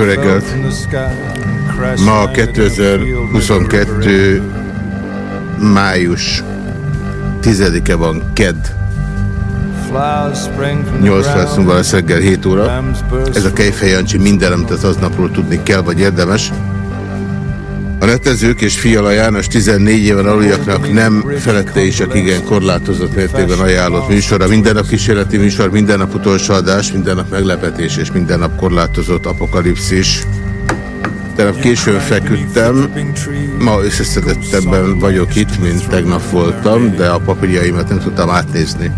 Jó reggelt! Ma 2022. május 10-e van, kedd. 8 perc múlva lesz reggel 7 óra. Ez a Kejfej Jancsi minden, amit az aznapról tudni kell, vagy érdemes. A netezők és Fiala János 14 éven aluljaknak nem felette is a igen korlátozott mértékben ajánlott műsora. Minden nap kísérleti műsor, minden nap utolsó adás, minden nap meglepetés és minden nap korlátozott apokalipszis. Tegnap későn feküdtem, ma összeszedettebben vagyok itt, mint tegnap voltam, de a papírjaimat nem tudtam átnézni.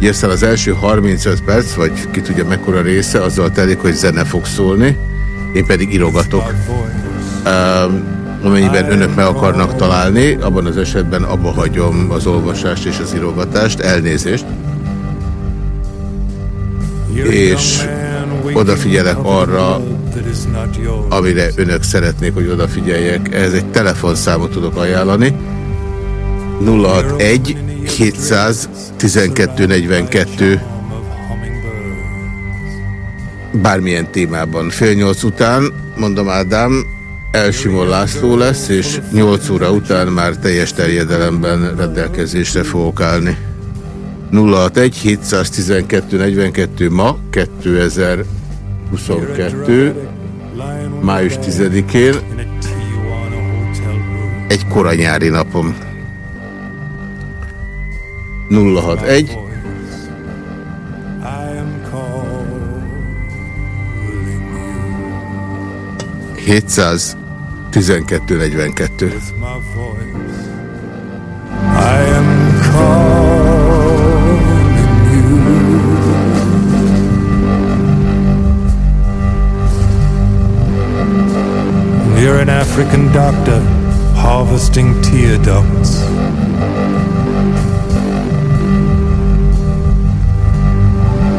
Jössz az első 35 perc, vagy ki tudja mekkora része, azzal telik, hogy zene fog szólni, én pedig írogatok. Um, amennyiben önök meg akarnak találni, abban az esetben abba hagyom az olvasást és az írogatást, elnézést. És odafigyelek arra, amire önök szeretnék, hogy odafigyeljek. Ez egy telefonszámot tudok ajánlani. 061 712 42 bármilyen témában. Fél nyolc után, mondom Ádám, Elsimon László lesz, és 8 óra után már teljes terjedelemben rendelkezésre fogok állni. 061 712 42 ma 2022 május 10-én egy koranyári napom. 061 700 1242. I am calling you. You're an African doctor harvesting tear ducts.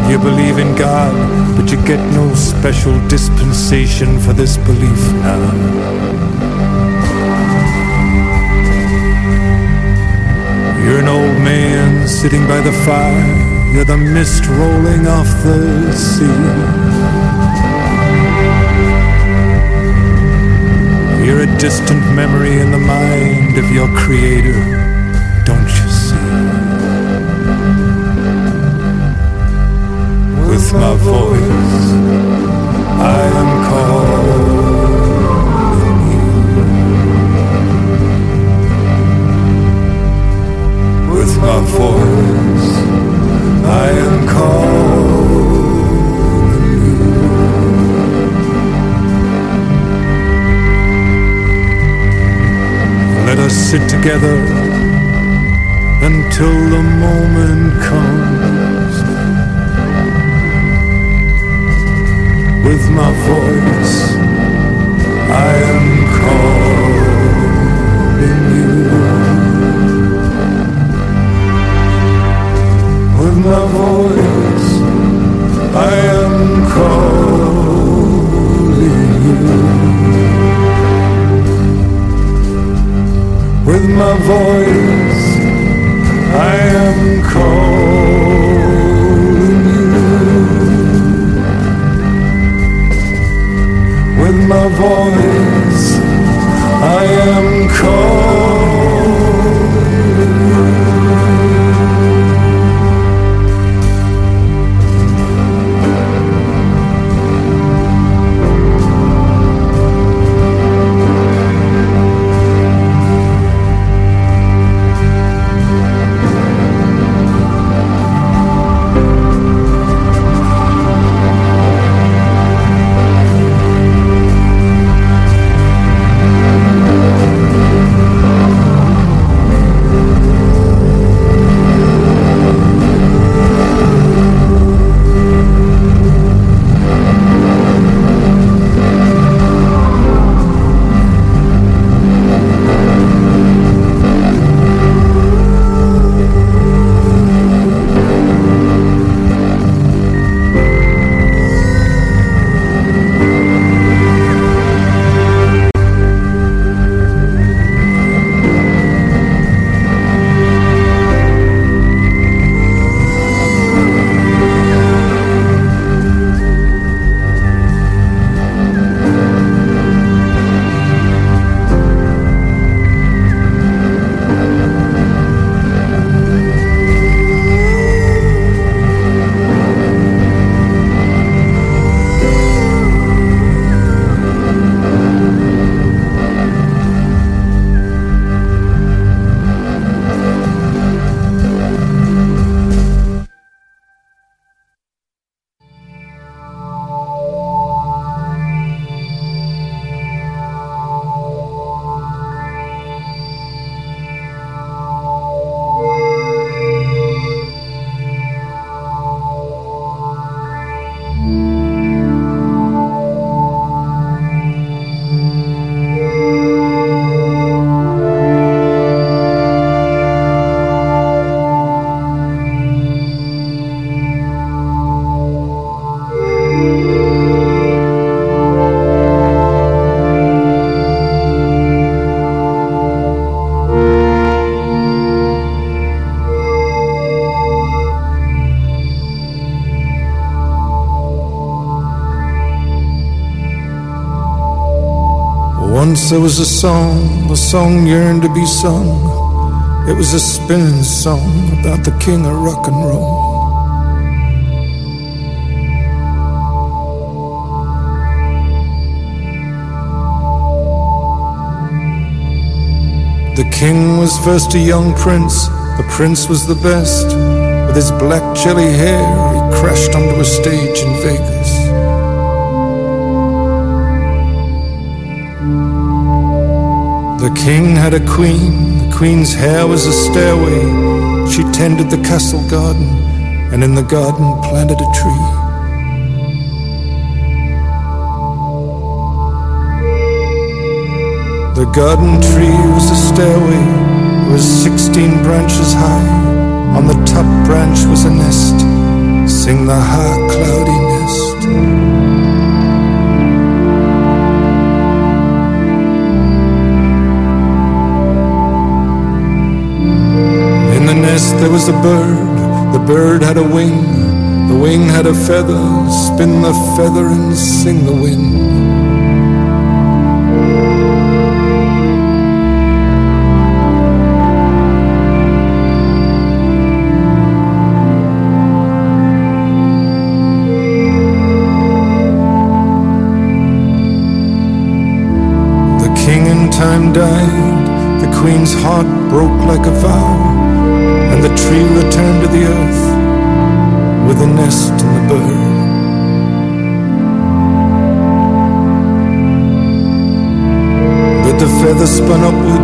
You believe in God, but you get no special dispensation for this belief now. You're an old man sitting by the fire. You're the mist rolling off the sea. You're a distant memory in the mind of your creator, With my voice, I am calling you. With my voice, I am calling you. Let us sit together until the moment comes. With my voice, I am calling you. With my voice, I am calling you. With my voice, I am calling my voice, I am calling Once there was a song, a song yearned to be sung. It was a spinning song about the king of rock and roll. The king was first a young prince, the prince was the best. With his black jelly hair, he crashed onto a stage in Vegas. The king had a queen, the queen's hair was a stairway. She tended the castle garden, and in the garden planted a tree. The garden tree was a stairway, it was sixteen branches high. On the top branch was a nest, sing the high cloudy nest. Nest there was a bird, the bird had a wing, the wing had a feather, spin the feather and sing the wind. The feather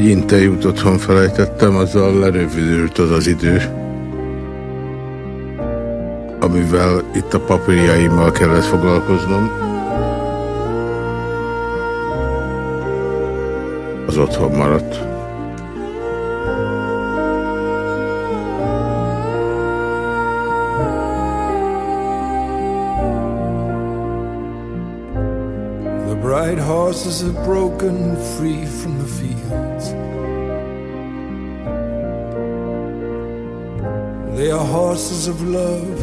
interjút otthon felejtettem, azzal lerövidült az az idő, amivel itt a papírjaimmal kellett foglalkoznom. Az otthon maradt. Horses are broken free from the fields. Are horses of love,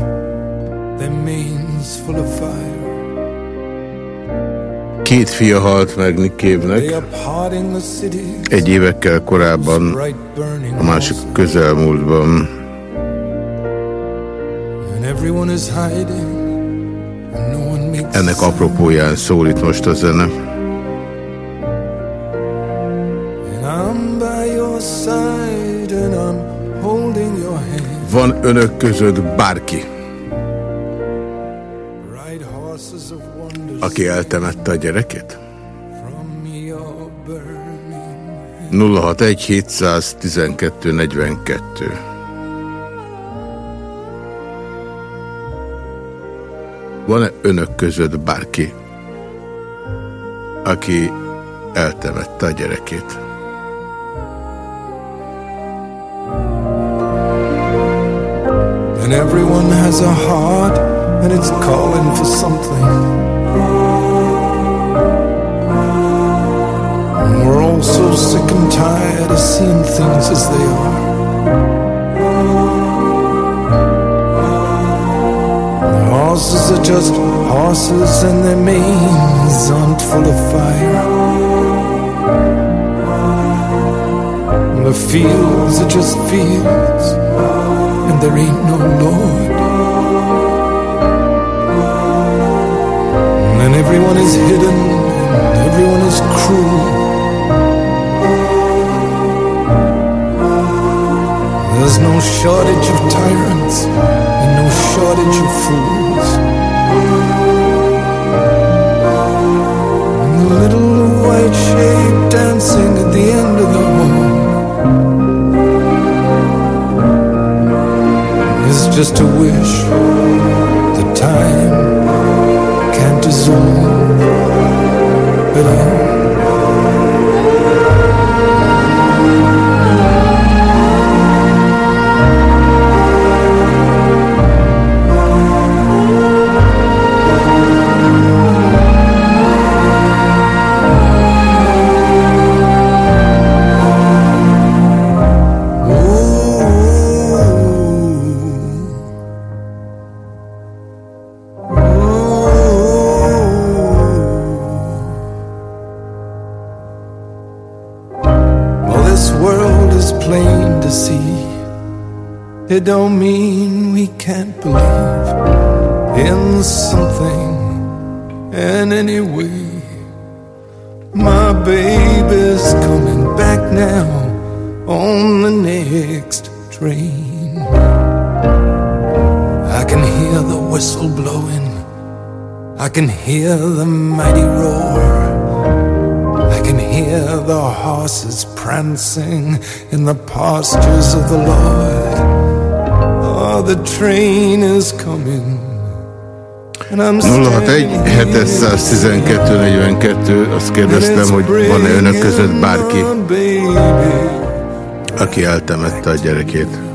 their manes full of fire. Két fia halt meg Nick Egy évekkel korábban, a másik közelmúltban. Ennek apropóján szól itt most a zene. Van önök között bárki, aki eltemette a gyereket? 061 712 42 Van-e önök között bárki, aki eltemette a gyerekét? And everyone has a heart and it's calling for something. And we're all so sick and tired of seeing things as they are. The horses are just horses and their manes aren't full of fire. And the fields are just fields and there ain't no Lord. And everyone is hidden, and everyone is cruel. There's no shortage of tyrants, and no shortage of fools. And the little white shape dancing at the end of the just to wish. The time can't dissolve. It don't mean we can't believe in something. And anyway, my baby's coming back now on the next train. I can hear the whistle blowing. I can hear the mighty roar. I can hear the horses prancing in the pastures of the Lord. The train is coming. 061 712 42, azt kérdeztem, hogy van-e önök között bárki, aki eltemette a gyerekét.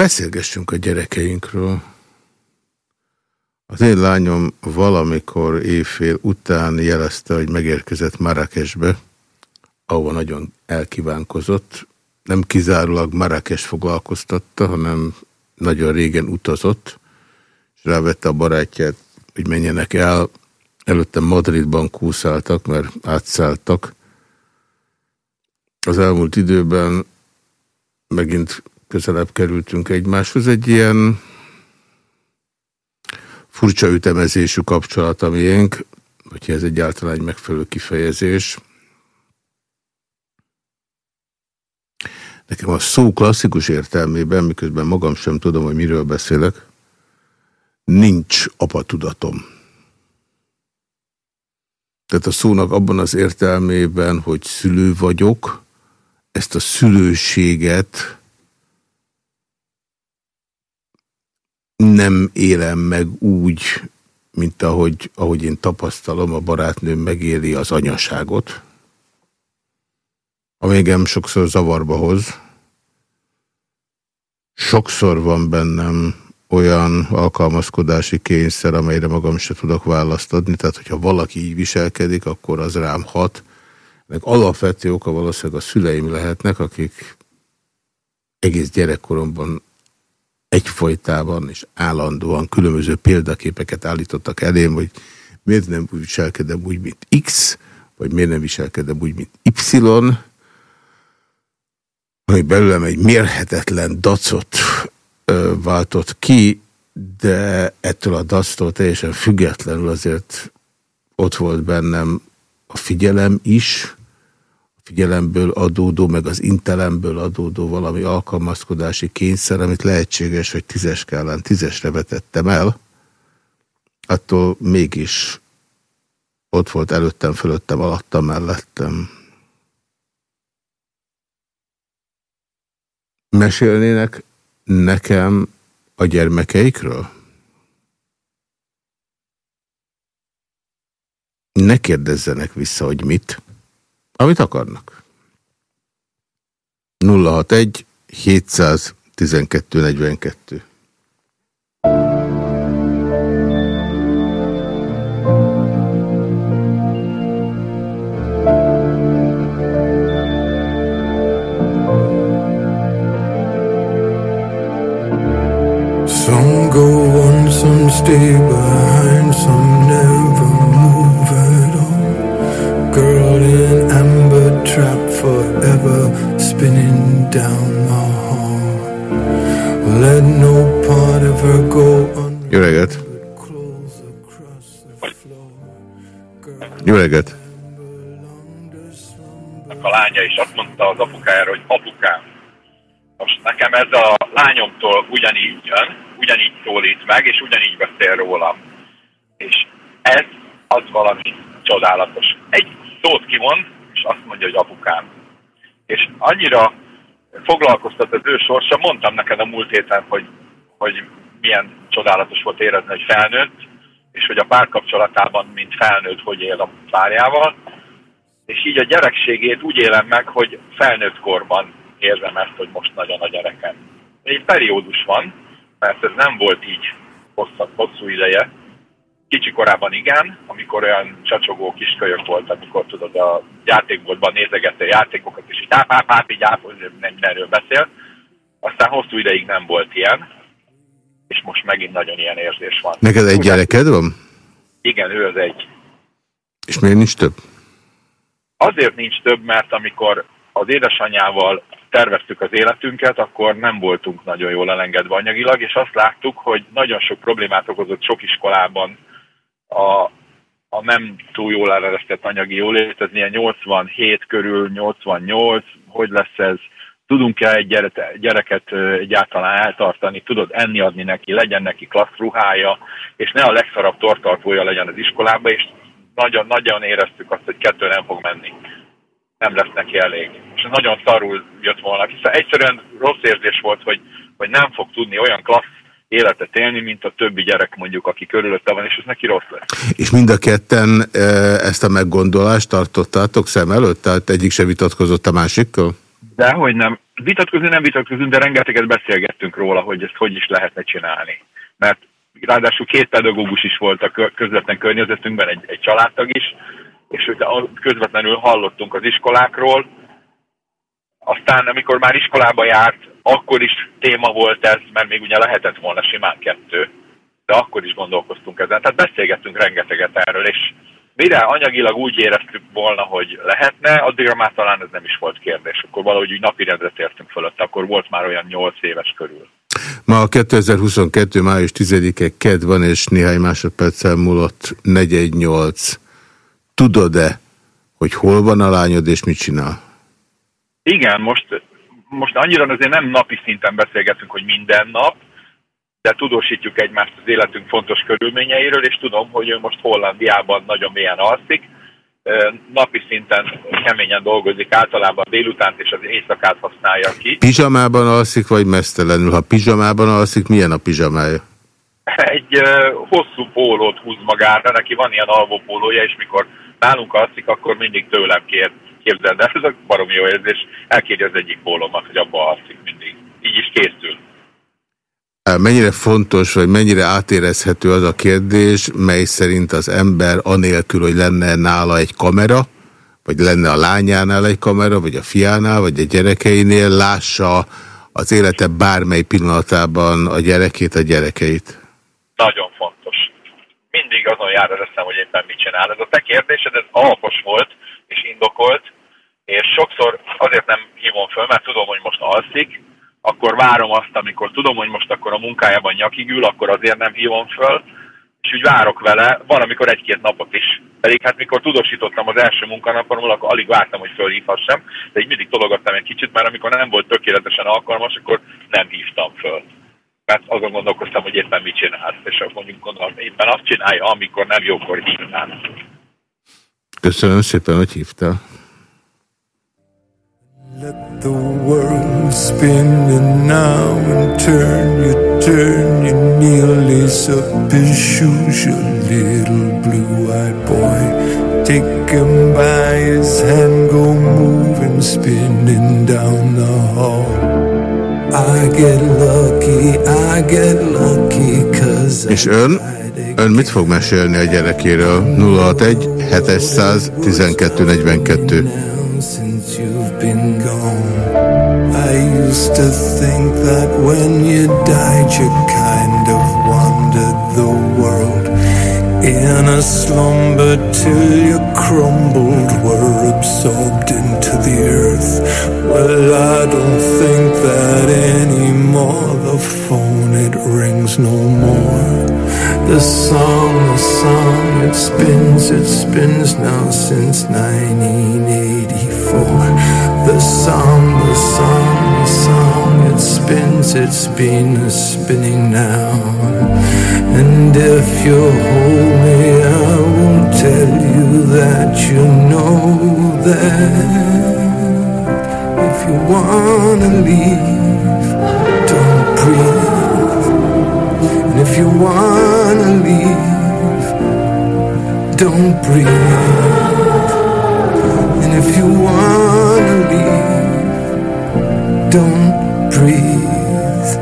Beszélgessünk a gyerekeinkről. Az én lányom valamikor évfél után jelezte, hogy megérkezett Marrakesbe, ahova nagyon elkívánkozott. Nem kizárólag Marrakes foglalkoztatta, hanem nagyon régen utazott, és rávette a barátját, hogy menjenek el. Előtte Madridban kúszáltak, mert átszálltak. Az elmúlt időben megint közelebb kerültünk egymáshoz. Egy ilyen furcsa ütemezésű kapcsolat a miénk, hogyha ez egyáltalán egy megfelelő kifejezés. Nekem a szó klasszikus értelmében, miközben magam sem tudom, hogy miről beszélek, nincs apatudatom. Tehát a szónak abban az értelmében, hogy szülő vagyok, ezt a szülőséget nem élem meg úgy, mint ahogy, ahogy én tapasztalom, a barátnőm megéli az anyaságot, ami engem sokszor zavarba hoz. Sokszor van bennem olyan alkalmazkodási kényszer, amelyre magam se tudok választ adni, tehát hogyha valaki így viselkedik, akkor az rám hat. Meg alapvető oka valószínűleg a szüleim lehetnek, akik egész gyerekkoromban egyfolytában és állandóan különböző példaképeket állítottak elém, hogy miért nem viselkedem úgy, mint X, vagy miért nem viselkedem úgy, mint Y, ami belőlem egy mérhetetlen dacot ö, váltott ki, de ettől a dactól teljesen függetlenül azért ott volt bennem a figyelem is, figyelemből adódó, meg az intelemből adódó valami alkalmazkodási kényszer, amit lehetséges, hogy tízes kellene, tízesre vetettem el, attól mégis ott volt előttem, fölöttem, alattam, mellettem. Mesélnének nekem a gyermekeikről? Ne kérdezzenek vissza, hogy mit. Amit akarnak. 061 712 42 Some go on, some stay Jó reggelt! Jó reggelt! A lánya is azt mondta az apukájára, hogy apukám. Most nekem ez a lányomtól ugyanígy jön, ugyanígy szólít meg, és ugyanígy beszél rólam. És ez az valami csodálatos. Egy szót kimond, és azt mondja, hogy apukám. És annyira foglalkoztat az ő sorsa, mondtam neked a múlt héten, hogy, hogy milyen csodálatos volt érezni, hogy felnőtt, és hogy a párkapcsolatában, mint felnőtt, hogy él a párjával, és így a gyerekségét úgy élem meg, hogy felnőtt korban érzem ezt, hogy most nagyon a gyerekem. Egy periódus van, mert ez nem volt így hosszú, hosszú ideje. Kicsi korában igen, amikor olyan csacsogó kiskölyök volt, amikor tudod a játékboltban nézegette a játékokat, és így áp, áp, áp, így áp, nem erről beszél. Aztán hosszú ideig nem volt ilyen, és most megint nagyon ilyen érzés van. Neked egy gyereked van? Igen, ő az egy. És miért nincs több? Azért nincs több, mert amikor az édesanyjával terveztük az életünket, akkor nem voltunk nagyon jól elengedve anyagilag, és azt láttuk, hogy nagyon sok problémát okozott sok iskolában a, a nem túl jól eleresztett anyagi jólét, ez ilyen 87 körül, 88, hogy lesz ez, tudunk-e egy gyereket egyáltalán eltartani, tudod enni adni neki, legyen neki klassz ruhája, és ne a legszarabb tortartója legyen az iskolába, és nagyon-nagyon éreztük azt, hogy kettő nem fog menni. Nem lesz neki elég. És nagyon szarul jött volna, hiszen egyszerűen rossz érzés volt, hogy, hogy nem fog tudni olyan klassz életet élni, mint a többi gyerek mondjuk, aki körülötte van, és ez neki rossz lesz. És mind a ketten ezt a meggondolást tartottátok szem előtt? Tehát egyik se vitatkozott a másikkal? Dehogy nem. Vitatkozni nem vitatkozunk, de rengeteget beszélgettünk róla, hogy ezt hogy is lehetne csinálni. Mert ráadásul két pedagógus is volt a közvetlen környezetünkben, egy, egy családtag is, és közvetlenül hallottunk az iskolákról. Aztán, amikor már iskolába járt, akkor is téma volt ez, mert még ugye lehetett volna simán kettő, de akkor is gondolkoztunk ezen. Tehát beszélgettünk rengeteget erről, és mire anyagilag úgy éreztük volna, hogy lehetne, addigra már talán ez nem is volt kérdés. Akkor valahogy úgy napirendre tértünk fölött, akkor volt már olyan 8 éves körül. Ma a 2022. május 10-e ked van, és néhány másodperccel múlott 418. Tudod-e, hogy hol van a lányod, és mit csinál? Igen, most, most annyira azért nem napi szinten beszélgetünk, hogy minden nap, de tudósítjuk egymást az életünk fontos körülményeiről, és tudom, hogy ő most Hollandiában nagyon mélyen alszik, napi szinten keményen dolgozik, általában délutánt és az éjszakát használja ki. Pizsamában alszik, vagy mesztelenül? Ha pizsamában alszik, milyen a pizsamája? Egy hosszú pólót húz magára, neki van ilyen alvó pólója, és mikor nálunk alszik, akkor mindig tőlem kér, képzeld el, ez a baromi jó érzés, elkéri az egyik pólómat, hogy abba alszik mindig. Így is készül. Mennyire fontos, vagy mennyire átérezhető az a kérdés, mely szerint az ember anélkül, hogy lenne nála egy kamera, vagy lenne a lányánál egy kamera, vagy a fiánál, vagy a gyerekeinél, lássa az élete bármely pillanatában a gyerekét, a gyerekeit? Nagyon fontos. Mindig azon jár az eszem, hogy éppen mit csinál. Ez a te kérdésed, ez alapos volt és indokolt, és sokszor azért nem hívom föl, mert tudom, hogy most alszik, akkor várom azt, amikor tudom, hogy most akkor a munkájában nyakig ül, akkor azért nem hívom föl, és úgy várok vele, van, amikor egy-két napot is. Pedig hát mikor tudósítottam az első munkanapomról, akkor alig vártam, hogy fölhívhassam, de így mindig tologattam egy kicsit, mert amikor nem volt tökéletesen alkalmas, akkor nem hívtam föl. Mert azon gondolkoztam, hogy éppen mit csinálsz, és akkor mondjuk gondolom, éppen azt csinálja, amikor nem jókor hívnál. Köszönöm szépen, hogy hívtál. Let the world spin and now and turn you, turn you nearly up his shoes, your little blue-eyed boy. Take him by his hand, go moving, spinning down the hall. I get lucky, I get lucky, cause És ön? Ön mit fog mesélni a gyerekéről? 061 700 12 42 since you've been gone. I used to think that when you died, you kind of wandered the world in a slumber I don't think that anymore. The phone it rings no more. The song, the song, it spins, it spins now since 1984. The song, the song, the song, it spins, it's been spinning now. And if you hold me, I won't tell you that you know that. If you wanna leave, don't breathe. If you wanna leave, don't breathe. And if you wanna leave, don't breathe.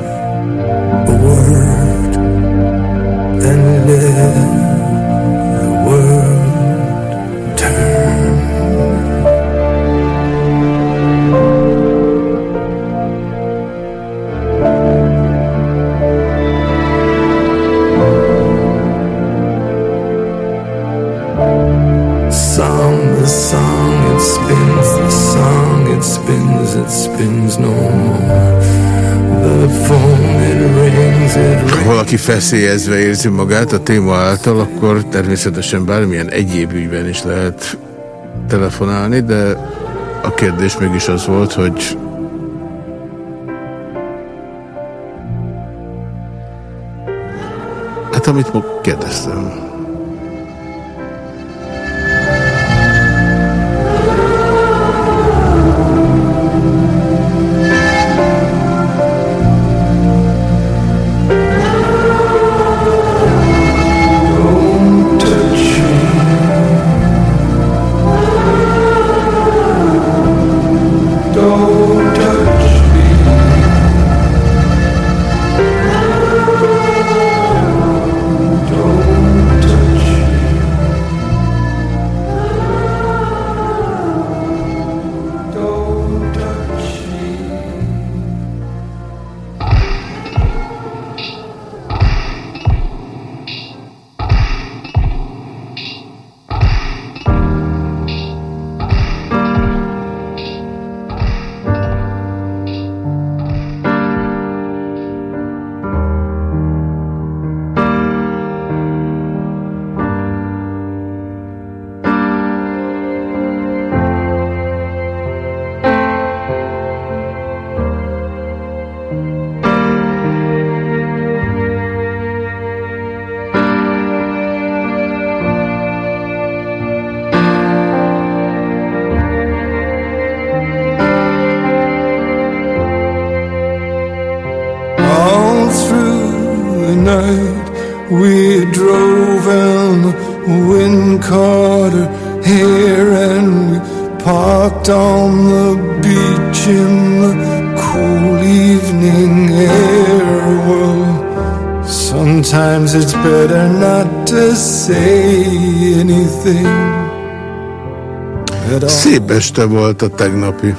A word and let Ha rings. valaki feszélyezve érzi magát a téma által, akkor természetesen bármilyen egyéb ügyben is lehet telefonálni, de a kérdés mégis az volt, hogy Hát amit ma kérdeztem. Este volt a tegnapi.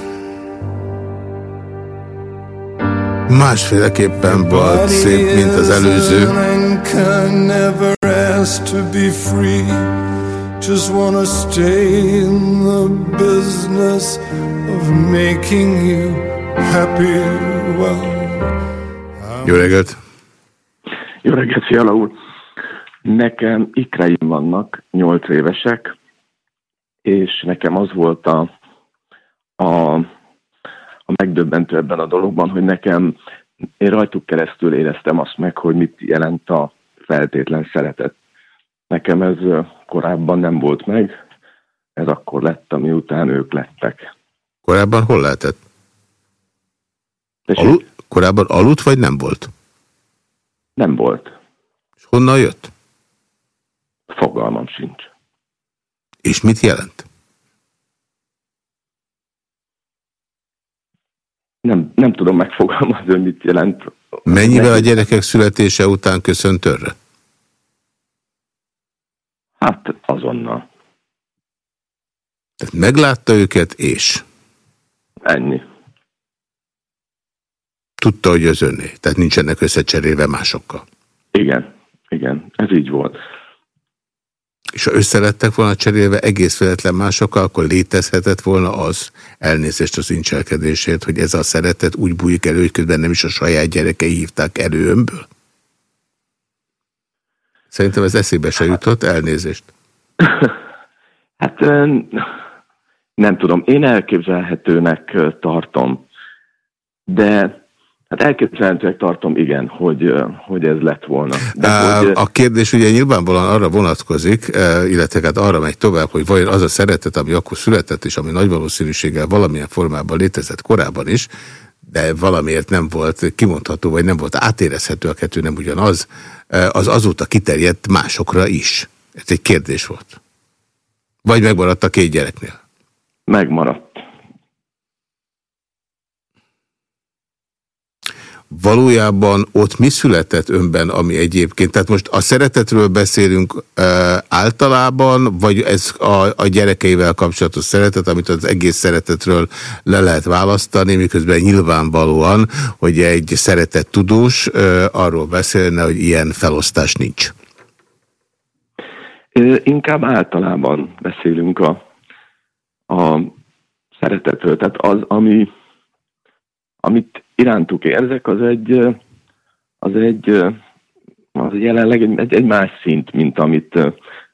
Másféleképpen volt szép, mint az előző. Just wanna stay in the business of making you happy. Well, Jó reggelt! Jó reggelt, Fiala úr! Nekem ikreim vannak, nyolc évesek, és nekem az volt a, a, a megdöbbentő ebben a dologban, hogy nekem, én rajtuk keresztül éreztem azt meg, hogy mit jelent a feltétlen szeretet. Nekem ez korábban nem volt meg, ez akkor lett, ami után ők lettek. Korábban hol lehetett? Tessék? Alu korábban aludt, vagy nem volt? Nem volt. És honnan jött? Fogalmam sincs. És mit jelent? Nem, nem tudom megfogalmazni, hogy mit jelent. Mennyivel a gyerekek születése után köszönt törre? Hát azonnal. Tehát meglátta őket, és Ennyi. tudta, hogy az önné. Tehát nincsenek összecserélve másokkal. Igen, igen, ez így volt. És ha összelettek volna cserélve egész véletlen másokkal, akkor létezhetett volna az elnézést az incselkedésért, hogy ez a szeretet úgy bújik elő, hogy közben nem is a saját gyerekei hívták elő önből? Szerintem ez eszébe se jutott, elnézést. hát nem tudom, én elképzelhetőnek tartom, de Hát elképzelhetőnek tartom, igen, hogy, hogy ez lett volna. De a, hogy... a kérdés ugye nyilvánvalóan arra vonatkozik, illetve hát arra megy tovább, hogy vajon az a szeretet, ami akkor született, és ami nagy valószínűséggel valamilyen formában létezett korábban is, de valamiért nem volt kimondható, vagy nem volt átérezhető, a kettő nem ugyanaz, az azóta kiterjedt másokra is. Ez egy kérdés volt. Vagy megmaradt a két gyereknél? Megmaradt. Valójában ott mi született önben, ami egyébként, tehát most a szeretetről beszélünk e, általában, vagy ez a, a gyerekeivel kapcsolatos szeretet, amit az egész szeretetről le lehet választani, miközben nyilvánvalóan, hogy egy szeretett tudós e, arról beszélne, hogy ilyen felosztás nincs. Inkább általában beszélünk a, a szeretetről, tehát az, ami, amit irántuk érzek, az egy, az egy, az jelenleg egy, egy más szint, mint amit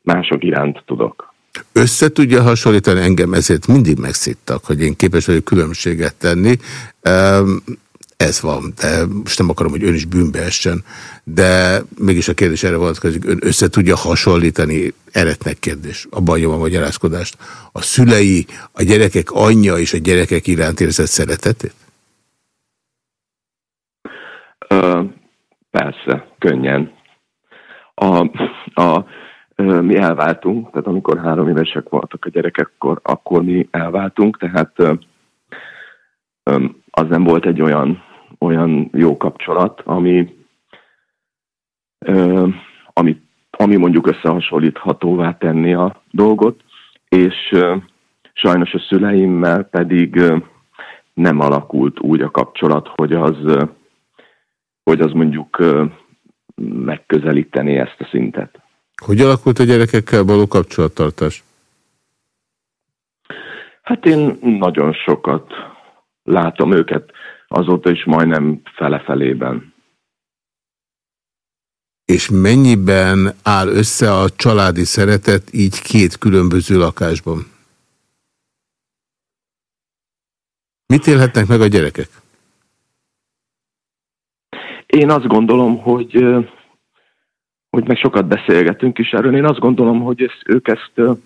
mások iránt tudok. Össze tudja hasonlítani engem, ezért mindig megszittak, hogy én képes vagyok különbséget tenni. Ez van, de most nem akarom, hogy ön is bűnbe essen, de mégis a kérdés erre vonatkozik, ön össze tudja hasonlítani, eretnek kérdés, abban jó a magyarázkodást, a szülei, a gyerekek anyja és a gyerekek iránt érzett szeretetét? Persze, könnyen. A, a, mi elváltunk, tehát amikor három évesek voltak a gyerekek, akkor, akkor mi elváltunk, tehát az nem volt egy olyan, olyan jó kapcsolat, ami, ami, ami mondjuk összehasonlíthatóvá tenni a dolgot, és sajnos a szüleimmel pedig nem alakult úgy a kapcsolat, hogy az hogy az mondjuk megközelíteni ezt a szintet. Hogy alakult a gyerekekkel való kapcsolattartás? Hát én nagyon sokat látom őket, azóta is majdnem fele-felében. És mennyiben áll össze a családi szeretet így két különböző lakásban? Mit élhetnek meg a gyerekek? Én azt gondolom, hogy, hogy meg sokat beszélgetünk is erről, én azt gondolom, hogy ezt, ők ezt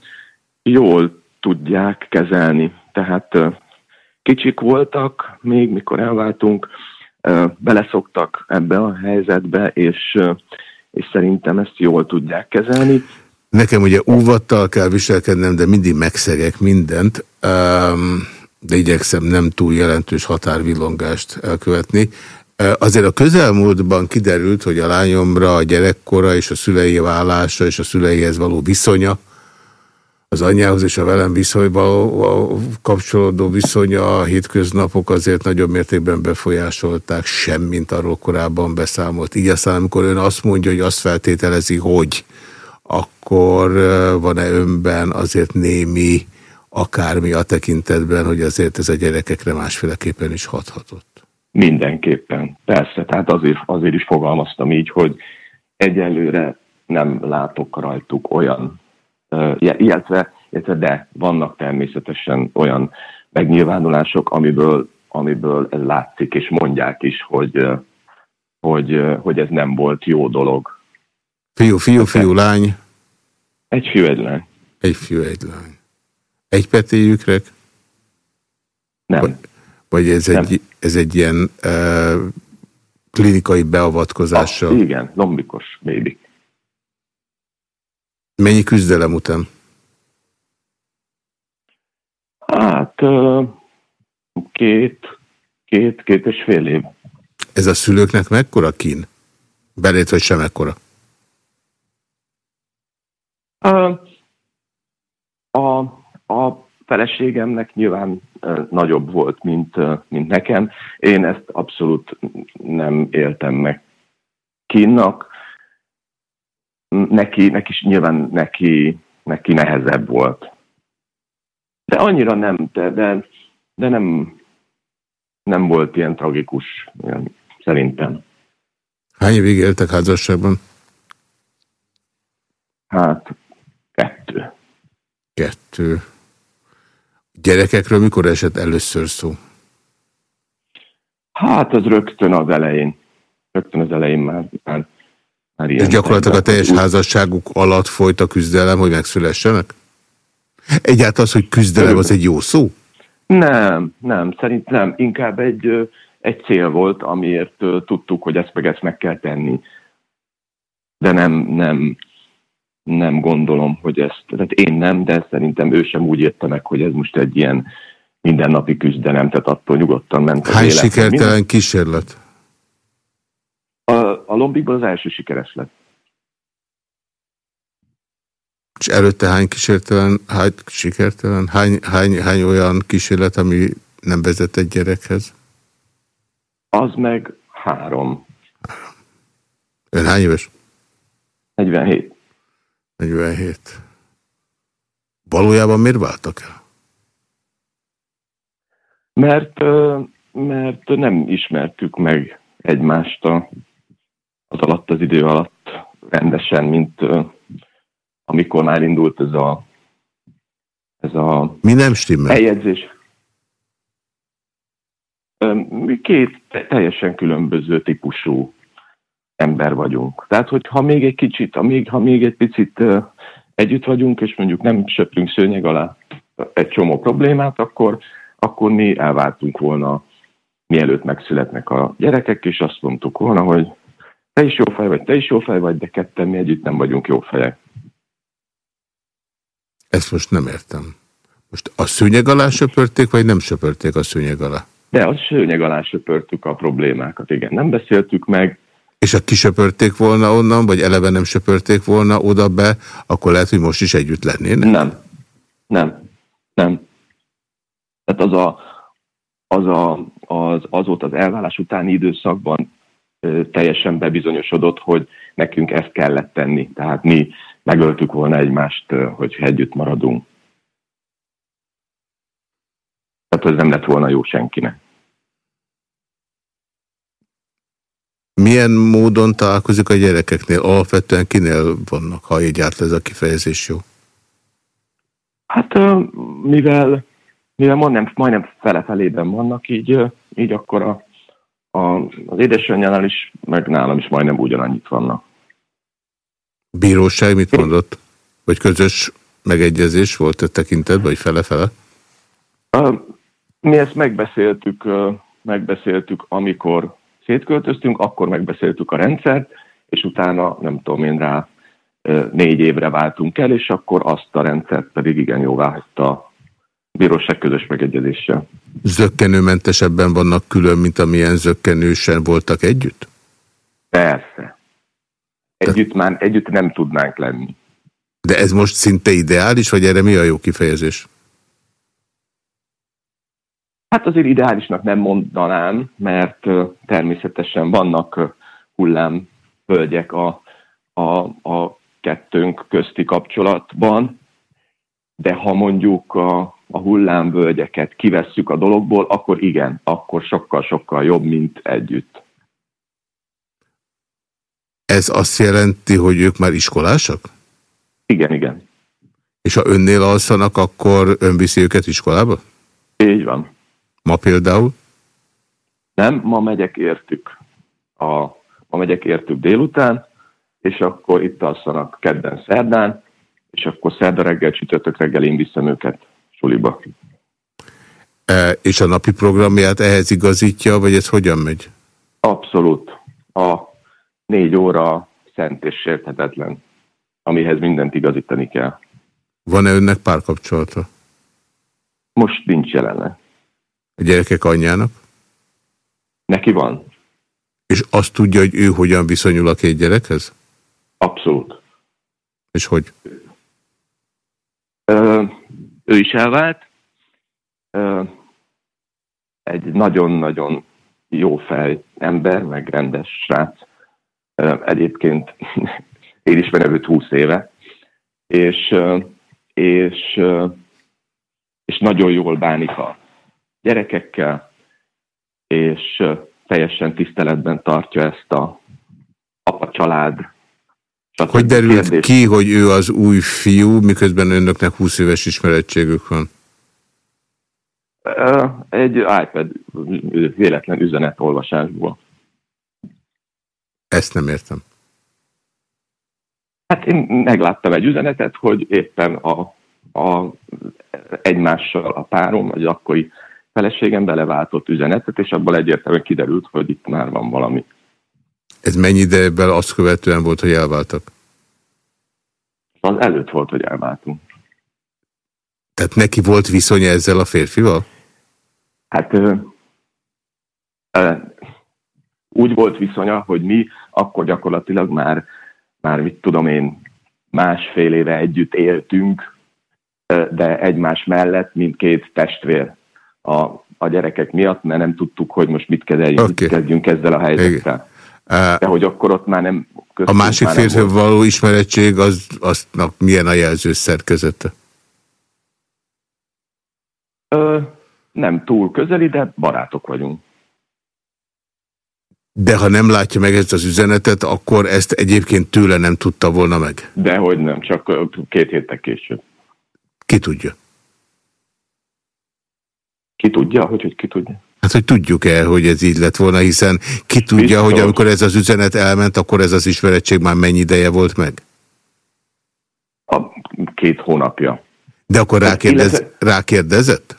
jól tudják kezelni. Tehát kicsik voltak, még mikor elváltunk, beleszoktak ebbe a helyzetbe, és, és szerintem ezt jól tudják kezelni. Nekem ugye óvattal kell viselkednem, de mindig megszegek mindent, de igyekszem nem túl jelentős határvillongást elkövetni. Azért a közelmúltban kiderült, hogy a lányomra a gyerekkora és a szülei vállása és a szüleihez való viszonya, az anyjához és a velem viszonyban kapcsolódó viszonya a hétköznapok azért nagyobb mértékben befolyásolták, semmint arról korábban beszámolt. Így aztán, amikor ön azt mondja, hogy azt feltételezi, hogy akkor van-e önben azért némi akármi a tekintetben, hogy azért ez a gyerekekre másféleképpen is hathatott. Mindenképpen, persze. Tehát azért, azért is fogalmaztam így, hogy egyelőre nem látok rajtuk olyan, illetve, illetve de vannak természetesen olyan megnyilvánulások, amiből, amiből ez látszik, és mondják is, hogy, hogy, hogy ez nem volt jó dolog. Fiú, fiú, fiú, lány? Egy fiú, egy lány. Egy fiú, egy lány. Egy petéjükrek? Nem. Vagy ez egy, ez egy ilyen uh, klinikai beavatkozással? Ah, igen, lombikos baby. Mennyi küzdelem után? Hát két, két, két és fél év. Ez a szülőknek mekkora kín? Belét, vagy sem ekkora? A, a, a feleségemnek nyilván nagyobb volt, mint, mint nekem. Én ezt abszolút nem éltem meg kínnak. Neki, neki is nyilván neki, neki nehezebb volt. De annyira nem, de, de, de nem, nem volt ilyen tragikus, ilyen, szerintem. Hány évig éltek házasságban? Hát, kettő. Kettő. Gyerekekről mikor esett először szó? Hát, az rögtön az elején. Rögtön az elején már, már, már ilyen. És gyakorlatilag a teljes házasságuk alatt folyt a küzdelem, hogy megszülessenek? Egyáltalán az, hogy küzdelem, az egy jó szó? Nem, nem, szerint nem. Inkább egy, egy cél volt, amiért tudtuk, hogy ezt meg ezt meg kell tenni. De nem, nem, nem gondolom, hogy ezt, tehát én nem, de szerintem ő sem úgy érte meg, hogy ez most egy ilyen mindennapi küzdelem, tehát attól nyugodtan ment az Hány élet. sikertelen Minden... kísérlet? A, a lombikban az első sikeres lett. És előtte hány kísértelen, hány sikertelen, hány, hány, hány olyan kísérlet, ami nem vezet egy gyerekhez? Az meg három. Ön hány éves? 47. 47. Valójában miért váltak el? Mert, mert nem ismertük meg egymást az alatt az idő alatt rendesen, mint amikor már indult ez a ez a Mi nem stimmel? eljegyzés. Két teljesen különböző típusú ember vagyunk. Tehát, hogy ha még egy kicsit, ha még, ha még egy picit együtt vagyunk, és mondjuk nem söprünk szőnyeg alá egy csomó problémát, akkor, akkor mi elváltunk volna, mielőtt megszületnek a gyerekek, és azt mondtuk volna, hogy te is jó fej vagy, te is jó fej vagy, de ketten mi együtt nem vagyunk jó fejek. Ezt most nem értem. Most a szőnyeg alá söpörték, vagy nem söpörték a szőnyeg alá? De a szőnyeg alá söpörtük a problémákat, igen. Nem beszéltük meg, és ha kisöpörték volna onnan, vagy eleve nem söpörték volna oda be, akkor lehet, hogy most is együtt lennének? Nem. Nem. Nem. Tehát az a, az, a, az, az volt az elvállás utáni időszakban ö, teljesen bebizonyosodott, hogy nekünk ezt kellett tenni. Tehát mi megöltük volna egymást, hogy együtt maradunk. Tehát ez nem lett volna jó senkinek. Milyen módon találkozik a gyerekeknél? Alapvetően kinél vannak, ha egyáltalán ez a kifejezés jó? Hát mivel, mivel majdnem, majdnem fele-felében vannak, így, így akkor a, a, az édesanyjánál is, meg nálam is majdnem ugyanannyit vannak. Bíróság mit mondott? Vagy közös megegyezés volt a tekintetben, vagy fele-fele? Mi ezt megbeszéltük, megbeszéltük, amikor szétköltöztünk, akkor megbeszéltük a rendszert, és utána nem tudom én rá négy évre váltunk el, és akkor azt a rendszert pedig igen jóvá hagyta a bíróság közös megegyezéssel. Zöggenőmentesebben vannak külön, mint amilyen zöggenősen voltak együtt? Persze. Együtt már együtt nem tudnánk lenni. De ez most szinte ideális, vagy erre mi a jó kifejezés? Hát azért ideálisnak nem mondanám, mert természetesen vannak hullámvölgyek a, a, a kettőnk közti kapcsolatban, de ha mondjuk a, a hullámvölgyeket kivesszük a dologból, akkor igen, akkor sokkal-sokkal jobb, mint együtt. Ez azt jelenti, hogy ők már iskolásak? Igen, igen. És ha önnél alszanak, akkor ön viszi őket iskolába? Így van. Ma például? Nem, ma megyek értük. A, ma megyek értük délután, és akkor itt alszanak kedden, szerdán, és akkor szerda reggel, csütörtök reggel én viszem őket suliba. E, és a napi programját ehhez igazítja, vagy ez hogyan megy? Abszolút. A négy óra szent és sérthetetlen, amihez mindent igazítani kell. Van-e önnek párkapcsolata? Most nincs jelenleg. A gyerekek anyjának? Neki van. És azt tudja, hogy ő hogyan viszonyul a két gyerekhez? Abszolút. És hogy? Ö, ő is elvált. Ö, egy nagyon-nagyon jó fej ember, meg rendes srác. Ö, egyébként én ismerem őt húsz éve. És, és, és nagyon jól bánik a gyerekekkel, és teljesen tiszteletben tartja ezt a apa család Hogy derült kérdés. ki, hogy ő az új fiú, miközben önöknek 20 éves ismerettségük van? Egy iPad véletlen üzenetolvasásból. Ezt nem értem. Hát én megláttam egy üzenetet, hogy éppen a, a egymással a párom, vagy akkori feleségem beleváltott üzenetet, és abból egyértelműen kiderült, hogy itt már van valami. Ez mennyi idejében azt követően volt, hogy elváltak? Az előtt volt, hogy elváltunk. Tehát neki volt viszonya ezzel a férfival? Hát ö, ö, úgy volt viszonya, hogy mi akkor gyakorlatilag már, már mit tudom én, másfél éve együtt éltünk, de egymás mellett, mint két testvér a, a gyerekek miatt, mert nem tudtuk, hogy most mit kezdjünk, okay. mit kezdjünk ezzel a helyzettel. De hogy akkor ott már nem... A másik férfi való ismerettség, az, aztnak milyen a jelző szerkezete? Ö, nem túl közeli, de barátok vagyunk. De ha nem látja meg ezt az üzenetet, akkor ezt egyébként tőle nem tudta volna meg? Dehogy nem, csak két héttel később. Ki tudja? Ki tudja? Hogy, hogy ki tudja? Hát, hogy tudjuk-e, hogy ez így lett volna, hiszen ki tudja, Biztos. hogy amikor ez az üzenet elment, akkor ez az ismerettség már mennyi ideje volt meg? A két hónapja. De akkor rákérdez, illetve... rákérdezett?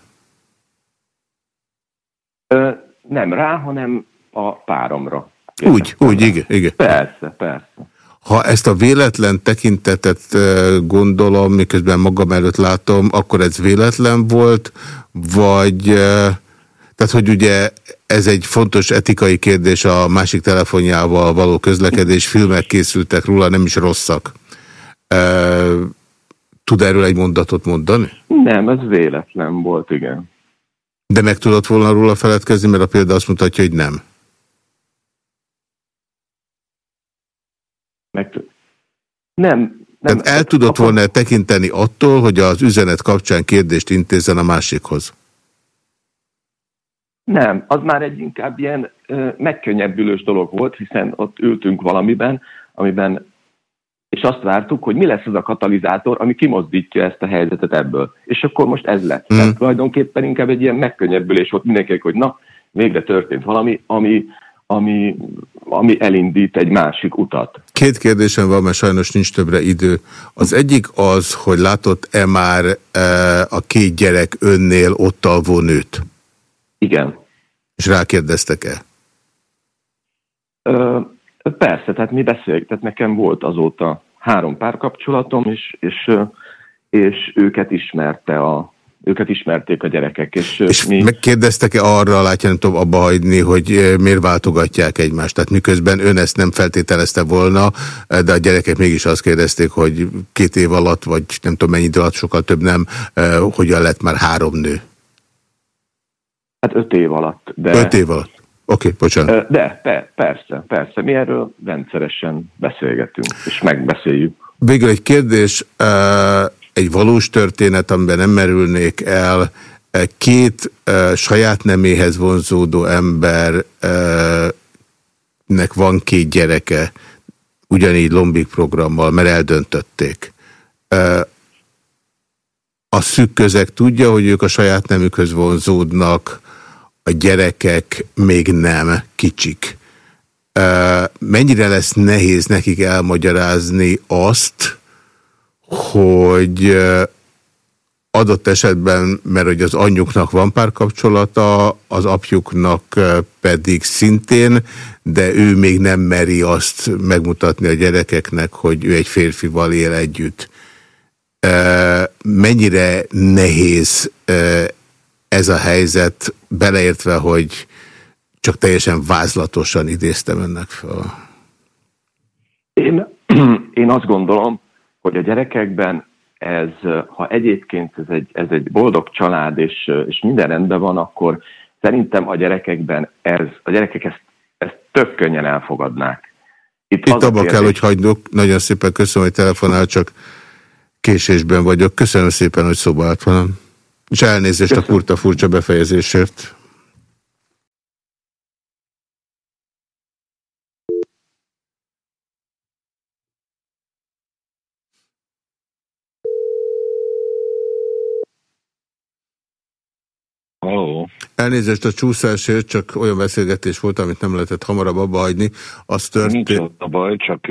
Ö, nem rá, hanem a páromra. Úgy, úgy, igen, igen. Persze, persze. Ha ezt a véletlen tekintetet gondolom, miközben magam előtt látom, akkor ez véletlen volt, vagy tehát, hogy ugye ez egy fontos etikai kérdés a másik telefonjával való közlekedés, filmek készültek róla, nem is rosszak. Tud erről egy mondatot mondani? Nem, ez véletlen volt, igen. De meg tudott volna róla feledkezni, mert a példa azt mutatja, hogy nem. Meg... Nem, nem. Tehát el tudott volna tekinteni attól, hogy az üzenet kapcsán kérdést intézzen a másikhoz? Nem, az már egy inkább ilyen ö, megkönnyebbülős dolog volt, hiszen ott ültünk valamiben, amiben és azt vártuk, hogy mi lesz az a katalizátor, ami kimozdítja ezt a helyzetet ebből. És akkor most ez lett. Mm. Tehát tulajdonképpen inkább egy ilyen megkönnyebbülés volt mindenkinek, hogy na, végre történt valami, ami, ami, ami elindít egy másik utat. Két kérdésem van, mert sajnos nincs többre idő. Az egyik az, hogy látott-e már e, a két gyerek önnél ott alvó nőt? Igen. És rákérdeztek-e? Persze, tehát mi beszélünk, tehát nekem volt azóta három párkapcsolatom, és, és, és őket ismerte a, őket ismerték a gyerekek. És, és mi... megkérdeztek-e arra, látja, nem tudom abba hagyni, hogy miért váltogatják egymást? Tehát miközben ön ezt nem feltételezte volna, de a gyerekek mégis azt kérdezték, hogy két év alatt, vagy nem tudom mennyi idő alatt, sokkal több nem, hogyan lett már három nő? Hát öt év alatt. De... Öt év alatt. Oké, okay, bocsánat. De, pe, persze, persze. Mi erről rendszeresen beszélgetünk, és megbeszéljük. Végül egy kérdés, egy valós történet, amiben nem merülnék el, két saját neméhez vonzódó embernek van két gyereke, ugyanígy Lombik programmal, mert eldöntötték. A szűk közeg tudja, hogy ők a saját nemükhöz vonzódnak, a gyerekek még nem kicsik. Mennyire lesz nehéz nekik elmagyarázni azt, hogy adott esetben, mert hogy az anyjuknak van párkapcsolata, az apjuknak pedig szintén, de ő még nem meri azt megmutatni a gyerekeknek, hogy ő egy férfival él együtt. Mennyire nehéz ez a helyzet, beleértve, hogy csak teljesen vázlatosan idéztem önnek fel? Én, én azt gondolom, hogy a gyerekekben ez, ha egyébként ez egy, ez egy boldog család, és, és minden rendben van, akkor szerintem a gyerekekben ez, a gyerekek ezt, ezt tök könnyen elfogadnák. Itt, Itt abba kell, hogy hagynok. Nagyon szépen köszönöm, hogy telefonál, csak késésben vagyok. Köszönöm szépen, hogy szóba állt velem. És elnézést Köszönöm. a kurta furcsa befejezésért. Elnézést a csúszásért, csak olyan beszélgetés volt, amit nem lehetett hamarabb abba hagyni. Az történt... Nincs a baj, csak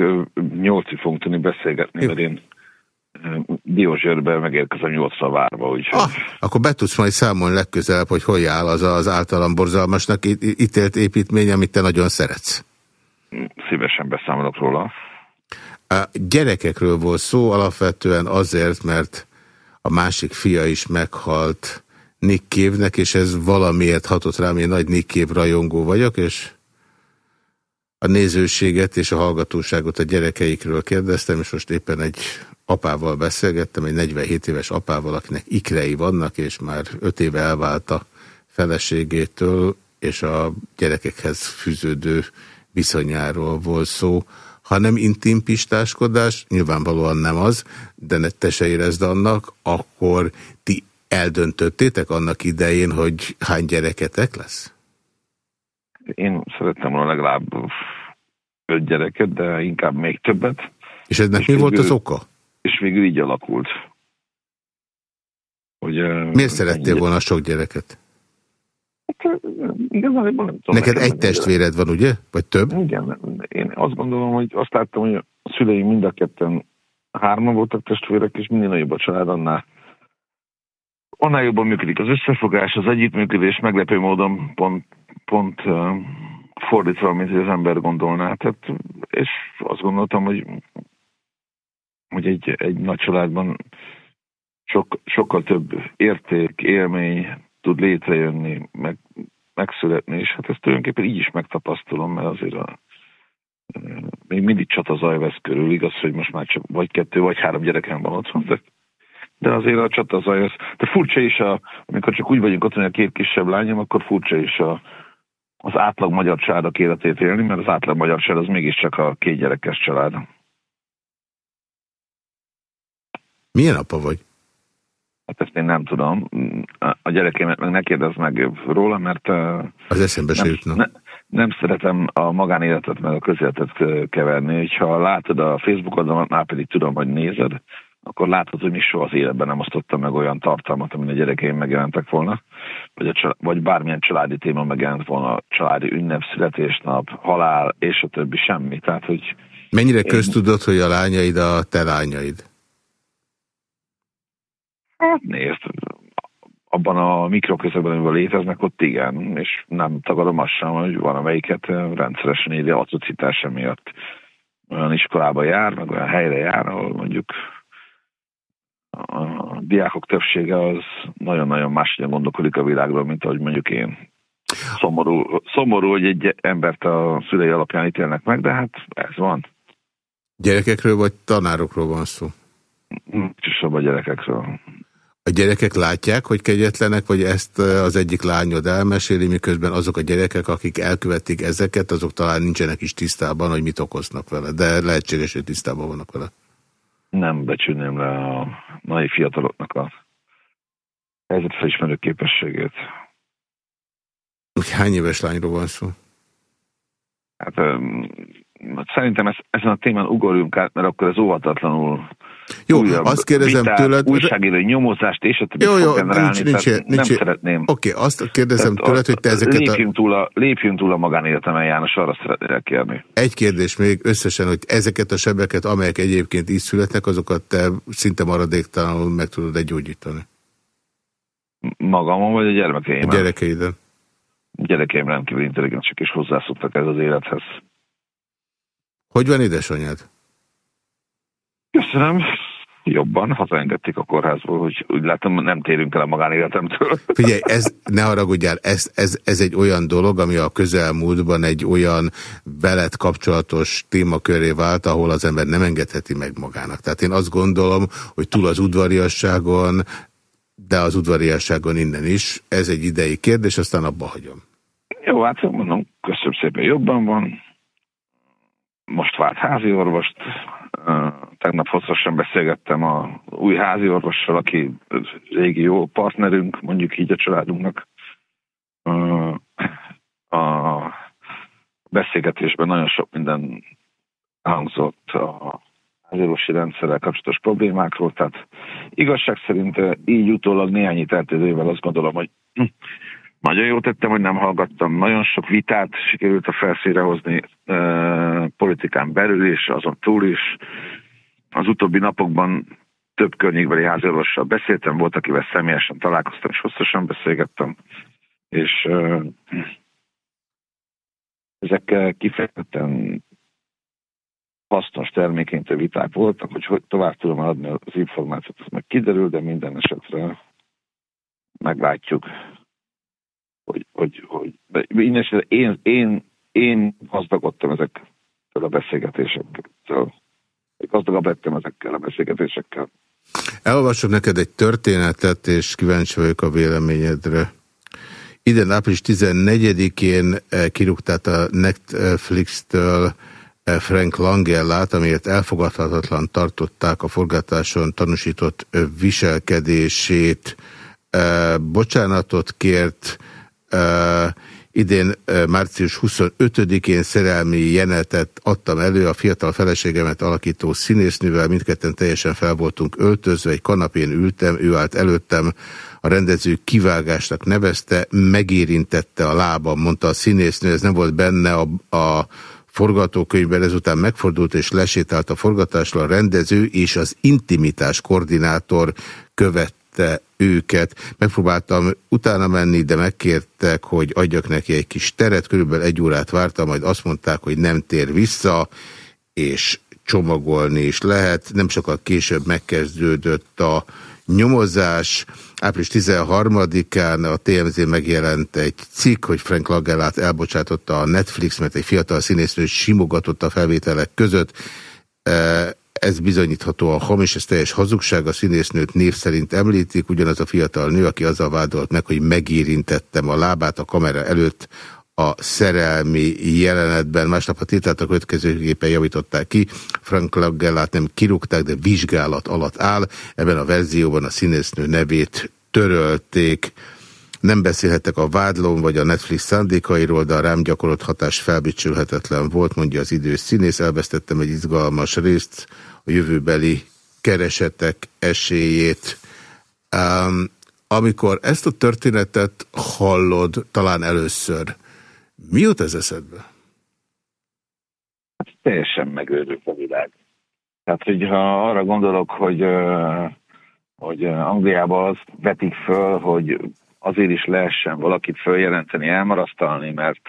nyolcig fogunk tudni beszélgetni, mert én Diózsőrben megérkezem nyolcra várva, úgyhogy... Ah, akkor be tudsz majd számolni legközelebb, hogy hol áll az az általam borzalmasnak ítélt építmény, amit te nagyon szeretsz. Szívesen beszámolok róla. A gyerekekről volt szó alapvetően azért, mert a másik fia is meghalt Nick Cave-nek, és ez valamiért hatott rám, én nagy Nick Cave rajongó vagyok, és a nézőséget és a hallgatóságot a gyerekeikről kérdeztem, és most éppen egy apával beszélgettem, egy 47 éves apával, akinek ikrei vannak, és már 5 éve elvált a feleségétől, és a gyerekekhez fűződő viszonyáról volt szó. Ha nem intim pistáskodás, nyilvánvalóan nem az, de ne te se érezd annak, akkor ti eldöntöttétek annak idején, hogy hány gyereketek lesz? Én szerettem volna legalább öt gyereket, de inkább még többet. És ennek és mi végül, volt az oka? És végül így alakult. Hogy, Miért szerettél volna sok gyereket? Hát, igazából nem tudom. Neked egy testvéred van, ugye? Vagy több? Igen. Én azt gondolom, hogy azt láttam, hogy a szüleim mind a ketten hárman voltak testvérek, és minél nagyobb a család, annál annál jobban működik az összefogás, az együttműködés meglepő módon pont, pont uh, fordítva, mint az ember gondolná. Tehát, és azt gondoltam, hogy, hogy egy, egy nagy családban sok, sokkal több érték, élmény tud létrejönni, meg, megszületni, és hát ezt tulajdonképpen így is megtapasztalom, mert azért a, még mindig csata zaj vesz körül, igaz, hogy most már csak vagy kettő, vagy három gyerekem van otthon, de de azért a csata zaj az. De furcsa is, a, amikor csak úgy vagyunk ott, hogy a két kisebb lányom, akkor furcsa is a, az átlag magyar családok életét élni, mert az átlag magyar család az mégiscsak a két gyerekes család. Milyen apa vagy? Hát ezt én nem tudom. A gyerekémet meg ne kérdezz meg róla, mert... Az eszembe nem, jutna. Ne, nem szeretem a magánéletet meg a közéletet keverni. Hogyha látod a Facebook oldalon, már pedig tudom, hogy nézed, akkor látod, hogy mi soha az életben nem osztottam meg olyan tartalmat, amin a gyerekeim megjelentek volna, vagy, a család, vagy bármilyen családi téma megjelent volna, családi ünnep, születésnap, halál, és a többi, semmi. Tehát, hogy Mennyire én... köztudod, hogy a lányaid a te lányaid? Hát nézd, abban a mikroközökben, amiben léteznek, ott igen, és nem tagadom azt sem, hogy van amelyiket rendszeresen éli atrocitása miatt olyan iskolába jár, meg olyan helyre jár, ahol mondjuk a diákok többsége az nagyon-nagyon máshogyan gondolkodik a világról, mint ahogy mondjuk én. Szomorú, szomorú, hogy egy embert a szülei alapján ítélnek meg, de hát ez van. Gyerekekről vagy tanárokról van szó? Csúsabb a gyerekekről. A gyerekek látják, hogy kegyetlenek, vagy ezt az egyik lányod elmeséli, miközben azok a gyerekek, akik elkövetik ezeket, azok talán nincsenek is tisztában, hogy mit okoznak vele, de lehetséges, hogy tisztában vannak vele nem becsülném le a mai fiataloknak a helyzetfelismerő képességét. Hány éves lányról van szó? Hát szerintem ez, ezen a témán ugorjunk át, mert akkor ez óvatatlanul jó, azt kérdezem vitát, tőled... Újságíró nyomozást, és a többi jó, jó, nincs, nincs, nincs, nem szeretném. Oké, okay, azt kérdezem tehát tőled, hogy te ezeket lépjünk a... Túl a... Lépjünk túl a magánéletemen, János, arra szeretnél kérni. Egy kérdés még összesen, hogy ezeket a sebeket, amelyek egyébként így születnek, azokat te szinte maradéktalanul meg tudod-e gyógyítani? Magamon vagy a gyermekeim? A gyerekeiden. A gyerekeim rendkívül intelligensek és hozzászoktak ez az élethez. Hogy van édesanyád? Köszönöm. Jobban hazaengedték a kórházból, hogy úgy látom, nem térünk el a magánéletemtől. Figyelj, ez, ne haragudjál, ez, ez, ez egy olyan dolog, ami a közelmúltban egy olyan veled kapcsolatos témaköré vált, ahol az ember nem engedheti meg magának. Tehát én azt gondolom, hogy túl az udvariasságon, de az udvariasságon innen is, ez egy idei kérdés, aztán abba hagyom. Jó, hát mondom, köszönöm szépen, jobban van. Most vált házi orvost, tegnap hosszasan beszélgettem a új házi orvossal, aki régi jó partnerünk, mondjuk így a családunknak. A beszélgetésben nagyon sok minden hangzott a háziorvosi rendszerrel kapcsolatos problémákról, tehát igazság szerint így utólag néhány eltérővel azt gondolom, hogy Nagyon jó tettem, hogy nem hallgattam. Nagyon sok vitát sikerült a felszínre hozni uh, politikán belül is, azon túl is. Az utóbbi napokban több környékbeli házorvossal beszéltem, volt, akivel személyesen találkoztam, és hosszasan beszélgettem, és uh, ezek kifejezetten hasznos termékenytő viták voltak, hogy, hogy tovább tudom adni az információt, az meg kiderül, de minden esetre meglátjuk, hogy, hogy, hogy de esetre én, én, én gazdagodtam ezektől a beszélgetésektől. Gazdagabb lettem ezekkel a beszélgetésekkel. Elolvasok neked egy történetet, és kíváncsi vagyok a véleményedre. Iden április 14-én eh, kirúgtát a Netflix-től eh, Frank Langellát, amiért elfogadhatatlan tartották a forgatáson tanúsított eh, viselkedését. Bocsánatot kért, idén március 25-én szerelmi jenetet adtam elő a fiatal feleségemet alakító színésznővel, mindketten teljesen fel voltunk öltözve, egy kanapén ültem, ő állt előttem, a rendező kivágásnak nevezte, megérintette a lábam, mondta a színésznő, ez nem volt benne a, a forgatókönyvben, ezután megfordult és lesétált a forgatásra a rendező és az intimitás koordinátor követte őket. Megpróbáltam utána menni, de megkértek, hogy adjak neki egy kis teret, körülbelül egy órát vártam, majd azt mondták, hogy nem tér vissza, és csomagolni is lehet. Nem sokkal később megkezdődött a nyomozás. Április 13-án a TMZ megjelent egy cikk, hogy Frank Lagellát elbocsátotta a Netflix, mert egy fiatal színésznő simogatott a felvételek között. Ez bizonyítható a hamis, ez teljes hazugság, a színésznőt név szerint említik, ugyanaz a fiatal nő, aki azzal vádolt meg, hogy megérintettem a lábát a kamera előtt, a szerelmi jelenetben. Másnap a tételt a következőképpen javították ki. Frank Lagellát nem kirúgták, de vizsgálat alatt áll. Ebben a verzióban a színésznő nevét törölték. Nem beszélhetek a vádlón vagy a Netflix szándékairól, de a rám gyakorolt hatás felbicsülhetetlen volt, mondja az idős színész. Elvesztettem egy izgalmas részt, jövőbeli keresetek esélyét. Um, amikor ezt a történetet hallod talán először, mi jut ez eszedbe? Hát teljesen megőrült a világ. Tehát, hogyha arra gondolok, hogy, hogy Angliában azt vetik föl, hogy azért is lehessen valakit följelenteni, elmarasztalni, mert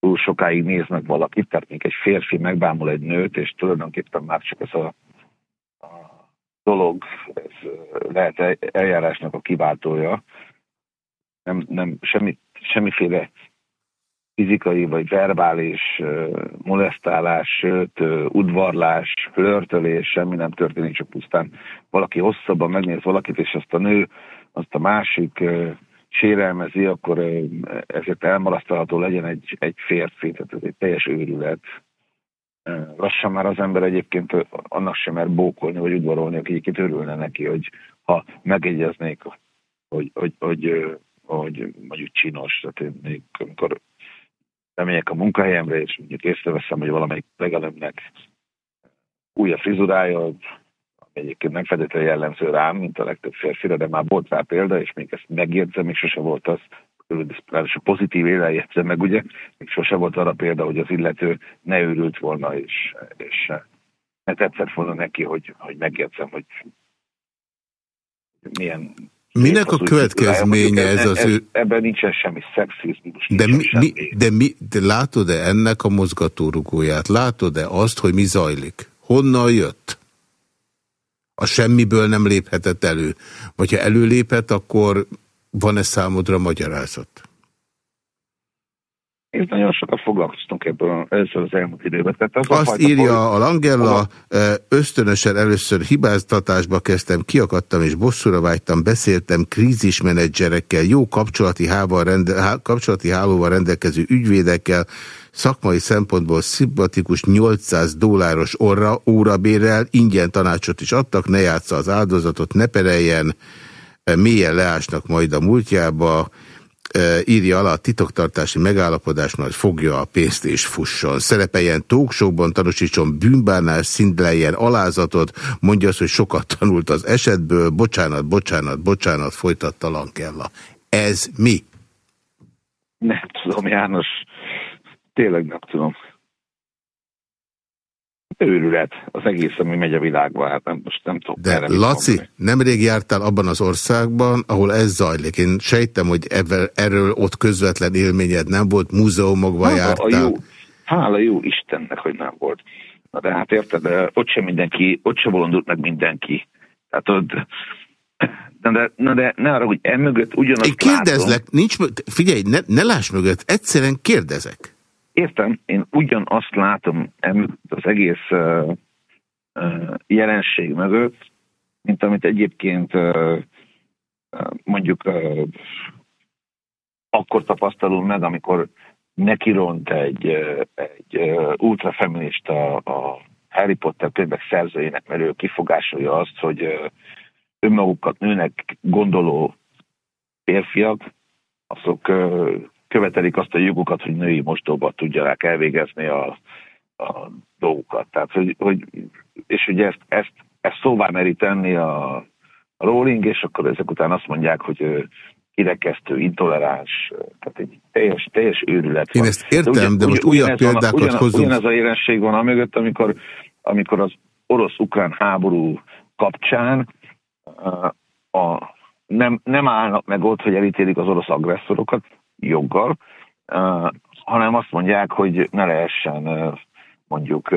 túl sokáig néznek valakit, tehát még egy férfi megbámul egy nőt, és tulajdonképpen már csak ez a, a dolog, ez lehet eljárásnak a kiváltója. Nem, nem, semmit semmiféle fizikai vagy verbális molesztálás, sőt, udvarlás, flörtölés, semmi nem történik, csak pusztán valaki hosszabban megnéz valakit, és azt a nő, azt a másik sérelmezi, akkor ezért elmarasztalható legyen egy, egy férfi, tehát ez egy teljes őrület. Lassan már az ember egyébként annak sem mer bókolni, vagy udvarolni, aki egyébként örülne neki, hogy ha megegyeznék, hogy, hogy, hogy hogy mondjuk csinos, tehát én amikor bemegyek a munkahelyemre, és mondjuk észreveszem, hogy valamelyik legalábbnek új a frizurája, egyébként nem feltétlenül jellemző rám, mint a legtöbb férfire, de már volt rá példa, és még ezt megjegyzem, még sose volt az, a pozitív élen jegyzem meg, ugye, még sose volt arra példa, hogy az illető ne őrült volna, és, és ne tetszett volna neki, hogy, hogy megjegyzem, hogy milyen Minek a következménye ez az ő... Ebben nincsen semmi szexizmus. De, mi, semmi. de, mi, de látod-e ennek a mozgatórugóját? Látod-e azt, hogy mi zajlik? Honnan jött? A semmiből nem léphetett elő. Vagy ha előlépett, akkor van-e számodra magyarázat? És nagyon sokat foglalkoztunk ebből ezzel az elmúlt időben. Tehát az Azt a írja a Langella, ösztönösen először hibáztatásba kezdtem, kiakadtam és bosszúra vágytam, beszéltem krízismenedzserekkel, jó kapcsolati, rende, kapcsolati hálóval rendelkező ügyvédekkel, szakmai szempontból szimpatikus 800 dolláros orra, órabérrel, ingyen tanácsot is adtak, ne játsza az áldozatot, ne pereljen, mélyen leásnak majd a múltjába, írja alá a titoktartási megállapodás, majd fogja a pénzt és fusson. Szerepeljen tóksókban, tanúsítson bűnbánás, szindleljen alázatot, mondja azt, hogy sokat tanult az esetből, bocsánat, bocsánat, bocsánat, folytatta Lankella. Ez mi? Nem tudom, János. Tényleg nem tudom. Őrület az egész, ami megy a világban. Hát nem, most nem tudom. De Laci, mondani. nemrég jártál abban az országban, ahol ez zajlik. Én sejtem, hogy ebből, erről ott közvetlen élményed nem volt, múzeumokban hála jártál. Jó, hála jó Istennek, hogy nem volt. Na de hát érted, de ott sem mindenki, ott sem bolondult meg mindenki. Tehát ott, Na de, na de ne arra, hogy emögött ugyanazt Én kérdezlek, látom. nincs, figyelj, ne, ne láss mögött, egyszerűen kérdezek. Értem, én ugyanazt látom az egész uh, jelenség mögött, mint amit egyébként mondjuk akkor tapasztalunk meg, amikor nekiront egy, egy ultrafeminista a Harry Potter könyvek szerzőjének, mert ő kifogásolja azt, hogy önmagukat nőnek gondoló férfiak, azok követelik azt a jogukat, hogy női mostóba tudjanak elvégezni a, a dolgokat. Tehát, hogy, hogy, és ugye ezt, ezt, ezt szóvá meri tenni a, a Rowling, és akkor ezek után azt mondják, hogy kirekesztő, intoleráns, tehát egy teljes, teljes őrület Én ezt értem, de, ugyan, de most újabb példákat ugyan, hozunk. Ugyanez a jelenség van amögött, amikor, amikor az orosz-ukrán háború kapcsán a, a, nem, nem állnak meg ott, hogy elítélik az orosz agresszorokat, joggal, hanem azt mondják, hogy ne lehessen mondjuk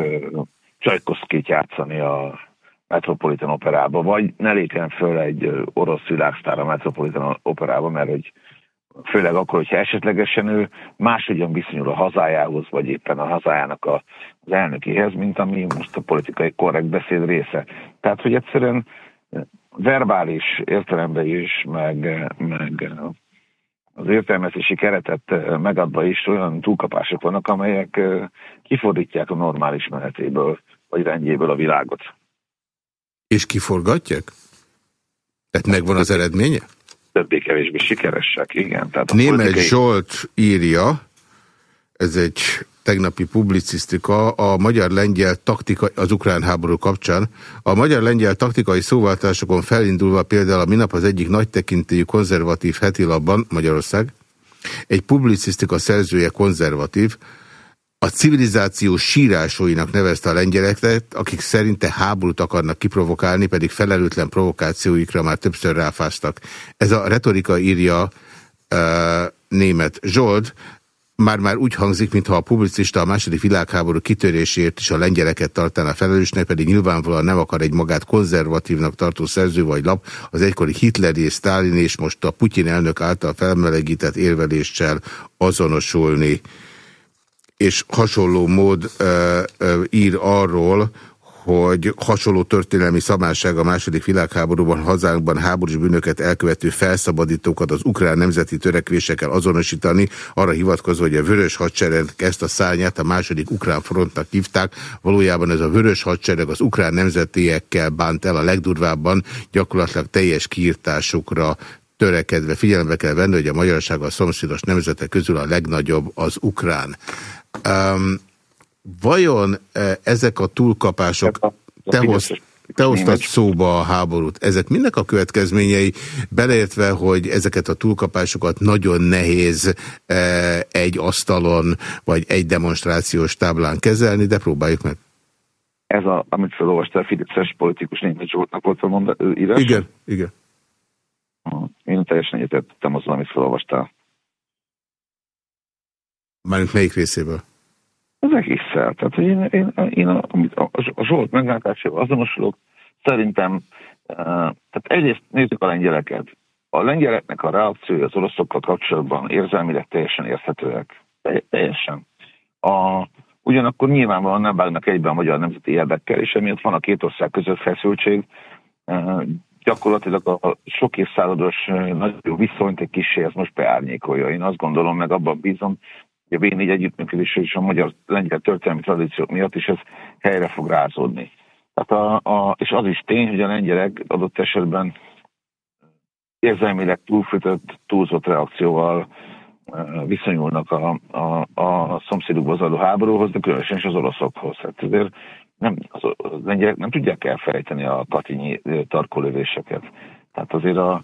Csajkoszkét játszani a Metropolitan Operába, vagy ne lépjen föl egy orosz világsztár a Metropolitan Operába, mert hogy főleg akkor, hogyha esetlegesen ő máshogyan viszonyul a hazájához, vagy éppen a hazájának a, az elnökéhez, mint ami most a politikai korrekt beszéd része. Tehát, hogy egyszerűen verbális értelemben is, meg, meg az értelmezési keretet megadva is olyan túlkapások vannak, amelyek kifordítják a normális menetéből, vagy rendjéből a világot. És kiforgatják? Tehát megvan az eredménye? Többé-kevésbé sikeresek, igen. Tehát a Német politikai... Zsolt írja, ez egy tegnapi publicisztika a magyar-lengyel taktika az ukrán háború kapcsán. A magyar-lengyel taktikai szóváltásokon felindulva például a minap az egyik nagy tekintélyű konzervatív hetilapban Magyarország, egy publicisztika szerzője konzervatív, a civilizáció sírásóinak nevezte a lengyeleket, akik szerinte háborút akarnak kiprovokálni, pedig felelőtlen provokációikra már többször ráfáztak. Ez a retorika írja uh, német Zsold, már-már úgy hangzik, mintha a publicista a második világháború kitörésért is a lengyeleket tartaná felelősnek, pedig nyilvánvalóan nem akar egy magát konzervatívnak tartó szerző vagy lap az egykori Hitler és Stalin és most a Putyin elnök által felmelegített érveléssel azonosulni. És hasonló mód ö, ö, ír arról, hogy hasonló történelmi szabásság a második világháborúban hazánkban háborús bűnöket elkövető felszabadítókat az ukrán nemzeti törekvésekkel azonosítani, arra hivatkozva, hogy a vörös hadsereg ezt a szárnyát a második ukrán frontnak hívták. Valójában ez a vörös hadsereg az ukrán nemzetiekkel bánt el a legdurvábban, gyakorlatilag teljes kiirtásukra törekedve figyelembe kell venni, hogy a magyarság a szomszédos nemzetek közül a legnagyobb az ukrán. Um, Vajon e, ezek a túlkapások, te, hoz, te hoztad szóba a háborút, ezek mindnek a következményei, beleértve, hogy ezeket a túlkapásokat nagyon nehéz e, egy asztalon, vagy egy demonstrációs táblán kezelni, de próbáljuk meg. Ez, a, amit felolvastál, a Fideszes politikus német Zsoltnak volt a írás? Igen, igen. Én teljesen egyetettem azzal, amit felolvastál. Mármint melyik részéből? Az egésszel. Tehát hogy én, én, én a, amit a, a Zsolt meglátásával azonosulok, szerintem, uh, tehát egyrészt nézzük a lengyeleket. A lengyeleknek a reakciója az oroszokkal kapcsolatban érzelmileg teljesen érthetőek. Teljesen. A, ugyanakkor nyilvánvalóan nem vágnak egyben a magyar nemzeti érdekkel, és emiatt van a két ország között feszültség. Uh, gyakorlatilag a sok évszázados nagyon jó viszonyt egy kicsi, ez most beárnyékolja. Én azt gondolom, meg abban bízom, a V4 együttműködés és a magyar lengyel történelmi tradíciók miatt is ez helyre fog rázódni. Tehát a, a, és az is tény, hogy a lengyelek adott esetben érzelmileg túlfűtött, túlzott reakcióval viszonyulnak a, a, a szomszédukba zajló háborúhoz, de különösen is az oroszokhoz. Hát ezért nem, az, az lengyelek nem tudják elfelejteni a katinyi tarkolövéseket. Tehát azért a,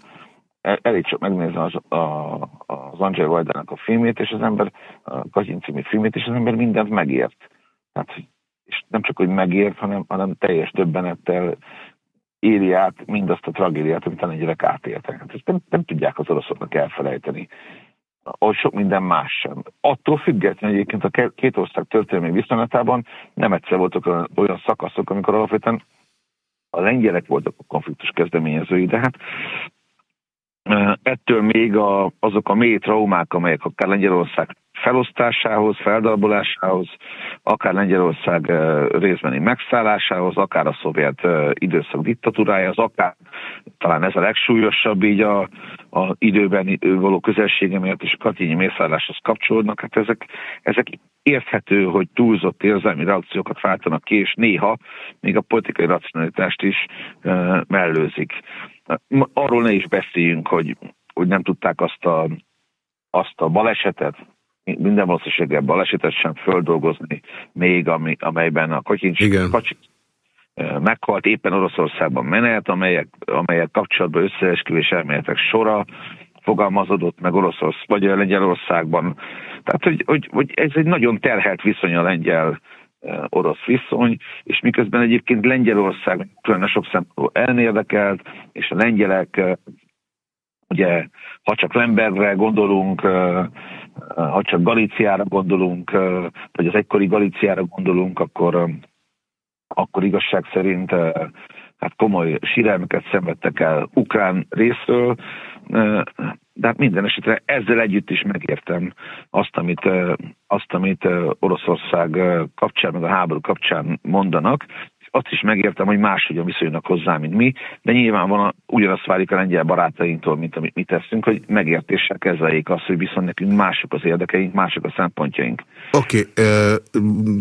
elég csak megnézni az, a, az Andrzej Vajdának a filmét, és az ember, a Kagyin című filmét, és az ember mindent megért. Tehát, és nem csak, hogy megért, hanem, hanem teljes többenettel éri át mindazt a tragédiát, amit a lengyelek átéltek. Hát ezt nem, nem tudják az oroszoknak elfelejteni. Ahogy sok minden más sem. Attól függetlenül egyébként a két ország történelmi viszonylatában nem egyszer voltak olyan szakaszok, amikor alapvetően a lengyelek voltak a konfliktus kezdeményezői, de hát ettől még a, azok a mély traumák, amelyek akár Lengyelország felosztásához, feldalbolásához, akár Lengyelország részbeni megszállásához, akár a szovjet időszak diktatúrájához, akár talán ez a legsúlyosabb így a, a időben való közelsége miatt és katinyi mészálláshoz kapcsolódnak. Hát ezek, ezek érthető, hogy túlzott érzelmi reakciókat váltanak ki, és néha még a politikai racionalitást is mellőzik arról ne is beszéljünk, hogy, hogy nem tudták azt a, azt a balesetet, minden valószínűséggel balesetet sem földolgozni még, ami, amelyben a Kacsincs, Kacsincs meghalt éppen Oroszországban menet, amelyek, amelyek kapcsolatban összeesküvés elméletek sora fogalmazódott meg Oroszország, vagy Lengyelországban. Tehát, hogy, hogy, hogy ez egy nagyon terhelt viszony a lengyel orosz viszony, és miközben egyébként Lengyelország különösen sok szempontból elnérdekelt, és a lengyelek ugye, ha csak Lembergre gondolunk, ha csak Galíciára gondolunk, vagy az egykori Galíciára gondolunk, akkor, akkor igazság szerint hát komoly sírelmeket szenvedtek el ukrán részről, de hát minden esetre ezzel együtt is megértem azt, amit, azt, amit Oroszország kapcsán, meg a háború kapcsán mondanak, azt is megértem, hogy máshogyan viszonyulnak hozzá, mint mi, de nyilvánvalóan ugyanazt várjuk a lengyel barátainktól, mint amit mi teszünk, hogy megértéssel kezeljék azt, hogy viszont nekünk mások az érdekeink, mások a szempontjaink. Oké, okay, uh,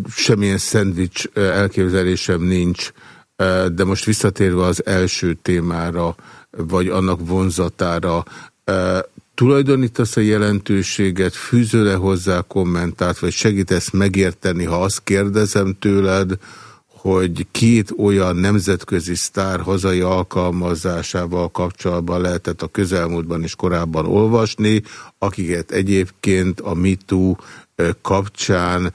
semmilyen szendvics elképzelésem nincs, uh, de most visszatérve az első témára, vagy annak vonzatára, tulajdonítasz a jelentőséget, fűzöle hozzá kommentált, vagy segítesz megérteni, ha azt kérdezem tőled, hogy két olyan nemzetközi sztár hazai alkalmazásával kapcsolatban lehetett a közelmúltban és korábban olvasni, akiket egyébként a MeToo kapcsán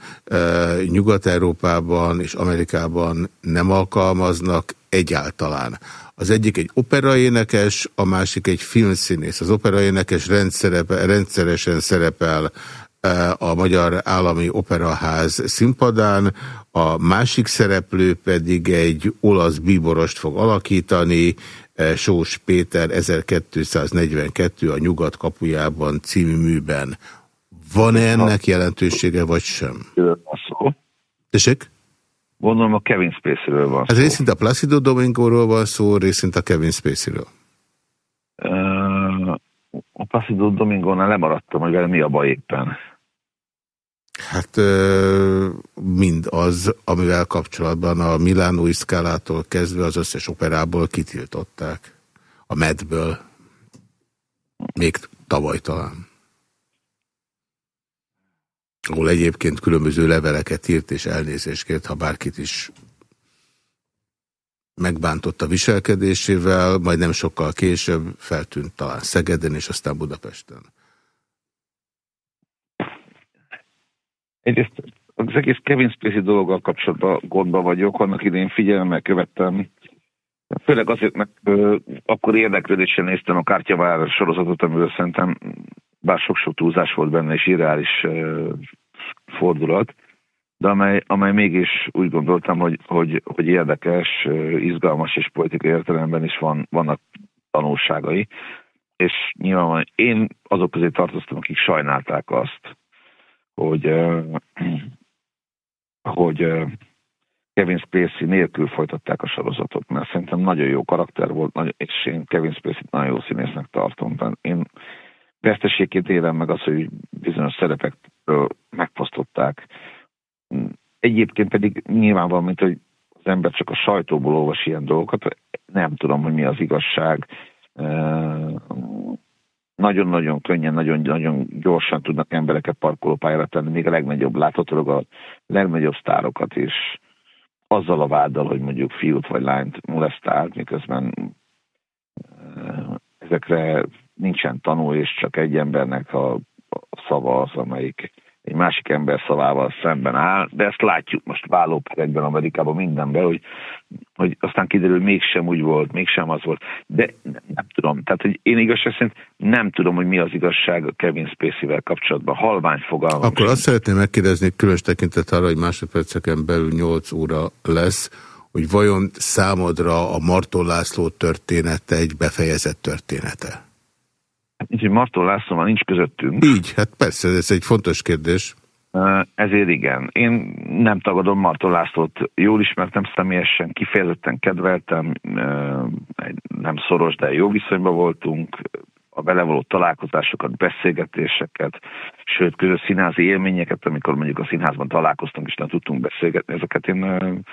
Nyugat-Európában és Amerikában nem alkalmaznak egyáltalán. Az egyik egy operaénekes, a másik egy filmszínész. Az operaénekes rendszeresen szerepel a Magyar Állami Operaház színpadán, a másik szereplő pedig egy olasz bíborost fog alakítani, e, Sós Péter 1242 a Nyugat kapujában című műben. Van-e ennek jelentősége, vagy sem? Tessék? Gondolom a Kevin Spacey-ről van szó. Hát részint a Placido Domingóról van szó, részint a Kevin Spacey-ről. Uh, a Placido Domingónál lemaradtam, hogy vele mi a baj éppen. Hát mind az, amivel kapcsolatban a Milánói szkálától kezdve az összes operából kitiltották. A medből. Még tavaly talán ahol egyébként különböző leveleket írt és elnézést kért, ha bárkit is megbántott a viselkedésével, majd nem sokkal később feltűnt talán Szegeden és aztán Budapesten. Egyrészt az egész Kevin Spacey dologgal kapcsolatban gondba vagyok, annak idén figyelemmel követtem. Főleg azért, mert ö, akkor érdeklődéssel néztem a Kártyavár sorozatot, amiről szerintem bár sok-sok túlzás volt benne, és irreális uh, fordulat, de amely, amely mégis úgy gondoltam, hogy, hogy, hogy érdekes, izgalmas és politikai értelemben is van, vannak tanulságai, és nyilván én azok közé tartoztam, akik sajnálták azt, hogy, hogy Kevin Spacey nélkül folytatták a sorozatot, mert szerintem nagyon jó karakter volt, és én Kevin Spacey-t nagyon jó színésznek tartom. Én veszteségként élem meg az, hogy bizonyos szerepekről megfosztották. Egyébként pedig nyilvánvalóan, mint hogy az ember csak a sajtóból olvas ilyen dolgokat, nem tudom, hogy mi az igazság. Nagyon-nagyon könnyen, nagyon-nagyon gyorsan tudnak embereket parkolópályára tenni, még a legnagyobb, láthatólag a legnagyobb sztárokat is. Azzal a váddal, hogy mondjuk fiút vagy lányt molesztált, miközben ezekre nincsen tanú, és csak egy embernek a, a szava az, amelyik egy másik ember szavával szemben áll, de ezt látjuk most vállóperekben, Amerikában, mindenben, hogy, hogy aztán kiderül, mégsem úgy volt, mégsem az volt, de nem, nem tudom. Tehát, hogy én igazság szerint nem tudom, hogy mi az igazság a Kevin Spacey-vel kapcsolatban. Halvány fogalmam. Akkor azt szeretném megkérdezni, különös tekintet arra, hogy másodperceken belül 8 óra lesz, hogy vajon számodra a Martó László története egy befejezett története? Hát nincs, hogy Martó Lászlóval nincs közöttünk. Így, hát persze, ez egy fontos kérdés. Ezért igen. Én nem tagadom Martó Lászlót, jól ismertem személyesen, kifejezetten kedveltem, nem szoros, de jó viszonyban voltunk, a vele való találkozásokat, beszélgetéseket, sőt, közös színházi élményeket, amikor mondjuk a színházban találkoztunk, és nem tudtunk beszélgetni, ezeket én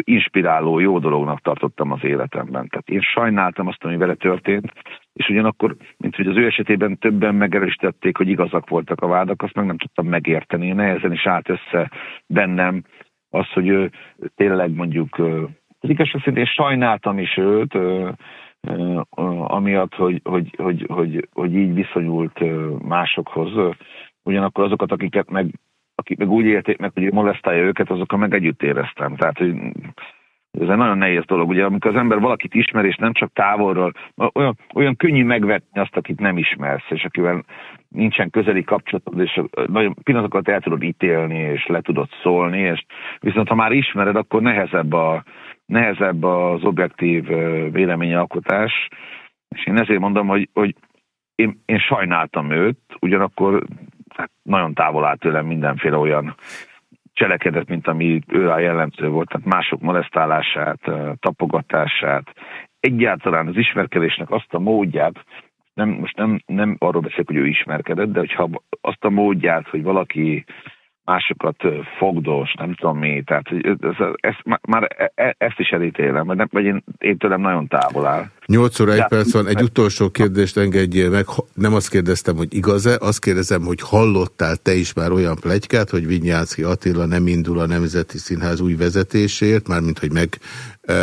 inspiráló, jó dolognak tartottam az életemben. Tehát én sajnáltam azt, ami vele történt, és ugyanakkor, mint hogy az ő esetében többen megerősítették, hogy igazak voltak a vádak, azt meg nem tudtam megérteni. Nehezen is állt össze bennem az, hogy ő tényleg mondjuk, az igazság szerint én sajnáltam is őt, amiatt, hogy, hogy, hogy, hogy, hogy így viszonyult másokhoz. Ugyanakkor azokat, akiket meg akik meg úgy élték meg, hogy molesztálja őket, azokkal meg együtt éreztem. Tehát, hogy ez egy nagyon nehéz dolog. Ugye, amikor az ember valakit ismer, és nem csak távolról, olyan, olyan könnyű megvetni azt, akit nem ismersz, és akivel nincsen közeli kapcsolatod, és nagyon pillanatokat el tudod ítélni, és le tudod szólni, és viszont ha már ismered, akkor nehezebb, a, nehezebb az objektív véleményalkotás, és én ezért mondom, hogy, hogy én, én sajnáltam őt, ugyanakkor hát nagyon távol állt tőlem mindenféle olyan cselekedet, mint ami ő a jellemző volt, tehát mások molesztálását, tapogatását, egyáltalán az ismerkedésnek azt a módját, nem, most nem, nem arról beszélek, hogy ő ismerkedett, de hogyha azt a módját, hogy valaki másokat fogdos, nem tudom mi, tehát ez, ez, már e, e, ezt is elítélem, vagy, nem, vagy én, én tőlem nagyon távol áll. 8 óra 1 perc van, egy utolsó kérdést engedjél meg, nem azt kérdeztem, hogy igaz-e, azt kérdezem, hogy hallottál te is már olyan plegykát, hogy Vinyácki Attila nem indul a Nemzeti Színház új vezetésért, mármint, hogy meg e,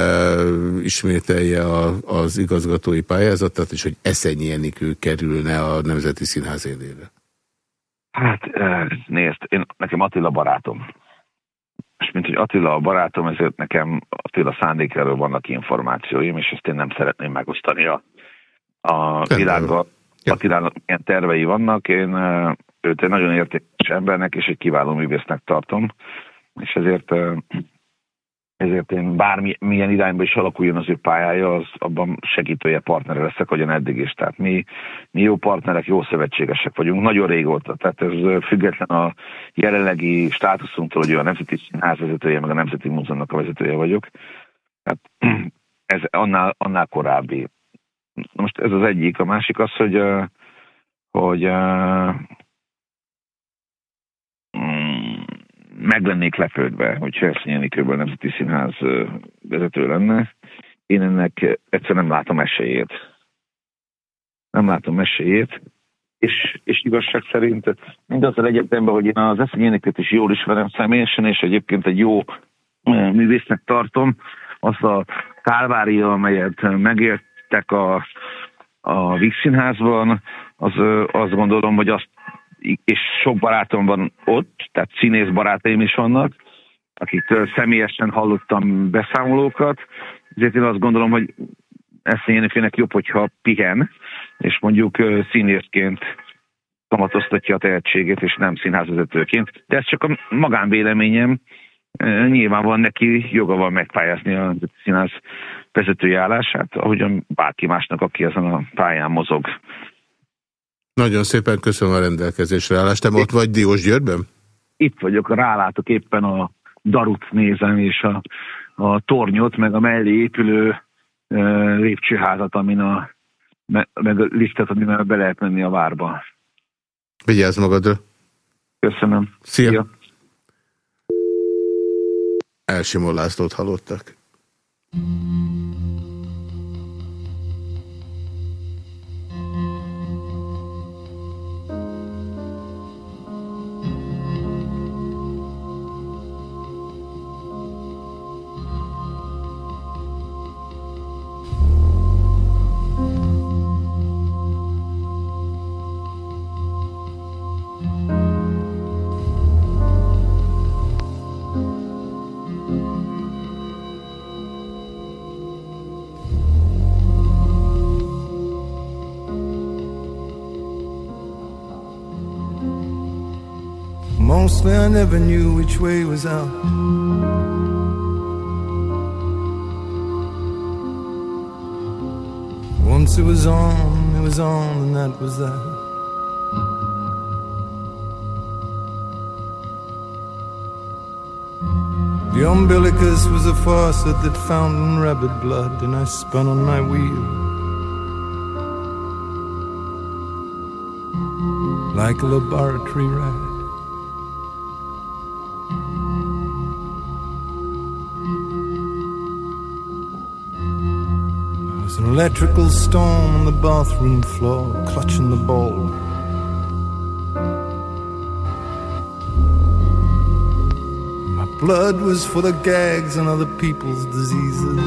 ismételje a, az igazgatói pályázatát, és hogy Eszenyi Enikő kerülne a Nemzeti Színház élére. Hát nézd, én, nekem Attila barátom. És mint hogy Attila a barátom, ezért nekem Attila szándékáról vannak információim, és ezt én nem szeretném megosztani a, a világgal. Attilának milyen tervei vannak, én őt egy nagyon értékes embernek és egy kiváló művésznek tartom, és ezért ezért én bármilyen irányba is alakuljon az ő pályája, az abban segítője, partnere leszek, hogyan eddig is. Tehát mi, mi jó partnerek, jó szövetségesek vagyunk, nagyon régóta. Tehát ez független a jelenlegi státuszunktól, hogy a Nemzeti Színház vezetője, meg a Nemzeti Múzeumnak a vezetője vagyok. Tehát ez annál, annál korábbi. Most ez az egyik. A másik az, hogy, hogy meg lennék lepődve, hogy Cserszényeni kb. a Nemzeti Színház vezető lenne. Én ennek egyszer nem látom esélyét. Nem látom esélyét. És, és igazság szerint mindazzal egyetemben, hogy én az eszényéneket is jól ismerem személyesen, és egyébként egy jó művésznek tartom, azt a kálvária, amelyet megértek a, a Víg Színházban, az, azt gondolom, hogy azt és sok barátom van ott, tehát színész barátaim is vannak, akiktől személyesen hallottam beszámolókat, ezért én azt gondolom, hogy Eszényénefének jobb, hogyha pihen, és mondjuk színészként kamatoztatja a tehetségét, és nem színházvezetőként. De ez csak a magánvéleményem. Van neki joga van megpályázni a színház vezetői állását, ahogyan bárki másnak, aki ezen a pályán mozog. Nagyon szépen köszönöm a rendelkezésre állást. Te ott vagy Diós Győrben? Itt vagyok, rálátok éppen a Darut nézem, és a, a tornyot, meg a mellé épülő e, lépcsőházat, amin a, meg a liftet, amin be lehet menni a várba. Vigyázz magadra! Köszönöm. Szia! Szia. Elsimó Lászlót hallottak. I never knew which way was out. Once it was on, it was on, and that was that. The umbilicus was a faucet that fountained rabbit blood, and I spun on my wheel. Like a laboratory rat. Electrical storm on the bathroom floor, clutching the ball. My blood was full of gags and other people's diseases.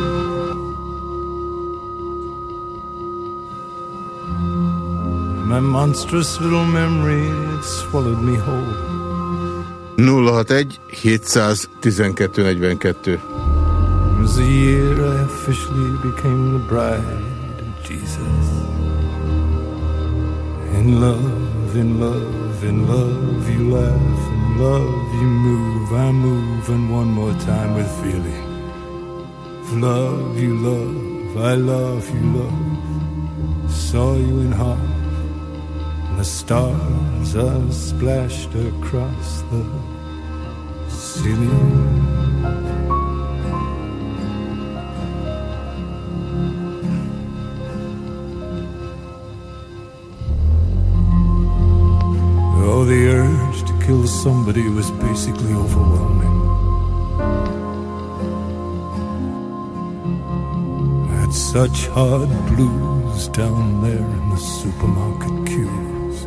My monstrous little memory it swallowed me whole. 061 712 42 was the year I officially became the bride of Jesus. In love, in love, in love, you laugh, in love, you move, I move, and one more time with feeling. Love, you love, I love, you love. Saw you in heart, and the stars are splashed across the ceiling. Somebody was basically overwhelming. I had such hard blues down there in the supermarket queues.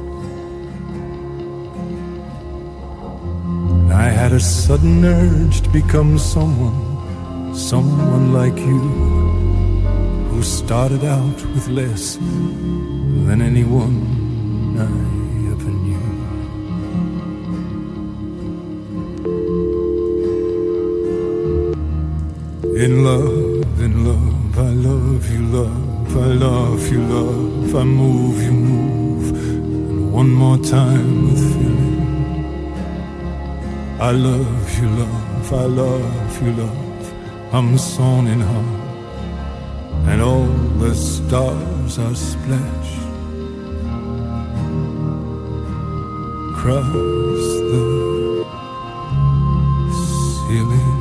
I had a sudden urge to become someone, someone like you, who started out with less than anyone I I love you, love, I love you, love, I'm sewn in half, and all the stars are splashed. Across the ceiling.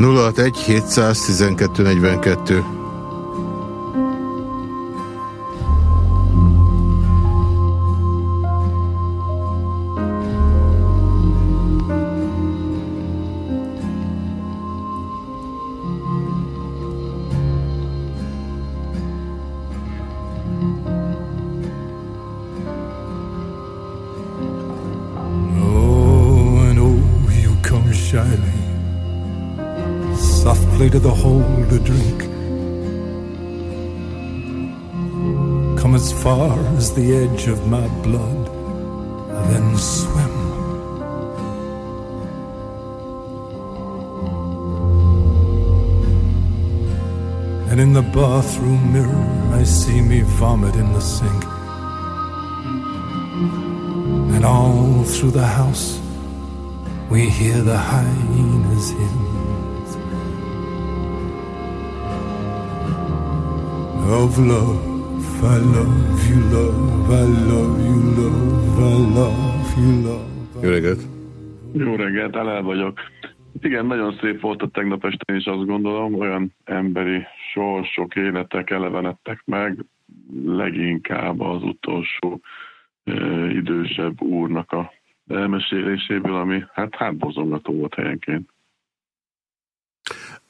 061 712 42 the hole to drink. Come as far as the edge of my blood, then swim. And in the bathroom mirror, I see me vomit in the sink. And all through the house, we hear the hyenas hymns of love. I love you, love, I love you, love, I love you, love. Jó reggelt! Jó reggelt, el vagyok. Igen, nagyon szép volt a tegnap este is azt gondolom, olyan emberi sorsok, életek elevenedtek meg, leginkább az utolsó e, idősebb úrnak a elmeséléséből, ami hát hátbozongató volt helyenként.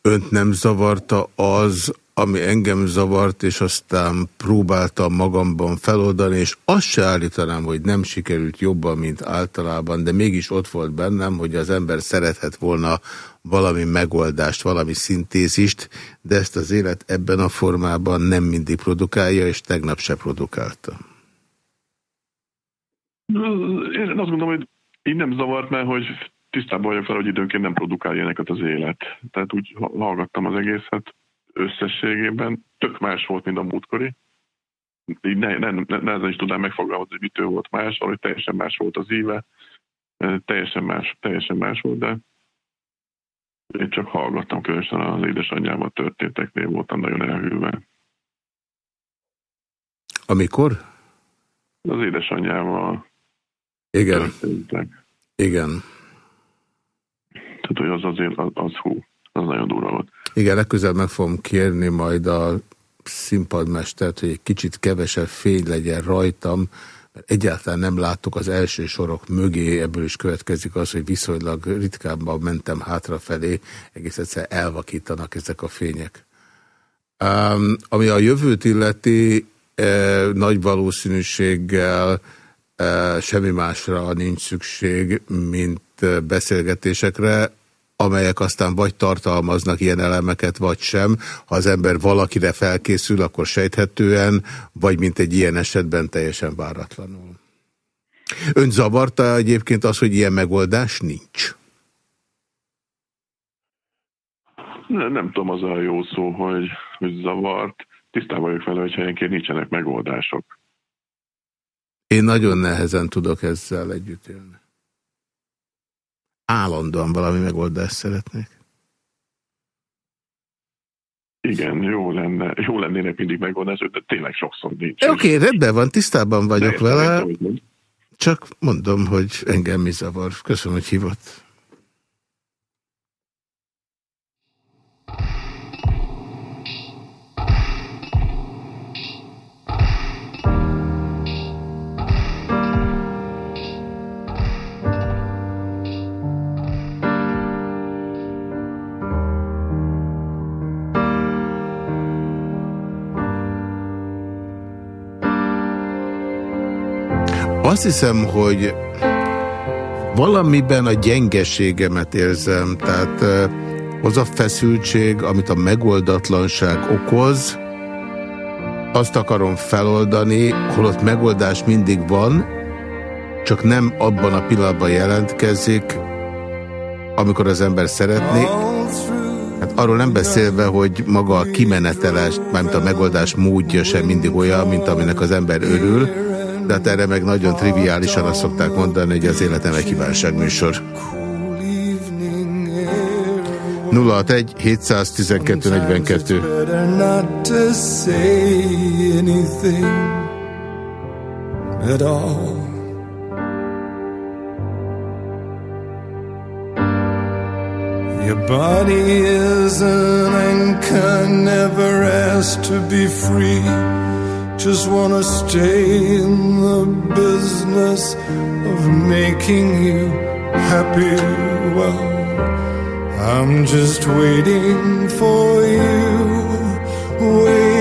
Önt nem zavarta az, ami engem zavart, és aztán próbáltam magamban feloldani, és azt se állítanám, hogy nem sikerült jobban, mint általában, de mégis ott volt bennem, hogy az ember szerethet volna valami megoldást, valami szintézist, de ezt az élet ebben a formában nem mindig produkálja, és tegnap se produkálta. Én azt gondolom, hogy így nem zavart, mert hogy tisztában vagyok fel, hogy időnként nem produkál ilyeneket az élet. Tehát úgy hallgattam az egészet, összességében tök más volt, mint a múltkori. Így ne, ne, ne, nehezen is tudnám megfogalmazni, hogy mitől volt más, hogy teljesen más volt az íve. teljesen más, teljesen más volt, de én csak hallgattam, különösen az édesanyjával történteknél voltam nagyon elhűlve. Amikor? Az édesanyjával Igen. Történtek. Igen. Tehát, hogy az azért, az, az hú, az nagyon durva volt. Igen, legközelebb meg fogom kérni majd a színpadmestert, hogy egy kicsit kevesebb fény legyen rajtam, mert egyáltalán nem látok az első sorok mögé, ebből is következik az, hogy viszonylag ritkábban mentem hátrafelé, egész egyszer elvakítanak ezek a fények. Um, ami a jövőt illeti, eh, nagy valószínűséggel eh, semmi másra nincs szükség, mint eh, beszélgetésekre, amelyek aztán vagy tartalmaznak ilyen elemeket, vagy sem. Ha az ember valakire felkészül, akkor sejthetően, vagy mint egy ilyen esetben teljesen váratlanul. Ön zavarta egyébként az, hogy ilyen megoldás nincs? Nem, nem tudom, az a jó szó, hogy, hogy zavart. Tisztában vagyok vele, hogy helyenként nincsenek megoldások. Én nagyon nehezen tudok ezzel együtt élni állandóan valami megoldást szeretnék. Igen, jó lenne, jó lennének mindig megoldások, de tényleg sokszor nincs. Oké, okay, rendben van, tisztában vagyok de vele. Csak mondom, hogy engem mi zavar. Köszönöm, hogy hívott. Azt hiszem, hogy valamiben a gyengeségemet érzem, tehát az a feszültség, amit a megoldatlanság okoz, azt akarom feloldani, holott megoldás mindig van, csak nem abban a pillanatban jelentkezik, amikor az ember szeretné. Hát arról nem beszélve, hogy maga a kimenetelés, mármint a megoldás módja sem mindig olyan, mint aminek az ember örül, de hát erre meg nagyon triviálisan azt szokták mondani, hogy az életem egy kívánságműsor. 061 712 42 at all. Your body is an anchor, never asked to be free. Just wanna stay in the business of making you happy. Well, I'm just waiting for you, waiting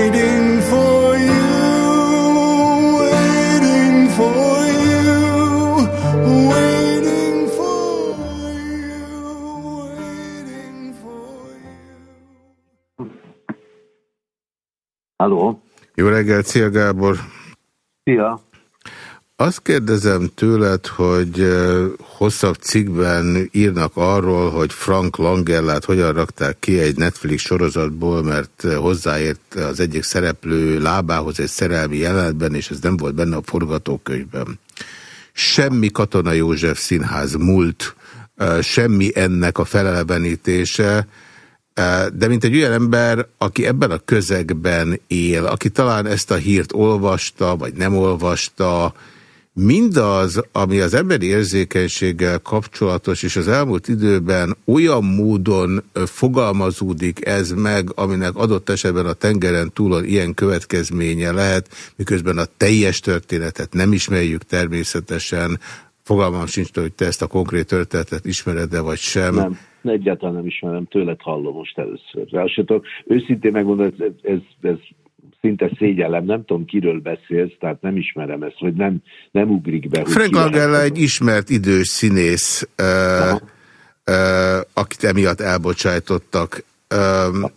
Jó reggelt, Szia Gábor! Szia! Azt kérdezem tőled, hogy hosszabb cikkben írnak arról, hogy Frank Langellát hogyan rakták ki egy Netflix sorozatból, mert hozzáért az egyik szereplő lábához egy szerelmi jelenetben, és ez nem volt benne a forgatókönyvben. Semmi Katona József színház múlt, semmi ennek a felelevenítése, de mint egy olyan ember, aki ebben a közegben él, aki talán ezt a hírt olvasta, vagy nem olvasta, mindaz, ami az emberi érzékenységgel kapcsolatos, és az elmúlt időben olyan módon fogalmazódik ez meg, aminek adott esetben a tengeren túlon ilyen következménye lehet, miközben a teljes történetet nem ismerjük természetesen, fogalmam sincs, hogy te ezt a konkrét történetet ismered-e vagy sem. Nem egyáltalán nem ismerem, tőled hallom most először. Ráadásul őszintén megmondom, ez, ez, ez szinte szégyellem, nem tudom, kiről beszélsz, tehát nem ismerem ezt, vagy nem, nem ugrik be. Frank Langella egy ismert idős színész, uh, uh, akit emiatt elbocsájtottak. Uh,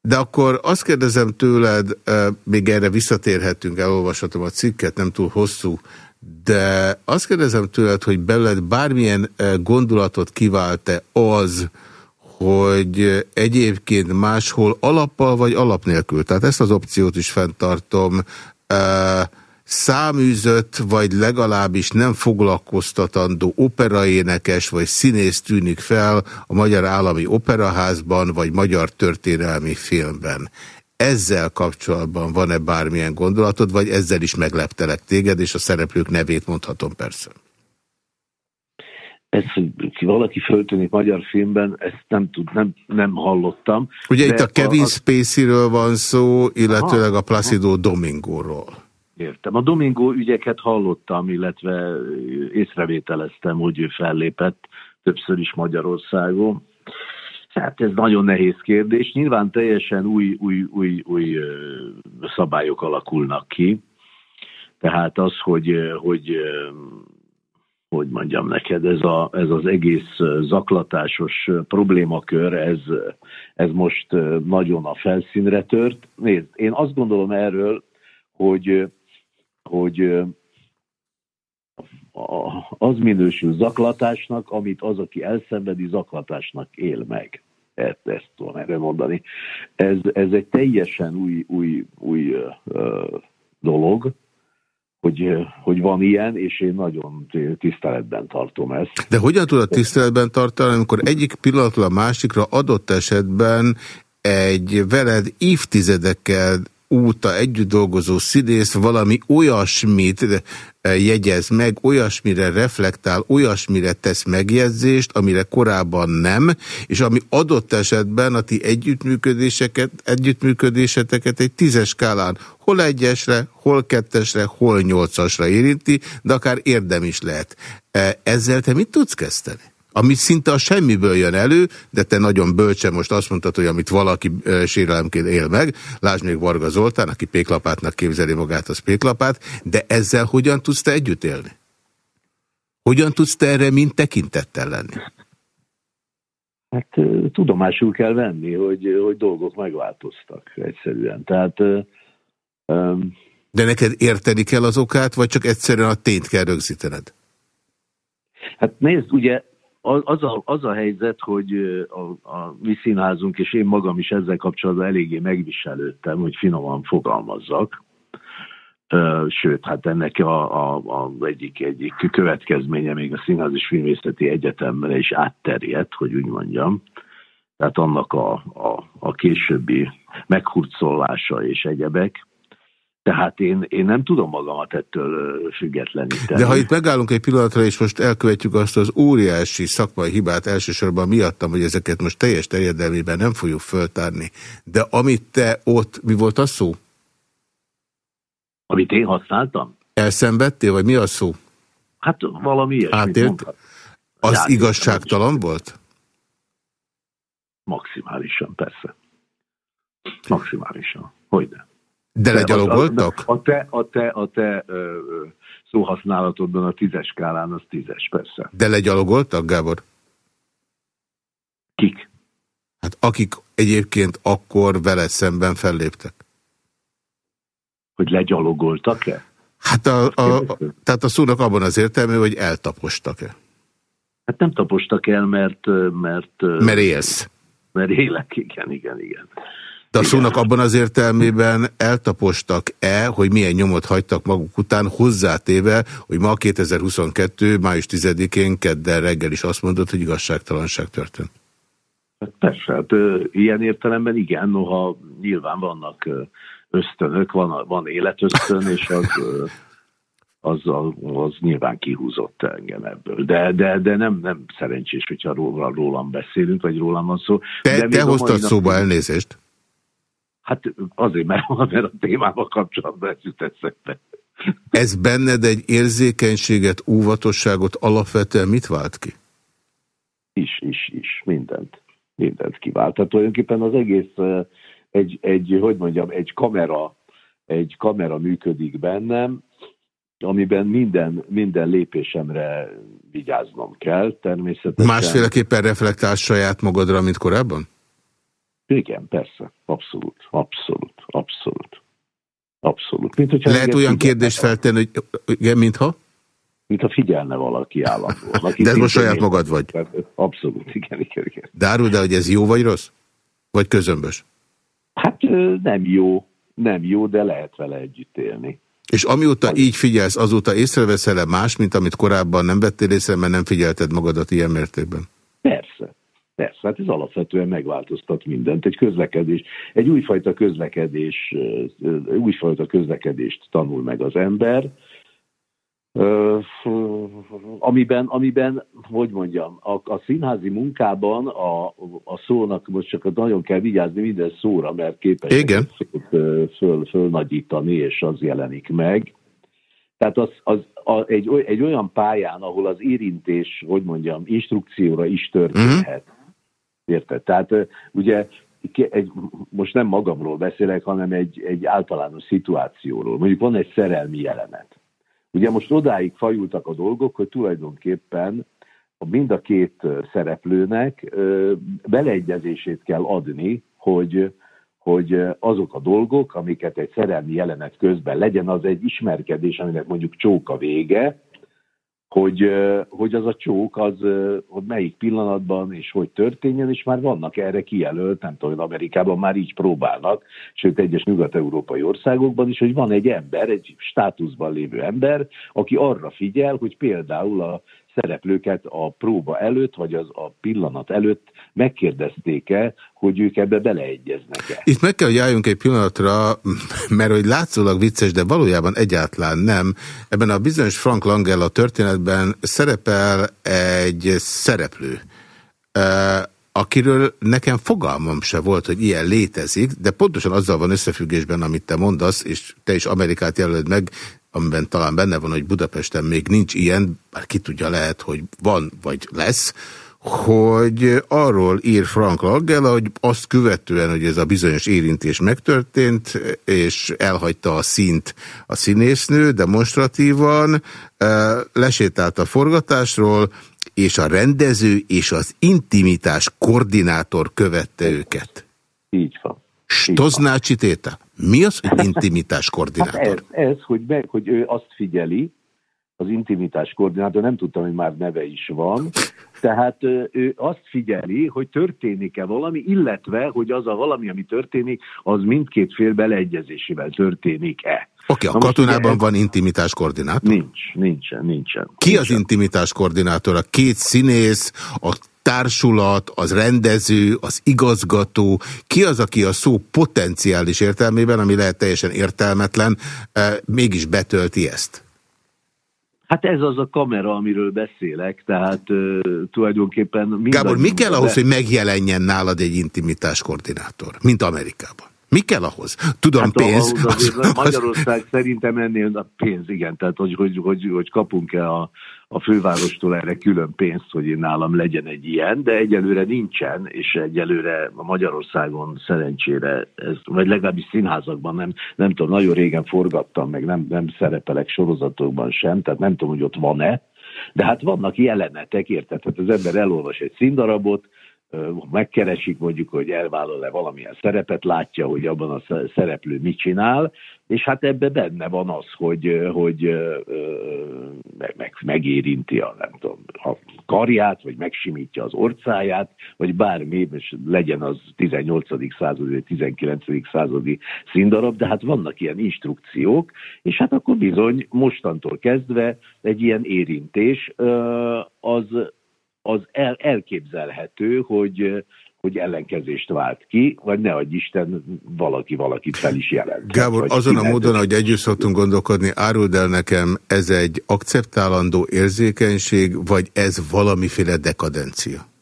de akkor azt kérdezem tőled, uh, még erre visszatérhetünk, elolvashatom a cikket, nem túl hosszú, de azt kérdezem tőled, hogy belőled bármilyen eh, gondolatot kivált-e az, hogy egyébként máshol alappal vagy alap nélkül, tehát ezt az opciót is fenntartom, eh, száműzött, vagy legalábbis nem foglalkoztatandó operaénekes vagy színész tűnik fel a Magyar Állami Operaházban, vagy Magyar Történelmi Filmben. Ezzel kapcsolatban van-e bármilyen gondolatod, vagy ezzel is megleptelek téged, és a szereplők nevét mondhatom persze? ezt, hogy valaki föltűnik magyar filmben, ezt nem tud, nem, nem hallottam. Ugye itt a Kevin a, Spacey-ről van szó, illetőleg a Placido Domingóról. Értem. A Domingo ügyeket hallottam, illetve észrevételeztem, hogy ő fellépett többször is Magyarországon. Hát ez nagyon nehéz kérdés. Nyilván teljesen új, új, új, új szabályok alakulnak ki. Tehát az, hogy, hogy hogy mondjam neked, ez, a, ez az egész zaklatásos problémakör, ez, ez most nagyon a felszínre tört. Nézd, én azt gondolom erről, hogy, hogy az minősül zaklatásnak, amit az, aki elszenvedi, zaklatásnak él meg. Ezt, ezt tudom erre mondani. Ez, ez egy teljesen új, új, új uh, dolog, hogy, hogy van ilyen, és én nagyon tiszteletben tartom ezt. De hogyan tudod tiszteletben tartani, amikor egyik pillanatról a másikra adott esetben egy veled évtizedekkel óta együtt dolgozó színész valami olyasmit eh, jegyez meg, olyasmire reflektál, olyasmire tesz megjegyzést, amire korábban nem, és ami adott esetben a ti együttműködéseket, együttműködéseteket egy tízes skálán hol egyesre, hol kettesre, hol nyolcasra érinti, de akár érdem is lehet. Eh, ezzel te mit tudsz kezdeni? Ami szinte a semmiből jön elő, de te nagyon bölcsen most azt mondtad, hogy amit valaki sérelemként él meg, lásd még Varga Zoltán, aki péklapátnak képzeli magát, az péklapát, de ezzel hogyan tudsz te együtt élni? Hogyan tudsz te erre mind tekintettel lenni? Hát tudomásul kell venni, hogy, hogy dolgok megváltoztak egyszerűen. Tehát... Um, de neked érteni kell az okát, vagy csak egyszerűen a tényt kell rögzítened? Hát nézd, ugye az a, az a helyzet, hogy a, a mi színházunk, és én magam is ezzel kapcsolatban eléggé megviselődtem, hogy finoman fogalmazzak. Sőt, hát ennek a, a, a egyik, egyik következménye még a Színház és Filmészeti Egyetemre is átterjedt, hogy úgy mondjam. Tehát annak a, a, a későbbi meghurcolása és egyebek. Tehát én, én nem tudom magamat ettől függetleníteni. De ha itt megállunk egy pillanatra, és most elkövetjük azt az óriási szakmai hibát elsősorban miattam, hogy ezeket most teljes terjedelmében nem fogjuk föltárni, de amit te ott, mi volt a szó? Amit én használtam? Elszenvedtél, vagy mi a szó? Hát valami ilyesmit Átért? Az Játék igazságtalan volt? Maximálisan, persze. Maximálisan. Hogyne. De legyalogoltak? A, a te, a te, a te ö, szóhasználatodban a tízes skálán az tízes, persze. De legyalogoltak, Gábor? Kik? Hát akik egyébként akkor vele szemben felléptek. Hogy legyalogoltak-e? Hát a, a, a, tehát a szónak abban az értelmű, hogy eltapostak-e? Hát nem tapostak el, mert... Mert, mert élsz. Mert élek, igen, igen, igen. De a szónak abban az értelmében eltapostak-e, hogy milyen nyomot hagytak maguk után, hozzátéve, hogy ma 2022. május 10-én kedden reggel is azt mondott, hogy igazságtalanság történt. Hát persze, hát ilyen értelemben igen, noha nyilván vannak ösztönök, van, van életösztön, és az, az, az, az nyilván kihúzott engem ebből. De, de, de nem, nem szerencsés, hogyha rólam, rólam beszélünk, vagy rólam van szó. Te, de te hoztad szóba elnézést? Hát azért, mert, mert a témával kapcsolatban ez jut eszembe. Ez benned egy érzékenységet, óvatosságot alapvetően mit vált ki? Is, is, is. Mindent. Mindent kivált. Tehát tulajdonképpen az egész egy, egy, hogy mondjam, egy kamera, egy kamera működik bennem, amiben minden, minden lépésemre vigyáznom kell, természetesen. Másféleképpen reflektálsz saját magadra, mint korábban? Igen, persze. Abszolút, abszolút, abszolút. Abszolút. Mint, hogyha Lehet olyan kérdést feltenni, hogy igen, mintha? Mintha figyelne valaki állandóan. De ez most saját magad vagy? Abszolút, igen, igen, igen. De árul, de hogy ez jó vagy rossz? Vagy közömbös? Hát nem jó, nem jó, de lehet vele együtt élni. És amióta így figyelsz, azóta észreveszel-e más, mint amit korábban nem vettél észre, mert nem figyelted magadat ilyen mértékben? Persze. Persze, hát ez alapvetően megváltoztat mindent. Egy közlekedés, egy újfajta közlekedés, újfajta közlekedést tanul meg az ember, amiben, amiben, hogy mondjam, a, a színházi munkában a, a szónak most csak nagyon kell vigyázni minden szóra, mert képes Igen. föl, fölnagyítani, és az jelenik meg. Tehát az, az, a, egy, egy olyan pályán, ahol az érintés, hogy mondjam, instrukcióra is történhet. Uh-huh. Érted? Tehát ugye egy, most nem magamról beszélek, hanem egy, egy általános szituációról. Mondjuk van egy szerelmi jelenet Ugye most odáig fajultak a dolgok, hogy tulajdonképpen mind a két szereplőnek beleegyezését kell adni, hogy, hogy azok a dolgok, amiket egy szerelmi jelenet közben legyen, az egy ismerkedés, aminek mondjuk csóka vége, hogy, hogy az a csók, az hogy melyik pillanatban és hogy történjen, és már vannak erre kijelölt, nem tudom, Amerikában már így próbálnak, sőt egyes nyugat-európai országokban is, hogy van egy ember, egy státuszban lévő ember, aki arra figyel, hogy például a szereplőket a próba előtt, vagy az a pillanat előtt megkérdezték-e, hogy ők ebbe beleegyeznek-e. Itt meg kell, hogy álljunk egy pillanatra, mert hogy látszólag vicces, de valójában egyáltalán nem. Ebben a bizonyos Frank Langella történetben szerepel egy szereplő, akiről nekem fogalmam se volt, hogy ilyen létezik, de pontosan azzal van összefüggésben, amit te mondasz, és te is Amerikát jelöled meg, amiben talán benne van, hogy Budapesten még nincs ilyen, bár ki tudja lehet, hogy van vagy lesz, hogy arról ír Frank Laggela, hogy azt követően, hogy ez a bizonyos érintés megtörtént, és elhagyta a színt a színésznő demonstratívan, lesétált a forgatásról, és a rendező és az intimitás koordinátor követte őket. Így van. Stoznácsi Téta. Mi az, hogy intimitás koordinátor? Hát ez, ez hogy, meg, hogy ő azt figyeli, az intimitás koordinátor, nem tudtam, hogy már neve is van, tehát ő azt figyeli, hogy történik-e valami, illetve, hogy az a valami, ami történik, az mindkét fél beleegyezésével történik-e. Oké, okay, a katonában ugye, van intimitás koordinátor? Nincs, nincsen, nincsen. Ki nincsen. az intimitás koordinátor? A két színész, a társulat, az rendező, az igazgató, ki az, aki a szó potenciális értelmében, ami lehet teljesen értelmetlen, mégis betölti ezt? Hát ez az a kamera, amiről beszélek, tehát uh, tulajdonképpen... Gábor, mi kell ahhoz, hogy megjelenjen nálad egy intimitás koordinátor, mint Amerikában? Mi kell ahhoz? Tudom, hát pénz. Ahhoz az, Magyarország az... szerintem ennél a pénz, igen, tehát hogy, hogy, hogy, hogy kapunk-e a, a fővárostól erre külön pénzt, hogy én nálam legyen egy ilyen, de egyelőre nincsen, és egyelőre a Magyarországon szerencsére, ez, vagy legalábbis színházakban nem, nem tudom, nagyon régen forgattam, meg nem, nem szerepelek sorozatokban sem, tehát nem tudom, hogy ott van-e, de hát vannak jelenetek, érted? Hát az ember elolvas egy színdarabot, megkeresik mondjuk, hogy elvállal-e valamilyen szerepet, látja, hogy abban a szereplő mit csinál, és hát ebbe benne van az, hogy, hogy meg, meg, megérinti a, nem tudom, a karját, vagy megsimítja az orcáját, vagy bármi, és legyen az 18. századi, vagy 19. századi színdarab, de hát vannak ilyen instrukciók, és hát akkor bizony mostantól kezdve egy ilyen érintés az az el, elképzelhető, hogy, hogy ellenkezést vált ki, vagy ne adj Isten, valaki valakit fel is jelent. Gábor, azon a módon, hogy együtt szoktunk gondolkodni, áruld el nekem, ez egy akceptálandó érzékenység, vagy ez valamiféle dekadencia?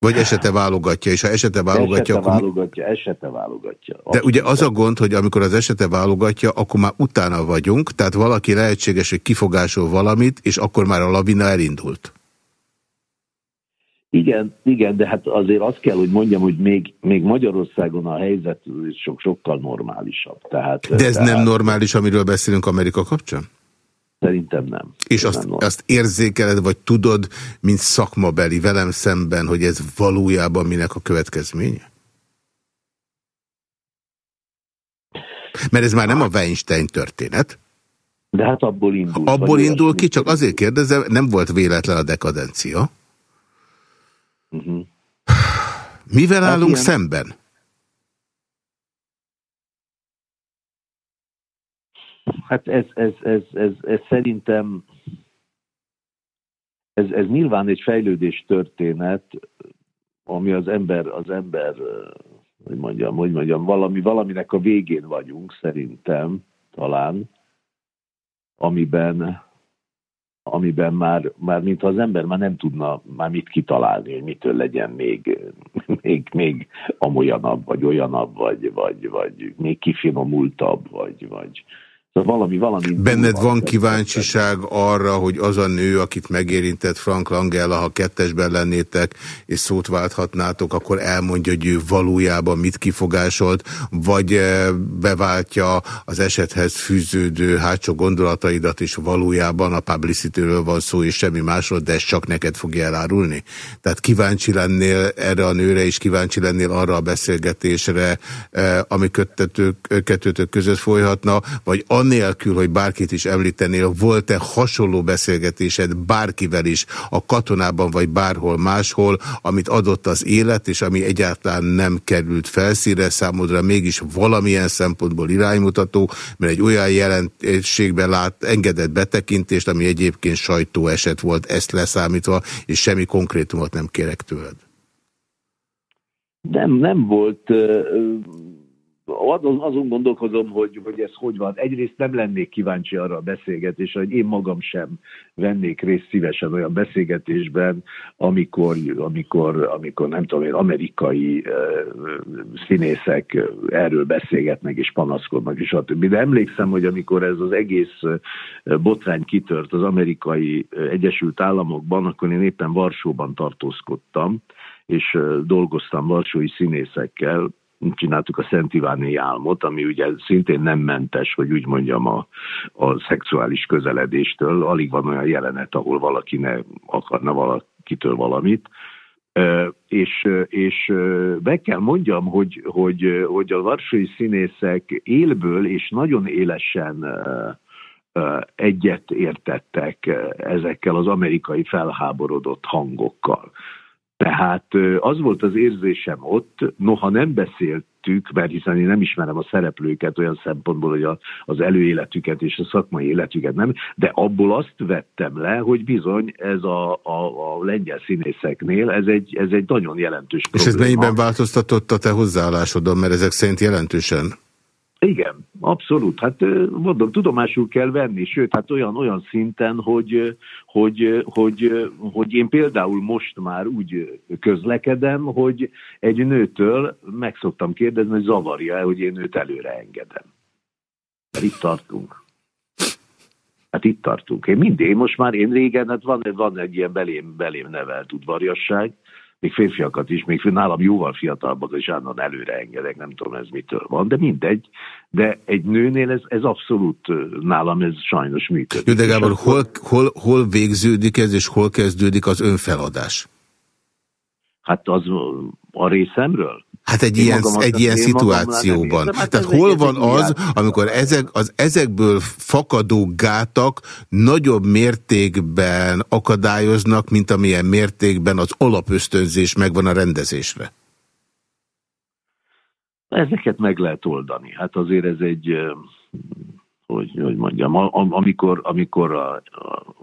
Vagy esete válogatja, és ha esete válogatja, esete akkor... válogatja, esete válogatja. De ugye az a gond, hogy amikor az esete válogatja, akkor már utána vagyunk, tehát valaki lehetséges, hogy kifogásol valamit, és akkor már a lavina elindult. Igen, igen, de hát azért azt kell, hogy mondjam, hogy még, még Magyarországon a helyzet sok, sokkal normálisabb. Tehát, de ez tehát... nem normális, amiről beszélünk Amerika kapcsán? Szerintem nem. És azt, nem azt érzékeled, vagy tudod, mint szakmabeli velem szemben, hogy ez valójában minek a következménye? Mert ez már nem a Weinstein történet. De hát abból indul. Abból indul ki, csak azért kérdezem, nem volt véletlen a dekadencia. Uh mhm. -huh. Mivel hát állunk ilyen... szemben? Hát ez, ez, ez, ez, ez szerintem ez, ez nyilván egy fejlődés történet, ami az ember, az ember, hogy mondjam, hogy mondjam, valami, valaminek a végén vagyunk szerintem, talán, amiben, amiben már, már mintha az ember már nem tudna már mit kitalálni, hogy mitől legyen még, még, még amolyanabb, vagy olyanabb, vagy, vagy, vagy még kifinomultabb, vagy, vagy, valami, valami... Benned van kíváncsiság arra, hogy az a nő, akit megérintett Frank Langella, ha kettesben lennétek, és szót válthatnátok, akkor elmondja, hogy ő valójában mit kifogásolt, vagy eh, beváltja az esethez fűződő hátsó gondolataidat, és valójában a publicity van szó, és semmi másról, de ezt csak neked fogja elárulni. Tehát kíváncsi lennél erre a nőre, és kíváncsi lennél arra a beszélgetésre, eh, ami kettőtök között folyhatna, vagy an anélkül, hogy bárkit is említenél, volt-e hasonló beszélgetésed bárkivel is a katonában vagy bárhol máshol, amit adott az élet, és ami egyáltalán nem került felszíre számodra, mégis valamilyen szempontból iránymutató, mert egy olyan jelentségben lát, engedett betekintést, ami egyébként sajtó eset volt, ezt leszámítva, és semmi konkrétumot nem kérek tőled. Nem, nem volt azon gondolkozom, hogy, hogy ez hogy van. Egyrészt nem lennék kíváncsi arra a beszélgetésre, hogy én magam sem vennék részt szívesen olyan beszélgetésben, amikor, amikor, amikor nem tudom én, amerikai uh, színészek erről beszélgetnek és panaszkodnak és többi. De emlékszem, hogy amikor ez az egész botrány kitört az amerikai Egyesült Államokban, akkor én éppen Varsóban tartózkodtam, és dolgoztam varsói színészekkel, csináltuk a Szent Iváni álmot, ami ugye szintén nem mentes, hogy úgy mondjam, a, a szexuális közeledéstől. Alig van olyan jelenet, ahol valaki ne akarna valakitől valamit. És, és meg kell mondjam, hogy, hogy, hogy a varsói színészek élből és nagyon élesen egyet értettek ezekkel az amerikai felháborodott hangokkal. Tehát az volt az érzésem ott, noha nem beszéltük, mert hiszen én nem ismerem a szereplőket olyan szempontból, hogy a, az előéletüket és a szakmai életüket nem, de abból azt vettem le, hogy bizony ez a, a, a lengyel színészeknél ez egy, ez egy nagyon jelentős probléma. És ez mennyiben változtatott a te hozzáállásodon, mert ezek szerint jelentősen? Igen, abszolút. Hát mondom, tudomásul kell venni, sőt, hát olyan, olyan szinten, hogy, hogy, hogy, hogy én például most már úgy közlekedem, hogy egy nőtől meg szoktam kérdezni, hogy zavarja-e, hogy én őt előre engedem. Mert itt tartunk. Hát itt tartunk. Én mindig, most már én régen, hát van, van egy ilyen belém, belém nevelt udvarjasság, még férfiakat is, még nálam jóval fiatalabbat is állandóan előre engedek, nem tudom ez mitől van, de mindegy. De egy nőnél ez, ez abszolút nálam ez sajnos működik. Jó, de Gábor, hol, hol, hol végződik ez, és hol kezdődik az önfeladás? Hát az a részemről? Hát egy ilyen, egy ilyen szituációban. Hát Tehát hol van az, amikor ezek, az ezekből fakadó gátak nagyobb mértékben akadályoznak, mint amilyen mértékben az alapösztönzés megvan a rendezésre? Ezeket meg lehet oldani. Hát azért ez egy, hogy, hogy mondjam, amikor, amikor a,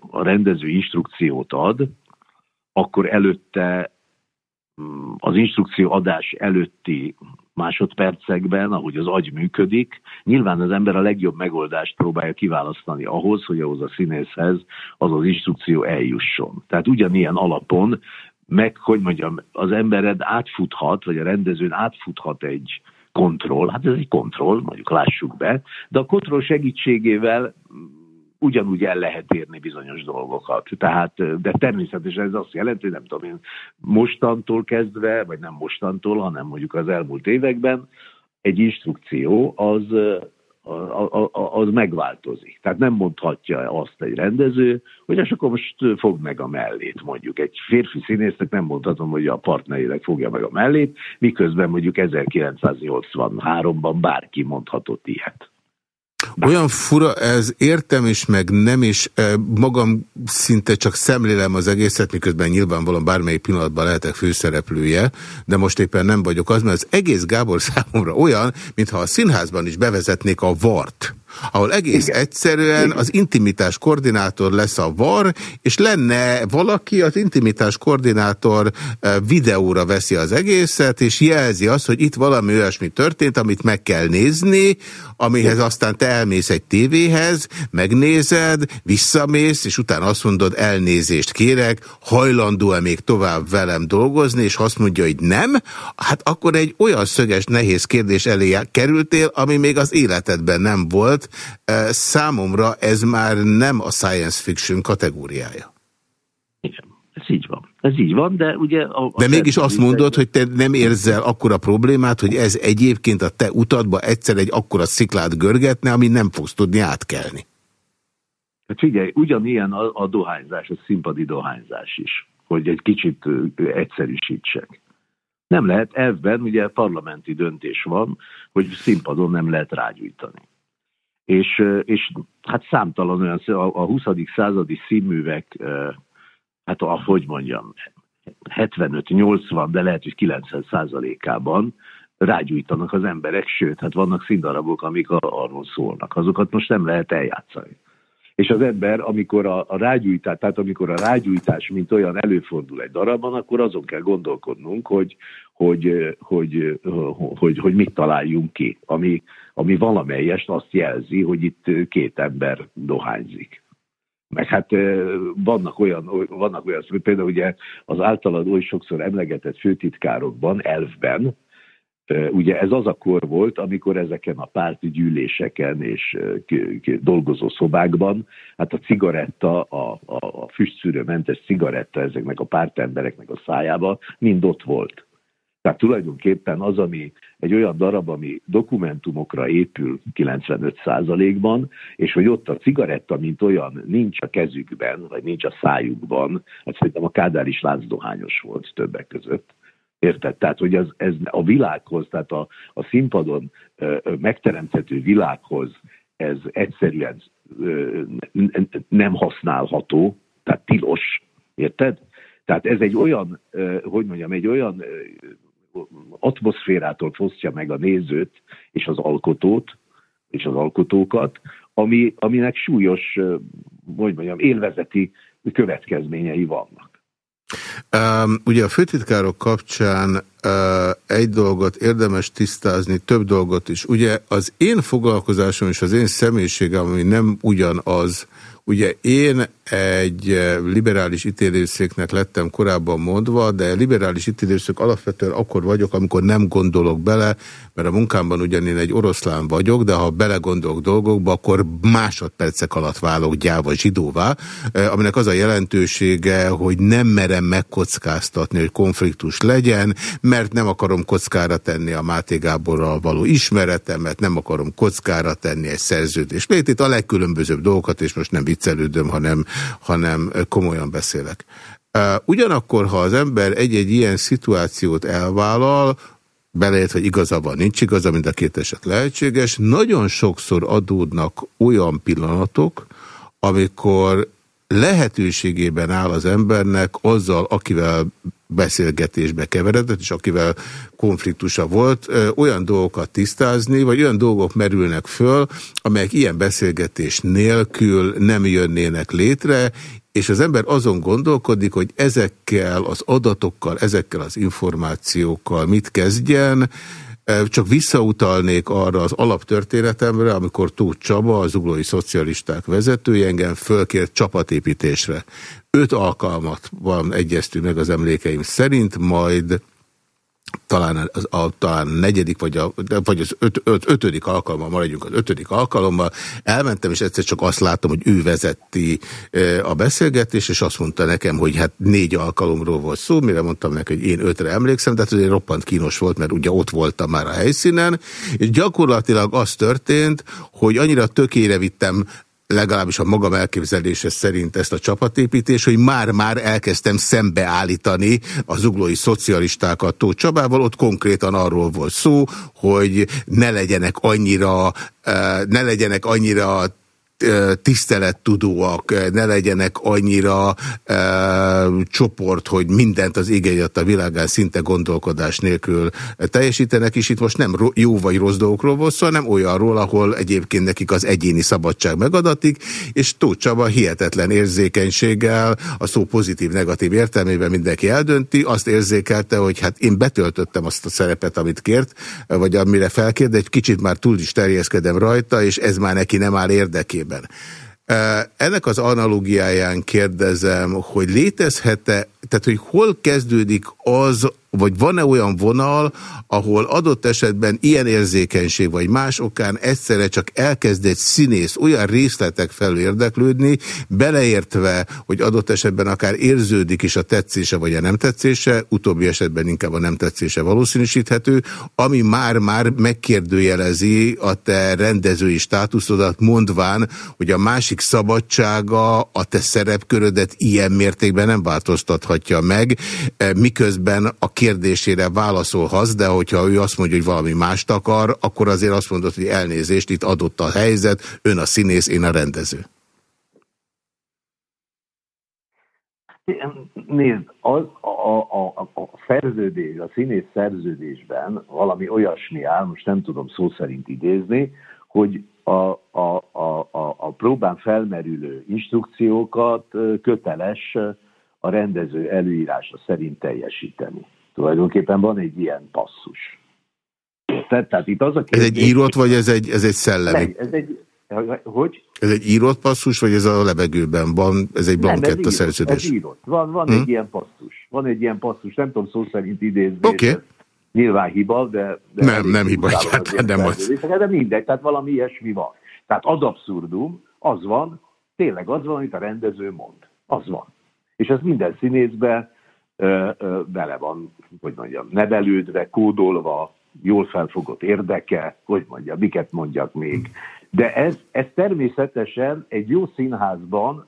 a rendező instrukciót ad, akkor előtte az instrukció adás előtti másodpercekben, ahogy az agy működik, nyilván az ember a legjobb megoldást próbálja kiválasztani ahhoz, hogy ahhoz a színészhez az az instrukció eljusson. Tehát ugyanilyen alapon meg, hogy mondjam, az embered átfuthat, vagy a rendezőn átfuthat egy kontroll, hát ez egy kontroll, mondjuk lássuk be, de a kontroll segítségével ugyanúgy el lehet érni bizonyos dolgokat. Tehát, de természetesen ez azt jelenti, hogy nem tudom én, mostantól kezdve, vagy nem mostantól, hanem mondjuk az elmúlt években egy instrukció az, az megváltozik. Tehát nem mondhatja azt egy rendező, hogy és akkor most fog meg a mellét, mondjuk. Egy férfi színésznek nem mondhatom, hogy a partnerileg fogja meg a mellét, miközben mondjuk 1983-ban bárki mondhatott ilyet. Olyan fura ez, értem is, meg nem is, magam szinte csak szemlélem az egészet, miközben nyilvánvalóan bármely pillanatban lehetek főszereplője, de most éppen nem vagyok az, mert az egész Gábor számomra olyan, mintha a színházban is bevezetnék a vart ahol egész Igen. egyszerűen az intimitás koordinátor lesz a VAR, és lenne valaki, az intimitás koordinátor eh, videóra veszi az egészet, és jelzi azt, hogy itt valami olyasmi történt, amit meg kell nézni, amihez aztán te elmész egy tévéhez, megnézed, visszamész, és utána azt mondod, elnézést kérek, hajlandó-e még tovább velem dolgozni, és azt mondja, hogy nem, hát akkor egy olyan szöges, nehéz kérdés elé kerültél, ami még az életedben nem volt. Számomra ez már nem a science fiction kategóriája. Igen, ez így van. Ez így van, de ugye... A, a de mégis azt mondod, hogy te nem érzel akkora problémát, hogy ez egyébként a te utadba egyszer egy akkora sziklát görgetne, ami nem fogsz tudni átkelni. Hát figyelj, ugyanilyen a, a dohányzás, a színpadi dohányzás is, hogy egy kicsit egyszerűsítsek. Nem lehet, elvben ugye parlamenti döntés van, hogy színpadon nem lehet rágyújtani. És, és hát számtalan olyan, a, a 20. századi színművek, hát ahogy mondjam, 75-80, de lehet, hogy 90 százalékában rágyújtanak az emberek, sőt, hát vannak színdarabok, amik arról szólnak. Azokat most nem lehet eljátszani. És az ember, amikor a, a rágyújtás, tehát amikor a rágyújtás, mint olyan előfordul egy darabban, akkor azon kell gondolkodnunk, hogy, hogy, hogy, hogy, hogy mit találjunk ki, ami, ami valamelyest azt jelzi, hogy itt két ember dohányzik. Meg hát vannak olyan, vannak olyan, például ugye az általad oly sokszor emlegetett főtitkárokban, elfben, Ugye ez az a kor volt, amikor ezeken a párti gyűléseken és dolgozó szobákban, hát a cigaretta, a, a, a füstszűrőmentes cigaretta ezeknek a pártembereknek a szájába mind ott volt. Tehát tulajdonképpen az, ami egy olyan darab, ami dokumentumokra épül 95%-ban, és hogy ott a cigaretta, mint olyan, nincs a kezükben, vagy nincs a szájukban, hát szerintem a Kádár is láncdohányos volt többek között, Érted? Tehát, hogy ez, ez a világhoz, tehát a, a színpadon ö, megteremthető világhoz ez egyszerűen ö, nem használható, tehát tilos, érted? Tehát ez egy olyan, hogy mondjam, egy olyan atmoszférától fosztja meg a nézőt és az alkotót, és az alkotókat, ami, aminek súlyos, hogy mondjam, élvezeti következményei vannak. Um, ugye a főtitkárok kapcsán uh, egy dolgot érdemes tisztázni, több dolgot is. Ugye az én foglalkozásom és az én személyiségem, ami nem ugyanaz, Ugye én egy eh, liberális ítélőszéknek lettem korábban mondva, de liberális ítélőszék alapvetően akkor vagyok, amikor nem gondolok bele, mert a munkámban ugyan én egy oroszlán vagyok, de ha belegondolok dolgokba, akkor másodpercek alatt válok gyáva zsidóvá, eh, aminek az a jelentősége, hogy nem merem megkockáztatni, hogy konfliktus legyen, mert nem akarom kockára tenni a Máté Gáborral való ismeretemet, nem akarom kockára tenni egy szerződés létét, a legkülönbözőbb dolgokat, és most nem viccelődöm, hanem, hanem komolyan beszélek. Ugyanakkor, ha az ember egy-egy ilyen szituációt elvállal, beleért, hogy igaza van, nincs igaza, mind a két eset lehetséges, nagyon sokszor adódnak olyan pillanatok, amikor lehetőségében áll az embernek azzal, akivel beszélgetésbe keveredett, és akivel konfliktusa volt, olyan dolgokat tisztázni, vagy olyan dolgok merülnek föl, amelyek ilyen beszélgetés nélkül nem jönnének létre, és az ember azon gondolkodik, hogy ezekkel az adatokkal, ezekkel az információkkal mit kezdjen, csak visszautalnék arra az alaptörténetemre, amikor Tóth Csaba, az uglói szocialisták vezetője engem fölkért csapatépítésre. Öt alkalmat van egyeztünk meg az emlékeim szerint, majd talán, az, a, talán negyedik, vagy, a, vagy az öt, öt, ötödik alkalommal, maradjunk az ötödik alkalommal, elmentem, és egyszer csak azt láttam, hogy ő vezeti a beszélgetést, és azt mondta nekem, hogy hát négy alkalomról volt szó, mire mondtam neki, hogy én ötre emlékszem, tehát azért roppant kínos volt, mert ugye ott voltam már a helyszínen, és gyakorlatilag az történt, hogy annyira tökére vittem legalábbis a magam elképzelése szerint ezt a csapatépítés, hogy már-már elkezdtem szembeállítani az uglói szocialistákat Tóth Csabával, ott konkrétan arról volt szó, hogy ne legyenek annyira, eh, ne legyenek annyira tisztelettudóak, ne legyenek annyira e, csoport, hogy mindent az igényet a világán szinte gondolkodás nélkül teljesítenek, és itt most nem jó vagy rossz dolgokról volt szó, hanem olyanról, ahol egyébként nekik az egyéni szabadság megadatik, és Tóth Csaba hihetetlen érzékenységgel, a szó pozitív-negatív értelmében mindenki eldönti, azt érzékelte, hogy hát én betöltöttem azt a szerepet, amit kért, vagy amire felkért, de egy kicsit már túl is terjeszkedem rajta, és ez már neki nem áll érdekében esetében. Ennek az analógiáján kérdezem, hogy létezhet-e, tehát hogy hol kezdődik az vagy van-e olyan vonal, ahol adott esetben ilyen érzékenység, vagy más okán egyszerre csak elkezd egy színész olyan részletek felül érdeklődni, beleértve, hogy adott esetben akár érződik is a tetszése, vagy a nem tetszése, utóbbi esetben inkább a nem tetszése valószínűsíthető, ami már-már megkérdőjelezi a te rendezői státuszodat, mondván, hogy a másik szabadsága a te szerepkörödet ilyen mértékben nem változtathatja meg, miközben a kérdésére válaszolhatsz, de hogyha ő azt mondja, hogy valami mást akar, akkor azért azt mondod, hogy elnézést, itt adott a helyzet, ön a színész, én a rendező. Nézd, a, a, a, a szerződés, a színész szerződésben valami olyasmi áll, most nem tudom szó szerint idézni, hogy a, a, a, a, a próbán felmerülő instrukciókat köteles a rendező előírása szerint teljesíteni. Tulajdonképpen van egy ilyen passzus. Tehát, tehát itt az a kérdés, ez egy írott, vagy ez egy, ez egy szellemi? Ez egy, hogy? Ez egy írott passzus, vagy ez a levegőben van? Ez egy blankett a szerződés? Ez írott. Van, van hmm? egy ilyen passzus. Van egy ilyen passzus, nem tudom szó szerint idézni. Oké. Okay. Nyilván hiba, de... de nem, nem hiba, egyáltalán nem az. De mindegy, tehát valami ilyesmi van. Tehát az abszurdum, az van, tényleg az van, amit a rendező mond. Az van. És ez minden színészben bele van, hogy mondjam, nevelődve, kódolva, jól felfogott érdeke, hogy mondjam, miket mondjak még. De ez, ez természetesen egy jó színházban,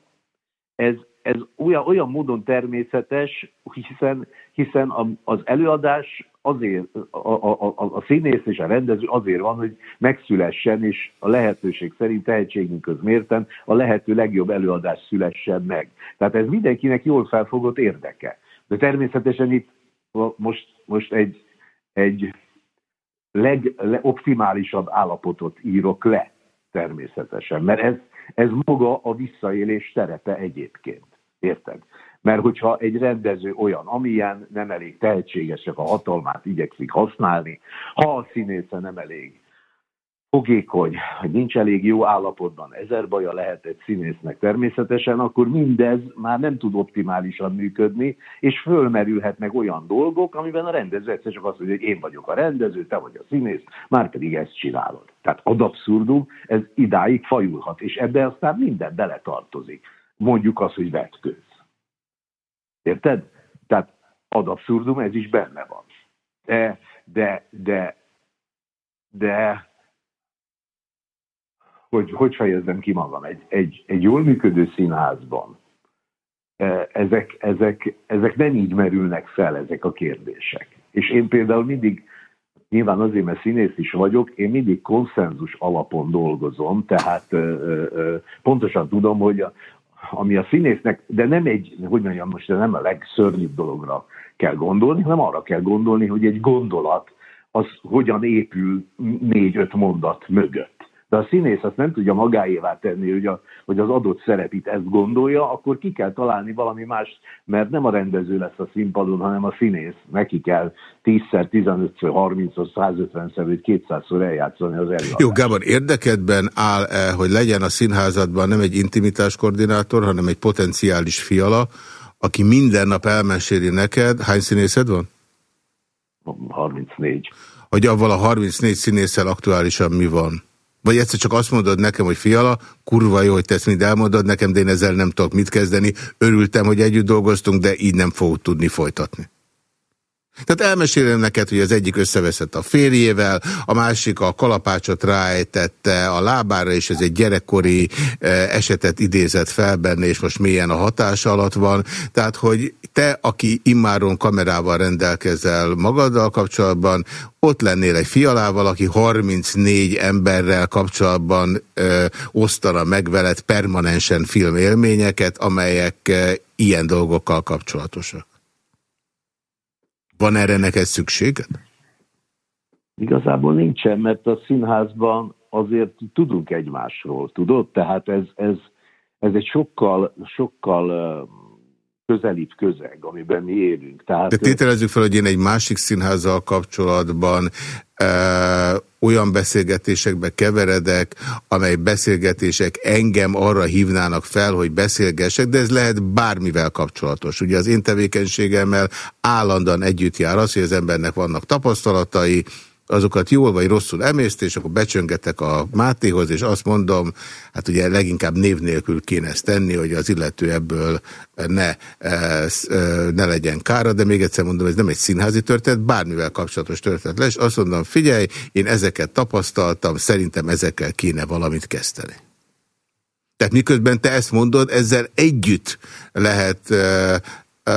ez, ez olyan, olyan módon természetes, hiszen, hiszen az előadás azért, a, a, a, a színész és a rendező azért van, hogy megszülessen, és a lehetőség szerint tehetségünkhöz mérten a lehető legjobb előadás szülessen meg. Tehát ez mindenkinek jól felfogott érdeke. De természetesen itt most, most egy, egy legoptimálisabb állapotot írok le, természetesen, mert ez, ez maga a visszaélés terepe egyébként. Érted? Mert hogyha egy rendező olyan, amilyen nem elég tehetségesek, a hatalmát igyekszik használni, ha a színésze nem elég fogékony, hogy nincs elég jó állapotban, ezer baja lehet egy színésznek természetesen, akkor mindez már nem tud optimálisan működni, és fölmerülhetnek olyan dolgok, amiben a rendező egyszer csak azt mondja, hogy én vagyok a rendező, te vagy a színész, már pedig ezt csinálod. Tehát ad abszurdum, ez idáig fajulhat, és ebbe aztán minden beletartozik. Mondjuk azt, hogy vetkőz. Érted? Tehát ad abszurdum, ez is benne van. De, de, de, de hogy hogy fejezzem ki magam, egy, egy, egy jól működő színházban e, ezek, ezek, ezek nem így merülnek fel, ezek a kérdések. És én például mindig, nyilván azért, mert színész is vagyok, én mindig konszenzus alapon dolgozom, tehát ö, ö, pontosan tudom, hogy a, ami a színésznek, de nem egy, hogy mondjam most, de nem a legszörnyűbb dologra kell gondolni, hanem arra kell gondolni, hogy egy gondolat az hogyan épül négy-öt mondat mögött de a színész azt nem tudja magáévá tenni, hogy, a, hogy az adott szerepit ezt gondolja, akkor ki kell találni valami más, mert nem a rendező lesz a színpadon, hanem a színész. Neki kell 10-szer, 15-ször, 30-szor, 150-szer vagy 200-szor eljátszani az előadást. Jó, Gábor, érdekedben áll-e, hogy legyen a színházadban nem egy intimitás koordinátor, hanem egy potenciális fiala, aki minden nap elmeséli neked, hány színészed van? 34. Hogy avval a 34 színésszel aktuálisan mi van? Vagy egyszer csak azt mondod nekem, hogy fiala, kurva jó, hogy tesz, mind elmondod nekem, de én ezzel nem tudok mit kezdeni. Örültem, hogy együtt dolgoztunk, de így nem fogok tudni folytatni. Tehát elmesélem neked, hogy az egyik összeveszett a férjével, a másik a kalapácsot ráejtette a lábára, és ez egy gyerekkori eh, esetet idézett fel benne, és most milyen a hatás alatt van. Tehát, hogy te, aki immáron kamerával rendelkezel magaddal kapcsolatban, ott lennél egy fialával, aki 34 emberrel kapcsolatban ö, eh, osztana meg veled permanensen filmélményeket, amelyek ö, eh, ilyen dolgokkal kapcsolatosak. Van erre neked szükséged? Igazából nincsen, mert a színházban azért tudunk egymásról, tudod? Tehát ez, ez, ez egy sokkal, sokkal közelibb közeg, amiben mi élünk. Tehát, De tételezzük fel, hogy én egy másik színházzal kapcsolatban e, olyan beszélgetésekbe keveredek, amely beszélgetések engem arra hívnának fel, hogy beszélgessek, de ez lehet bármivel kapcsolatos. Ugye az én tevékenységemmel állandóan együtt jár az, hogy az embernek vannak tapasztalatai, azokat jól vagy rosszul emészt, és akkor becsöngetek a Mátéhoz, és azt mondom, hát ugye leginkább név nélkül kéne ezt tenni, hogy az illető ebből ne, e, e, ne legyen kára, de még egyszer mondom, ez nem egy színházi történet, bármivel kapcsolatos történet lesz. Azt mondom, figyelj, én ezeket tapasztaltam, szerintem ezekkel kéne valamit kezdeni. Tehát miközben te ezt mondod, ezzel együtt lehet e,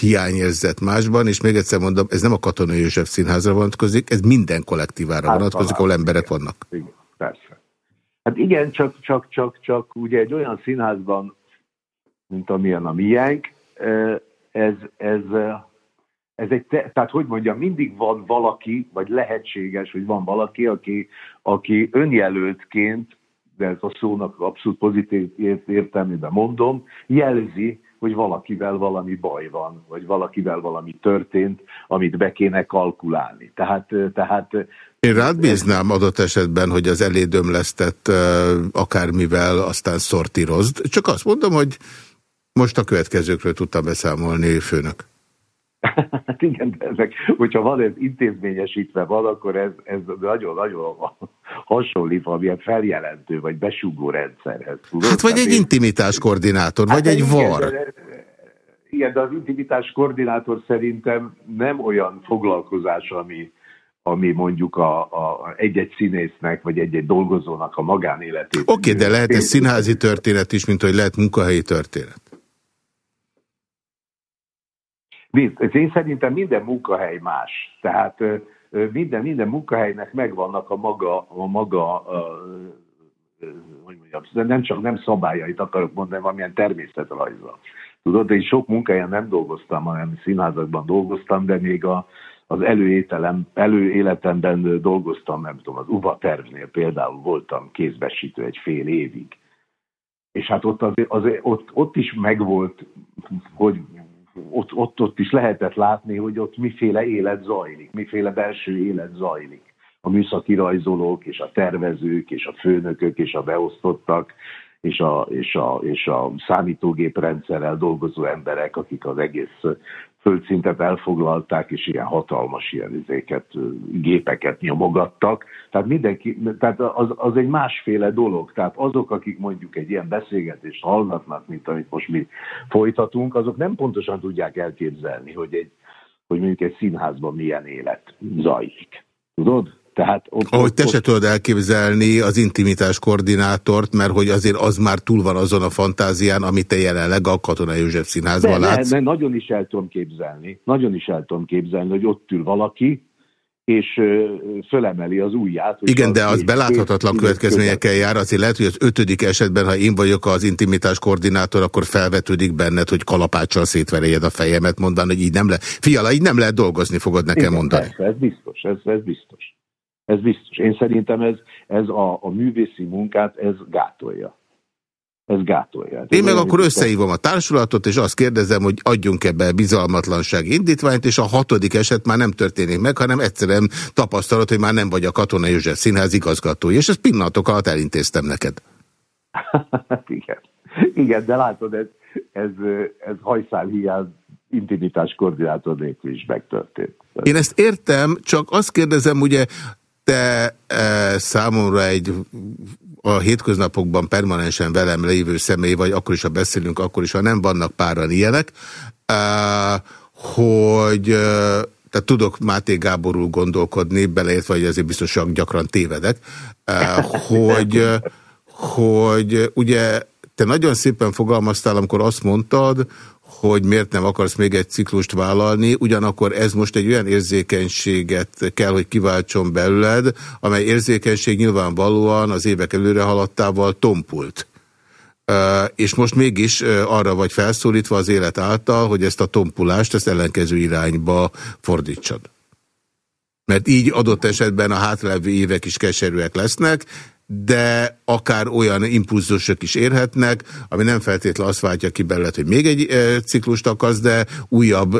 hiányérzet másban, és még egyszer mondom, ez nem a Katonai József Színházra vonatkozik, ez minden kollektívára hát, vonatkozik, ahol emberek igen, vannak. Igen, persze. Hát igen, csak, csak, csak, csak ugye egy olyan színházban, mint amilyen a miénk, ez, ez, ez egy, te, tehát hogy mondjam, mindig van valaki, vagy lehetséges, hogy van valaki, aki, aki önjelöltként, de ez a szónak abszolút pozitív értelmében mondom, jelzi, hogy valakivel valami baj van, vagy valakivel valami történt, amit be kéne kalkulálni. Tehát, tehát én rád bíznám adott esetben, hogy az elédömlesztett akármivel aztán szortírozd. Csak azt mondom, hogy most a következőkről tudtam beszámolni, főnök. Hát igen, de ezek, hogyha van ez intézményesítve van, akkor ez, ez nagyon-nagyon hasonlít valamilyen feljelentő vagy besugó rendszerhez. Tudod? Hát vagy egy intimitás koordinátor, hát vagy egy igen, var. De, igen, de az intimitás koordinátor szerintem nem olyan foglalkozás, ami, ami mondjuk a, egy-egy színésznek, vagy egy-egy dolgozónak a magánéletét. Oké, okay, de lehet ez színházi történet is, mint hogy lehet munkahelyi történet. Én szerintem minden munkahely más. Tehát minden, minden munkahelynek megvannak a maga, a maga hogy mondjam, nem csak nem szabályait akarok mondani, valamilyen természetrajza. Tudod, én sok munkahelyen nem dolgoztam, hanem színházakban dolgoztam, de még a, az előételem, előéletemben dolgoztam, nem tudom, az UVA tervnél például voltam kézbesítő egy fél évig. És hát ott, azért, azért, ott, ott is megvolt, hogy ott, ott, ott is lehetett látni, hogy ott miféle élet zajlik, miféle belső élet zajlik. A műszaki rajzolók, és a tervezők, és a főnökök, és a beosztottak, és a, és a, és a számítógéprendszerrel dolgozó emberek, akik az egész földszintet elfoglalták, és ilyen hatalmas ilyen izéket, gépeket nyomogattak. Tehát mindenki, tehát az, az egy másféle dolog. Tehát azok, akik mondjuk egy ilyen beszélgetést hallgatnak, mint amit most mi folytatunk, azok nem pontosan tudják elképzelni, hogy, egy, hogy mondjuk egy színházban milyen élet zajlik. Tudod? Tehát ott, Ahogy te ott, se tudod elképzelni az intimitás koordinátort, mert hogy azért az már túl van azon a fantázián, amit te jelenleg a Katona József Színházban de, látsz. Ne, nagyon is el tudom képzelni, nagyon is el tudom képzelni, hogy ott ül valaki, és fölemeli az ujját. Igen, de az beláthatatlan következményekkel jár, azért lehet, hogy az ötödik esetben, ha én vagyok az intimitás koordinátor, akkor felvetődik benned, hogy kalapáccsal szétverjed a fejemet, mondani, hogy így nem lehet. Fiala, így nem lehet dolgozni, fogod nekem Igen, mondani. Persze, ez biztos, ez, ez biztos. Ez biztos. Én szerintem ez, ez a, a művészi munkát, ez gátolja. Ez gátolja. Én meg akkor összehívom a társulatot, és azt kérdezem, hogy adjunk ebbe bizalmatlanság indítványt, és a hatodik eset már nem történik meg, hanem egyszerűen tapasztalat, hogy már nem vagy a Katona József Színház igazgatója, és ezt pillanatok alatt elintéztem neked. Igen. Igen, de látod, ez, ez, ez hajszál hiány intimitás koordinátor nélkül is megtörtént. Én ezt értem, csak azt kérdezem, ugye te e, számomra egy a hétköznapokban permanensen velem lévő személy vagy, akkor is, ha beszélünk, akkor is, ha nem vannak páran ilyenek, e, hogy tehát tudok Máté Gáborul gondolkodni, beleértve, hogy azért biztosan gyakran tévedek, hogy, hogy ugye te nagyon szépen fogalmaztál, amikor azt mondtad, hogy miért nem akarsz még egy ciklust vállalni, ugyanakkor ez most egy olyan érzékenységet kell, hogy kiváltson belőled, amely érzékenység nyilvánvalóan az évek előre haladtával tompult. És most mégis arra vagy felszólítva az élet által, hogy ezt a tompulást, ezt ellenkező irányba fordítsad. Mert így adott esetben a hátralévő évek is keserűek lesznek, de akár olyan impulzusok is érhetnek, ami nem feltétlenül azt váltja ki belőle, hogy még egy ciklust akarsz, de újabb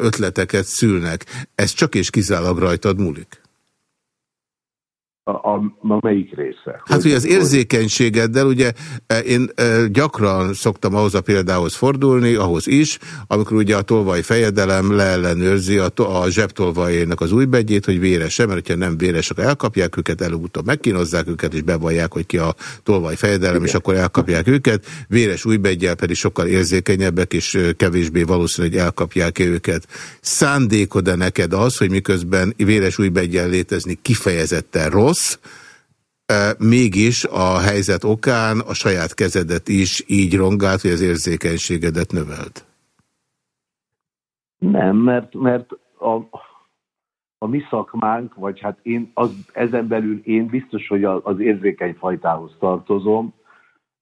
ötleteket szülnek. Ez csak és kizárólag rajtad múlik. A, a, a melyik része? Hát, hogy az érzékenységeddel, ugye e, én e, gyakran szoktam ahhoz a példához fordulni, ahhoz is, amikor ugye a tolvaj fejedelem leellenőrzi a, a zsebtolvajének az újbegyét, hogy véres-e, mert hogyha nem véres, akkor elkapják őket, előbb-utóbb megkínozzák őket, és bevallják, hogy ki a tolvaj fejedelem, Igen. és akkor elkapják őket. Véres újbegyel pedig sokkal érzékenyebbek, és kevésbé valószínű, hogy elkapják őket. Szándékod-e neked az, hogy miközben véres újbegyel létezni kifejezetten rossz, rossz, mégis a helyzet okán a saját kezedet is így rongált, hogy az érzékenységedet növelt? Nem, mert, mert a, a mi szakmánk, vagy hát én az, ezen belül én biztos, hogy az érzékeny fajtához tartozom.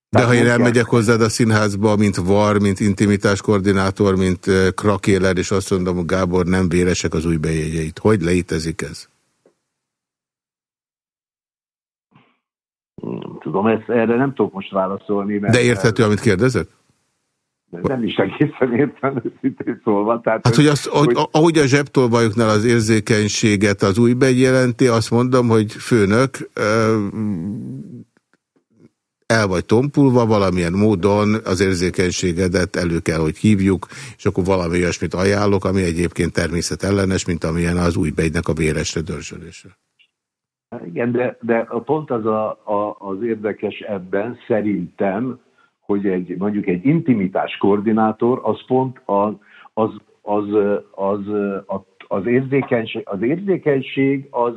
De ha én elmegyek hozzád a színházba, mint var, mint intimitás koordinátor, mint krakéler, és azt mondom, hogy Gábor nem véresek az új bejegyeit. Hogy létezik ez? Tudom, ezt, erre nem tudok most válaszolni. Mert De érthető, amit kérdezett? Nem is egészen értem, őszintén szólva. Tehát hát, hogy, az, hogy, ahogy a zsebtolvajoknál az érzékenységet az új jelenti, azt mondom, hogy főnök, el vagy tompulva, valamilyen módon az érzékenységedet elő kell, hogy hívjuk, és akkor valami olyasmit ajánlok, ami egyébként természetellenes, mint amilyen az új begynek a véresre Igen, de, de pont az a, a, az érdekes ebben szerintem, hogy egy, mondjuk egy intimitás koordinátor, az pont az, az, az, az, az, az, érzékenység, az érzékenység az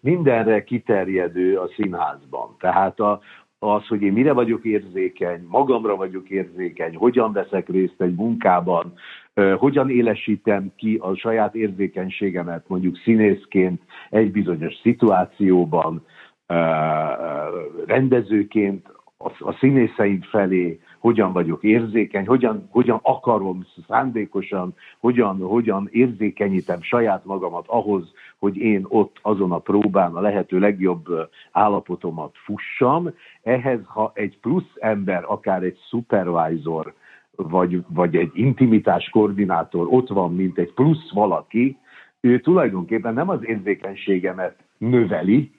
mindenre kiterjedő a színházban. Tehát a, az, hogy én mire vagyok érzékeny, magamra vagyok érzékeny, hogyan veszek részt egy munkában, hogyan élesítem ki a saját érzékenységemet mondjuk színészként egy bizonyos szituációban, rendezőként a színészeim felé, hogyan vagyok érzékeny, hogyan, hogyan akarom szándékosan, hogyan, hogyan érzékenyítem saját magamat ahhoz, hogy én ott azon a próbán a lehető legjobb állapotomat fussam. Ehhez, ha egy plusz ember, akár egy supervisor, vagy, vagy egy intimitás koordinátor ott van, mint egy plusz valaki, ő tulajdonképpen nem az érzékenységemet növeli,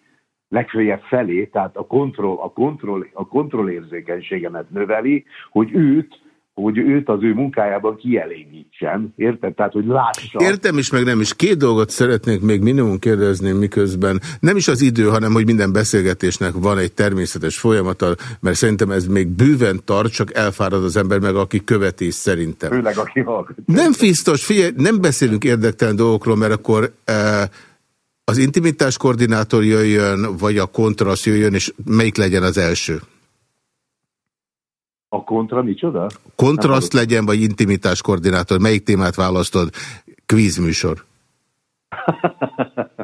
legfeljebb felé, tehát a kontroll, a kontroll, a kontrollérzékenységemet növeli, hogy őt hogy őt az ő munkájában kielégítsen, érted? Tehát, hogy lássa. Értem is, meg nem is. Két dolgot szeretnék még minimum kérdezni miközben. Nem is az idő, hanem hogy minden beszélgetésnek van egy természetes folyamata, mert szerintem ez még bőven tart, csak elfárad az ember meg, aki követés szerintem. Főleg, aki hallgatja. Nem biztos, figyelj, nem beszélünk érdektelen dolgokról, mert akkor... Eh, az intimitás koordinátor jöjjön, vagy a kontrasz jöjjön, és melyik legyen az első? A kontra micsoda? Kontraszt legyen, vagy intimitás koordinátor? Melyik témát választod? Kvízműsor.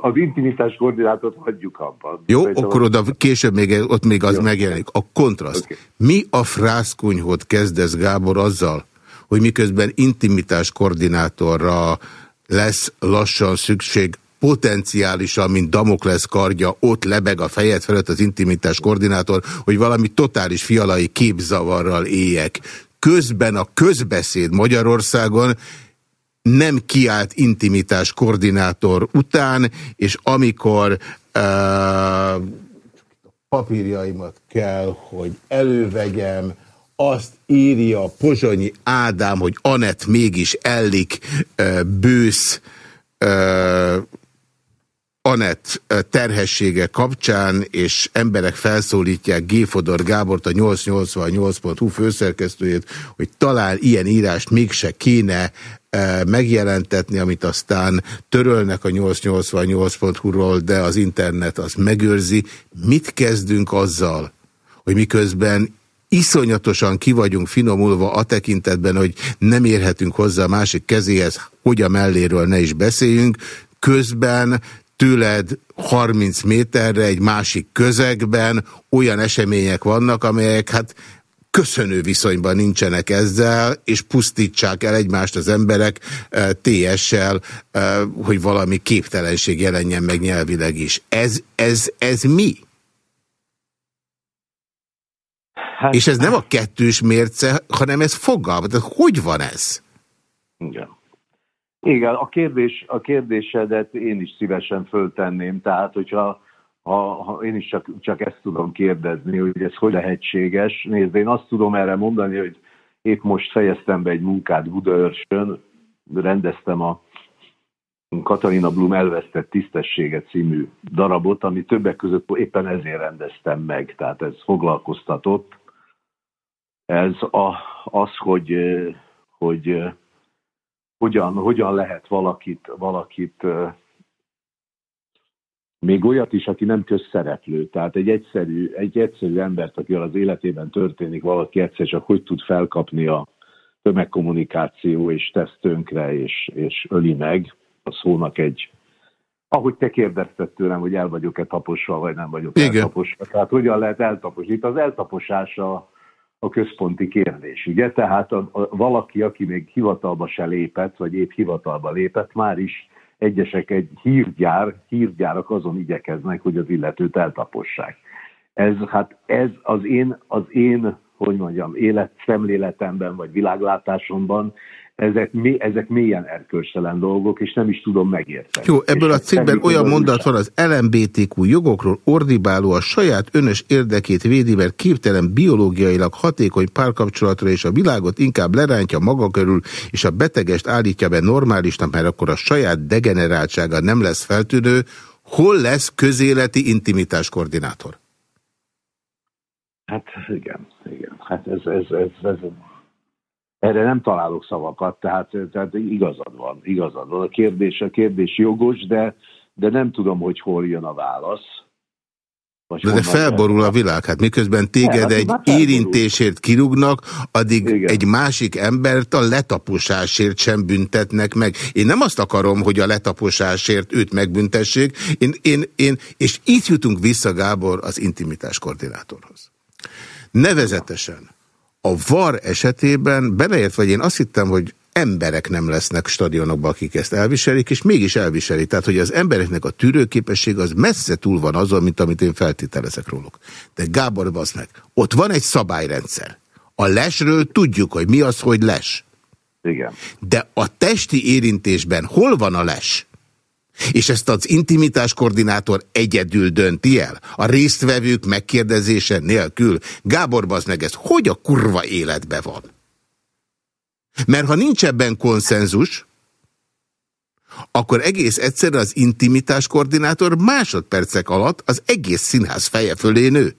az intimitás koordinátort hagyjuk abban. Jó, Fejtem akkor oda később még, ott még az Jó. megjelenik. A kontraszt. Okay. Mi a frászkunyhot kezdesz, Gábor, azzal, hogy miközben intimitás koordinátorra lesz lassan szükség potenciálisan, mint Damoklesz kardja, ott lebeg a fejed felett az intimitás koordinátor, hogy valami totális fialai képzavarral éljek. Közben a közbeszéd Magyarországon nem kiállt intimitás koordinátor után, és amikor uh, papírjaimat kell, hogy elővegyem, azt írja Pozsonyi Ádám, hogy Anett mégis ellik uh, bősz uh, Anett terhessége kapcsán, és emberek felszólítják G. Fodor Gábort, a 888.hu főszerkesztőjét, hogy talán ilyen írást mégse kéne megjelentetni, amit aztán törölnek a 888.hu-ról, de az internet az megőrzi. Mit kezdünk azzal, hogy miközben iszonyatosan ki finomulva a tekintetben, hogy nem érhetünk hozzá a másik kezéhez, hogy a melléről ne is beszéljünk, közben tőled 30 méterre egy másik közegben olyan események vannak, amelyek hát köszönő viszonyban nincsenek ezzel, és pusztítsák el egymást az emberek e, TS-sel, e, hogy valami képtelenség jelenjen meg nyelvileg is. Ez, ez, ez mi? Hát, és ez nem a kettős mérce, hanem ez fogalma. Tehát hogy van ez? Igen. Igen, a, kérdés, a kérdésedet én is szívesen föltenném, tehát hogyha ha, ha én is csak, csak ezt tudom kérdezni, hogy ez hogy lehetséges. Nézd, én azt tudom erre mondani, hogy épp most fejeztem be egy munkát Budaörsön, rendeztem a Katalina Blum elvesztett tisztessége című darabot, ami többek között éppen ezért rendeztem meg, tehát ez foglalkoztatott. Ez a, az, hogy, hogy hogyan, hogyan lehet valakit, valakit még olyat is, aki nem közszereplő, tehát egy egyszerű, egy egyszerű embert, aki az életében történik, valaki egyszer csak hogy tud felkapni a tömegkommunikáció, és tesz tönkre, és, és öli meg a szónak egy, ahogy te kérdezted tőlem, hogy el vagyok-e taposva, vagy nem vagyok Igen. eltaposva. Tehát hogyan lehet eltaposni? Itt az eltaposása a központi kérdés, ugye? Tehát a, a, valaki, aki még hivatalba se lépett, vagy épp hivatalba lépett, már is egyesek egy hírgyár, hírgyárak azon igyekeznek, hogy az illetőt eltapossák. Ez, hát ez az én, az én, hogy mondjam, életszemléletemben, vagy világlátásomban ezek, ezek mélyen erkölcstelen dolgok, és nem is tudom megérteni. Jó, ebből és a cikkben olyan mondat van, az LMBTQ jogokról ordibáló a saját önös érdekét védi, mert képtelen biológiailag hatékony párkapcsolatra és a világot inkább lerántja maga körül, és a betegest állítja be normálisnak, mert akkor a saját degeneráltsága nem lesz feltűnő. Hol lesz közéleti intimitás koordinátor? Hát igen, igen. Hát ez, ez, ez, ez erre nem találok szavakat, tehát, tehát igazad van, igazad van. A kérdés, a kérdés jogos, de, de nem tudom, hogy hol jön a válasz. de, de felborul a világ, hát miközben téged hát egy érintésért kirúgnak, addig Igen. egy másik embert a letaposásért sem büntetnek meg. Én nem azt akarom, hogy a letaposásért őt megbüntessék, én, én, én, és itt jutunk vissza, Gábor, az intimitás koordinátorhoz. Nevezetesen a VAR esetében, beleért vagy én azt hittem, hogy emberek nem lesznek stadionokban, akik ezt elviselik, és mégis elviselik. Tehát, hogy az embereknek a tűrőképesség az messze túl van azon, mint amit én feltételezek róluk. De Gábor, basz meg, ott van egy szabályrendszer. A lesről tudjuk, hogy mi az, hogy les. Igen. De a testi érintésben hol van a les? És ezt az intimitás koordinátor egyedül dönti el? A résztvevők megkérdezése nélkül? Gábor, az meg ez hogy a kurva életbe van? Mert ha nincs ebben konszenzus, akkor egész egyszerűen az intimitás koordinátor másodpercek alatt az egész színház feje fölé nő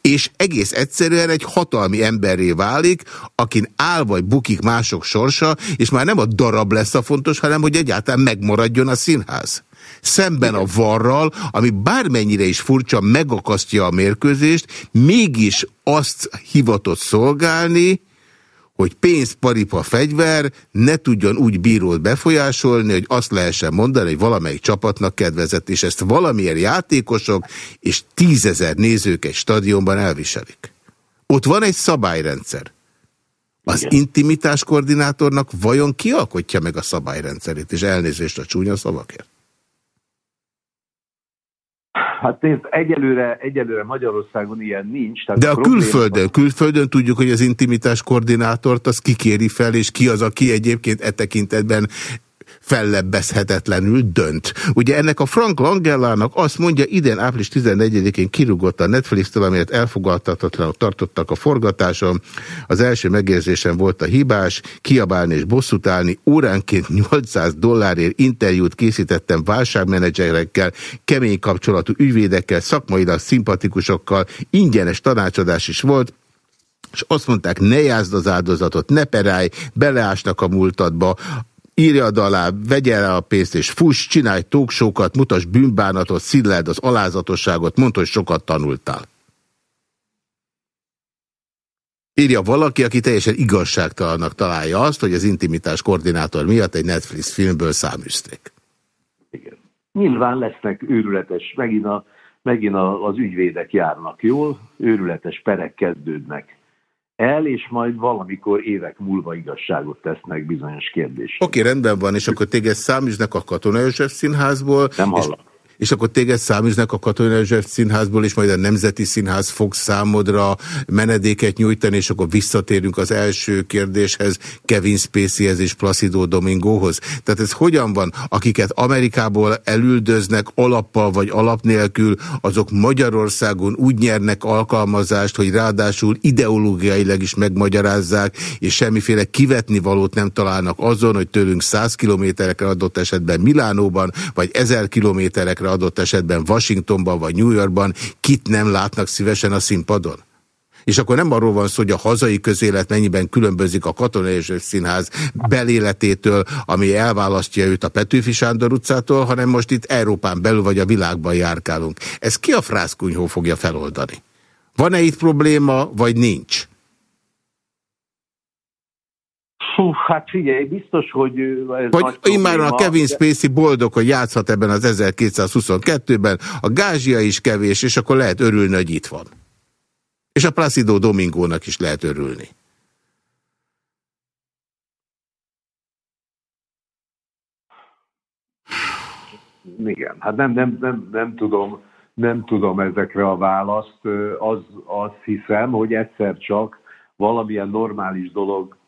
és egész egyszerűen egy hatalmi emberré válik, akin áll vagy bukik mások sorsa, és már nem a darab lesz a fontos, hanem hogy egyáltalán megmaradjon a színház. Szemben a varral, ami bármennyire is furcsa, megakasztja a mérkőzést, mégis azt hivatott szolgálni, hogy pénz, paripa, fegyver ne tudjon úgy bírót befolyásolni, hogy azt lehessen mondani, hogy valamelyik csapatnak kedvezett, és ezt valamilyen játékosok és tízezer nézők egy stadionban elviselik. Ott van egy szabályrendszer. Az Igen. intimitás koordinátornak vajon kialkotja meg a szabályrendszerét, és elnézést a csúnya szavakért? Hát nézd, egyelőre, egyelőre Magyarországon ilyen nincs. Tehát De a, a külföldön, van... külföldön tudjuk, hogy az intimitás koordinátort az kikéri fel, és ki az, aki egyébként e tekintetben fellebbezhetetlenül dönt. Ugye ennek a Frank Langellának azt mondja, idén április 14-én kirúgott a Netflix-től, amelyet elfogadhatatlanul tartottak a forgatáson. Az első megérzésem volt a hibás, kiabálni és bosszút állni. Óránként 800 dollárért interjút készítettem válságmenedzserekkel, kemény kapcsolatú ügyvédekkel, szakmailag szimpatikusokkal, ingyenes tanácsadás is volt, és azt mondták, ne jázd az áldozatot, ne perálj, beleásnak a múltadba, írjad alá, vegye el a pénzt és fuss, csinálj tóksókat, mutas bűnbánatot, szilleld az alázatosságot, mondd, hogy sokat tanultál. Írja valaki, aki teljesen igazságtalannak találja azt, hogy az intimitás koordinátor miatt egy Netflix filmből száműzték. Igen. Nyilván lesznek őrületes, megint, a, megint a, az ügyvédek járnak jól, őrületes perek kezdődnek el, és majd valamikor évek múlva igazságot tesznek bizonyos kérdések. Oké, okay, rendben van, és akkor téged száműznek a Katona József Színházból. Nem hallom. És és akkor téged száműznek a Katonai József Színházból, és majd a Nemzeti Színház fog számodra menedéket nyújtani, és akkor visszatérünk az első kérdéshez, Kevin Spaceyhez és Placido Domingóhoz. Tehát ez hogyan van? Akiket Amerikából elüldöznek alappal vagy alap nélkül, azok Magyarországon úgy nyernek alkalmazást, hogy ráadásul ideológiailag is megmagyarázzák, és semmiféle kivetni valót nem találnak azon, hogy tőlünk 100 kilométerekre adott esetben Milánóban, vagy 1000 kilométerekre adott esetben Washingtonban vagy New Yorkban kit nem látnak szívesen a színpadon? És akkor nem arról van szó, hogy a hazai közélet mennyiben különbözik a Katonai és Színház beléletétől, ami elválasztja őt a Petőfi Sándor utcától, hanem most itt Európán belül vagy a világban járkálunk. Ez ki a frászkunyhó fogja feloldani? Van-e itt probléma, vagy nincs? Hú, hát figyelj, biztos, hogy ez Hogy immáron a Kevin Spacey boldog, hogy játszhat ebben az 1222-ben, a gázsia is kevés, és akkor lehet örülni, hogy itt van. És a Placido Domingónak is lehet örülni. Igen, hát nem, nem, nem, nem tudom, nem tudom ezekre a választ. Az, azt hiszem, hogy egyszer csak valamilyen normális dolog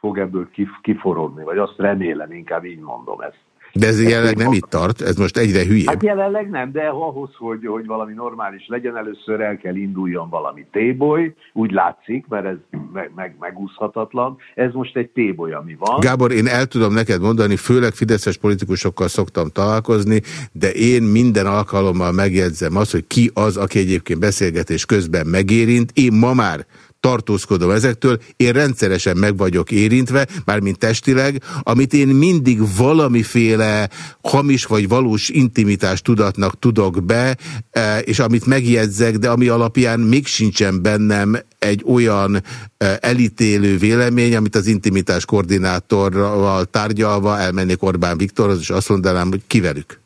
fog ebből kiforogni, vagy azt remélem, inkább így mondom ezt. De ez jelenleg nem itt tart, ez most egyre hülye. Hát jelenleg nem, de ahhoz, hogy, hogy valami normális legyen, először el kell induljon valami téboly, úgy látszik, mert ez meg, meg, megúszhatatlan. Ez most egy téboly, ami van. Gábor, én el tudom neked mondani, főleg fideszes politikusokkal szoktam találkozni, de én minden alkalommal megjegyzem azt, hogy ki az, aki egyébként beszélgetés közben megérint. Én ma már tartózkodom ezektől, én rendszeresen meg vagyok érintve, mármint testileg, amit én mindig valamiféle hamis vagy valós intimitás tudatnak tudok be, e, és amit megjegyzek, de ami alapján még sincsen bennem egy olyan e, elítélő vélemény, amit az intimitás koordinátorral tárgyalva elmennék Orbán Viktorhoz, és azt mondanám, hogy kivelük.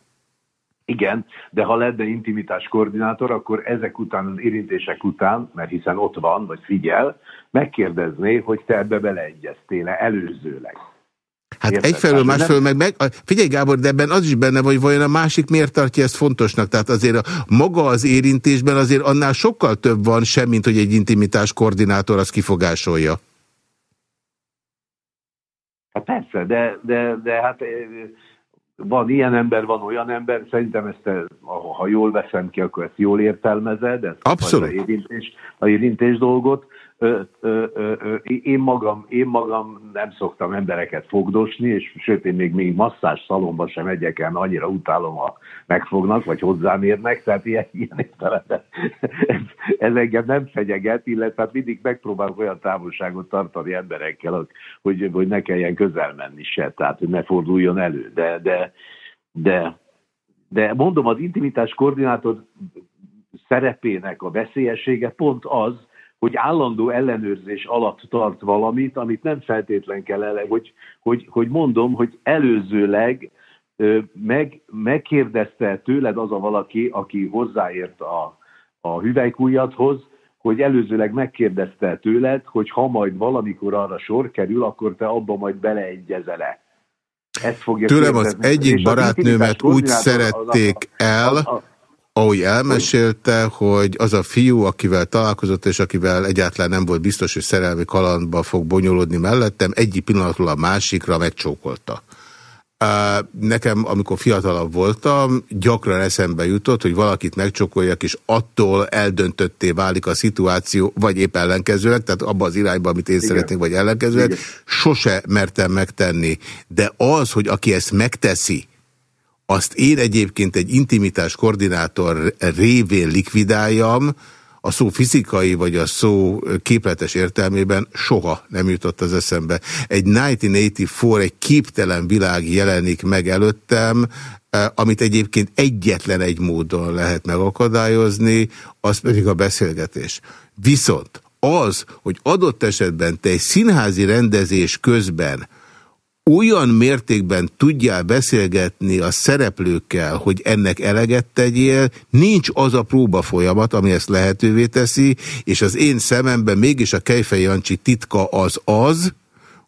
Igen, de ha lenne intimitás koordinátor, akkor ezek után, az érintések után, mert hiszen ott van, vagy figyel, megkérdezné, hogy te ebbe beleegyeztél-e előzőleg. Hát Érted? egyfelől, másfelől meg, meg, figyelj Gábor, de ebben az is benne, hogy vajon a másik miért tartja ezt fontosnak? Tehát azért a, maga az érintésben azért annál sokkal több van sem, mint hogy egy intimitás koordinátor azt kifogásolja. Hát persze, de, de, de hát van ilyen ember, van olyan ember, szerintem ezt, ha jól veszem ki, akkor ezt jól értelmezed, ezt Abszolút. A érintés, a érintés dolgot, én magam, én magam nem szoktam embereket fogdosni, és sőt, én még, még masszás szalomba sem megyek el, annyira utálom, ha megfognak, vagy hozzám érnek, tehát ilyen, ilyen ez, ez engem nem fegyeget, illetve hát mindig megpróbálok olyan távolságot tartani emberekkel, hogy, hogy ne kelljen közel menni se, tehát hogy ne forduljon elő. De, de, de, de mondom, az intimitás koordinátor szerepének a veszélyessége pont az, hogy állandó ellenőrzés alatt tart valamit, amit nem feltétlen kell ele, hogy, hogy, hogy mondom, hogy előzőleg meg, megkérdezte tőled az a valaki, aki hozzáért a, a hüvelykújathoz, hogy előzőleg megkérdezte tőled, hogy ha majd valamikor arra sor kerül, akkor te abba majd beleegyezel-e. Ezt fogja Tőlem az egyik barátnőmet úgy szerették el, a, a, ahogy elmesélte, hogy az a fiú, akivel találkozott, és akivel egyáltalán nem volt biztos, hogy szerelmi kalandba fog bonyolódni mellettem, egyik pillanatról a másikra megcsókolta. Nekem, amikor fiatalabb voltam, gyakran eszembe jutott, hogy valakit megcsokoljak, és attól eldöntötté válik a szituáció, vagy épp ellenkezőleg, tehát abban az irányban, amit én Igen. szeretnék, vagy ellenkezőleg, Igen. sose mertem megtenni. De az, hogy aki ezt megteszi, azt én egyébként egy intimitás koordinátor révén likvidáljam, a szó fizikai vagy a szó képletes értelmében soha nem jutott az eszembe. Egy 1984, egy képtelen világ jelenik meg előttem, amit egyébként egyetlen egy módon lehet megakadályozni, az pedig a beszélgetés. Viszont az, hogy adott esetben te egy színházi rendezés közben olyan mértékben tudjál beszélgetni a szereplőkkel, hogy ennek eleget tegyél, nincs az a próba folyamat, ami ezt lehetővé teszi, és az én szememben mégis a Kejfej Jancsi titka az az,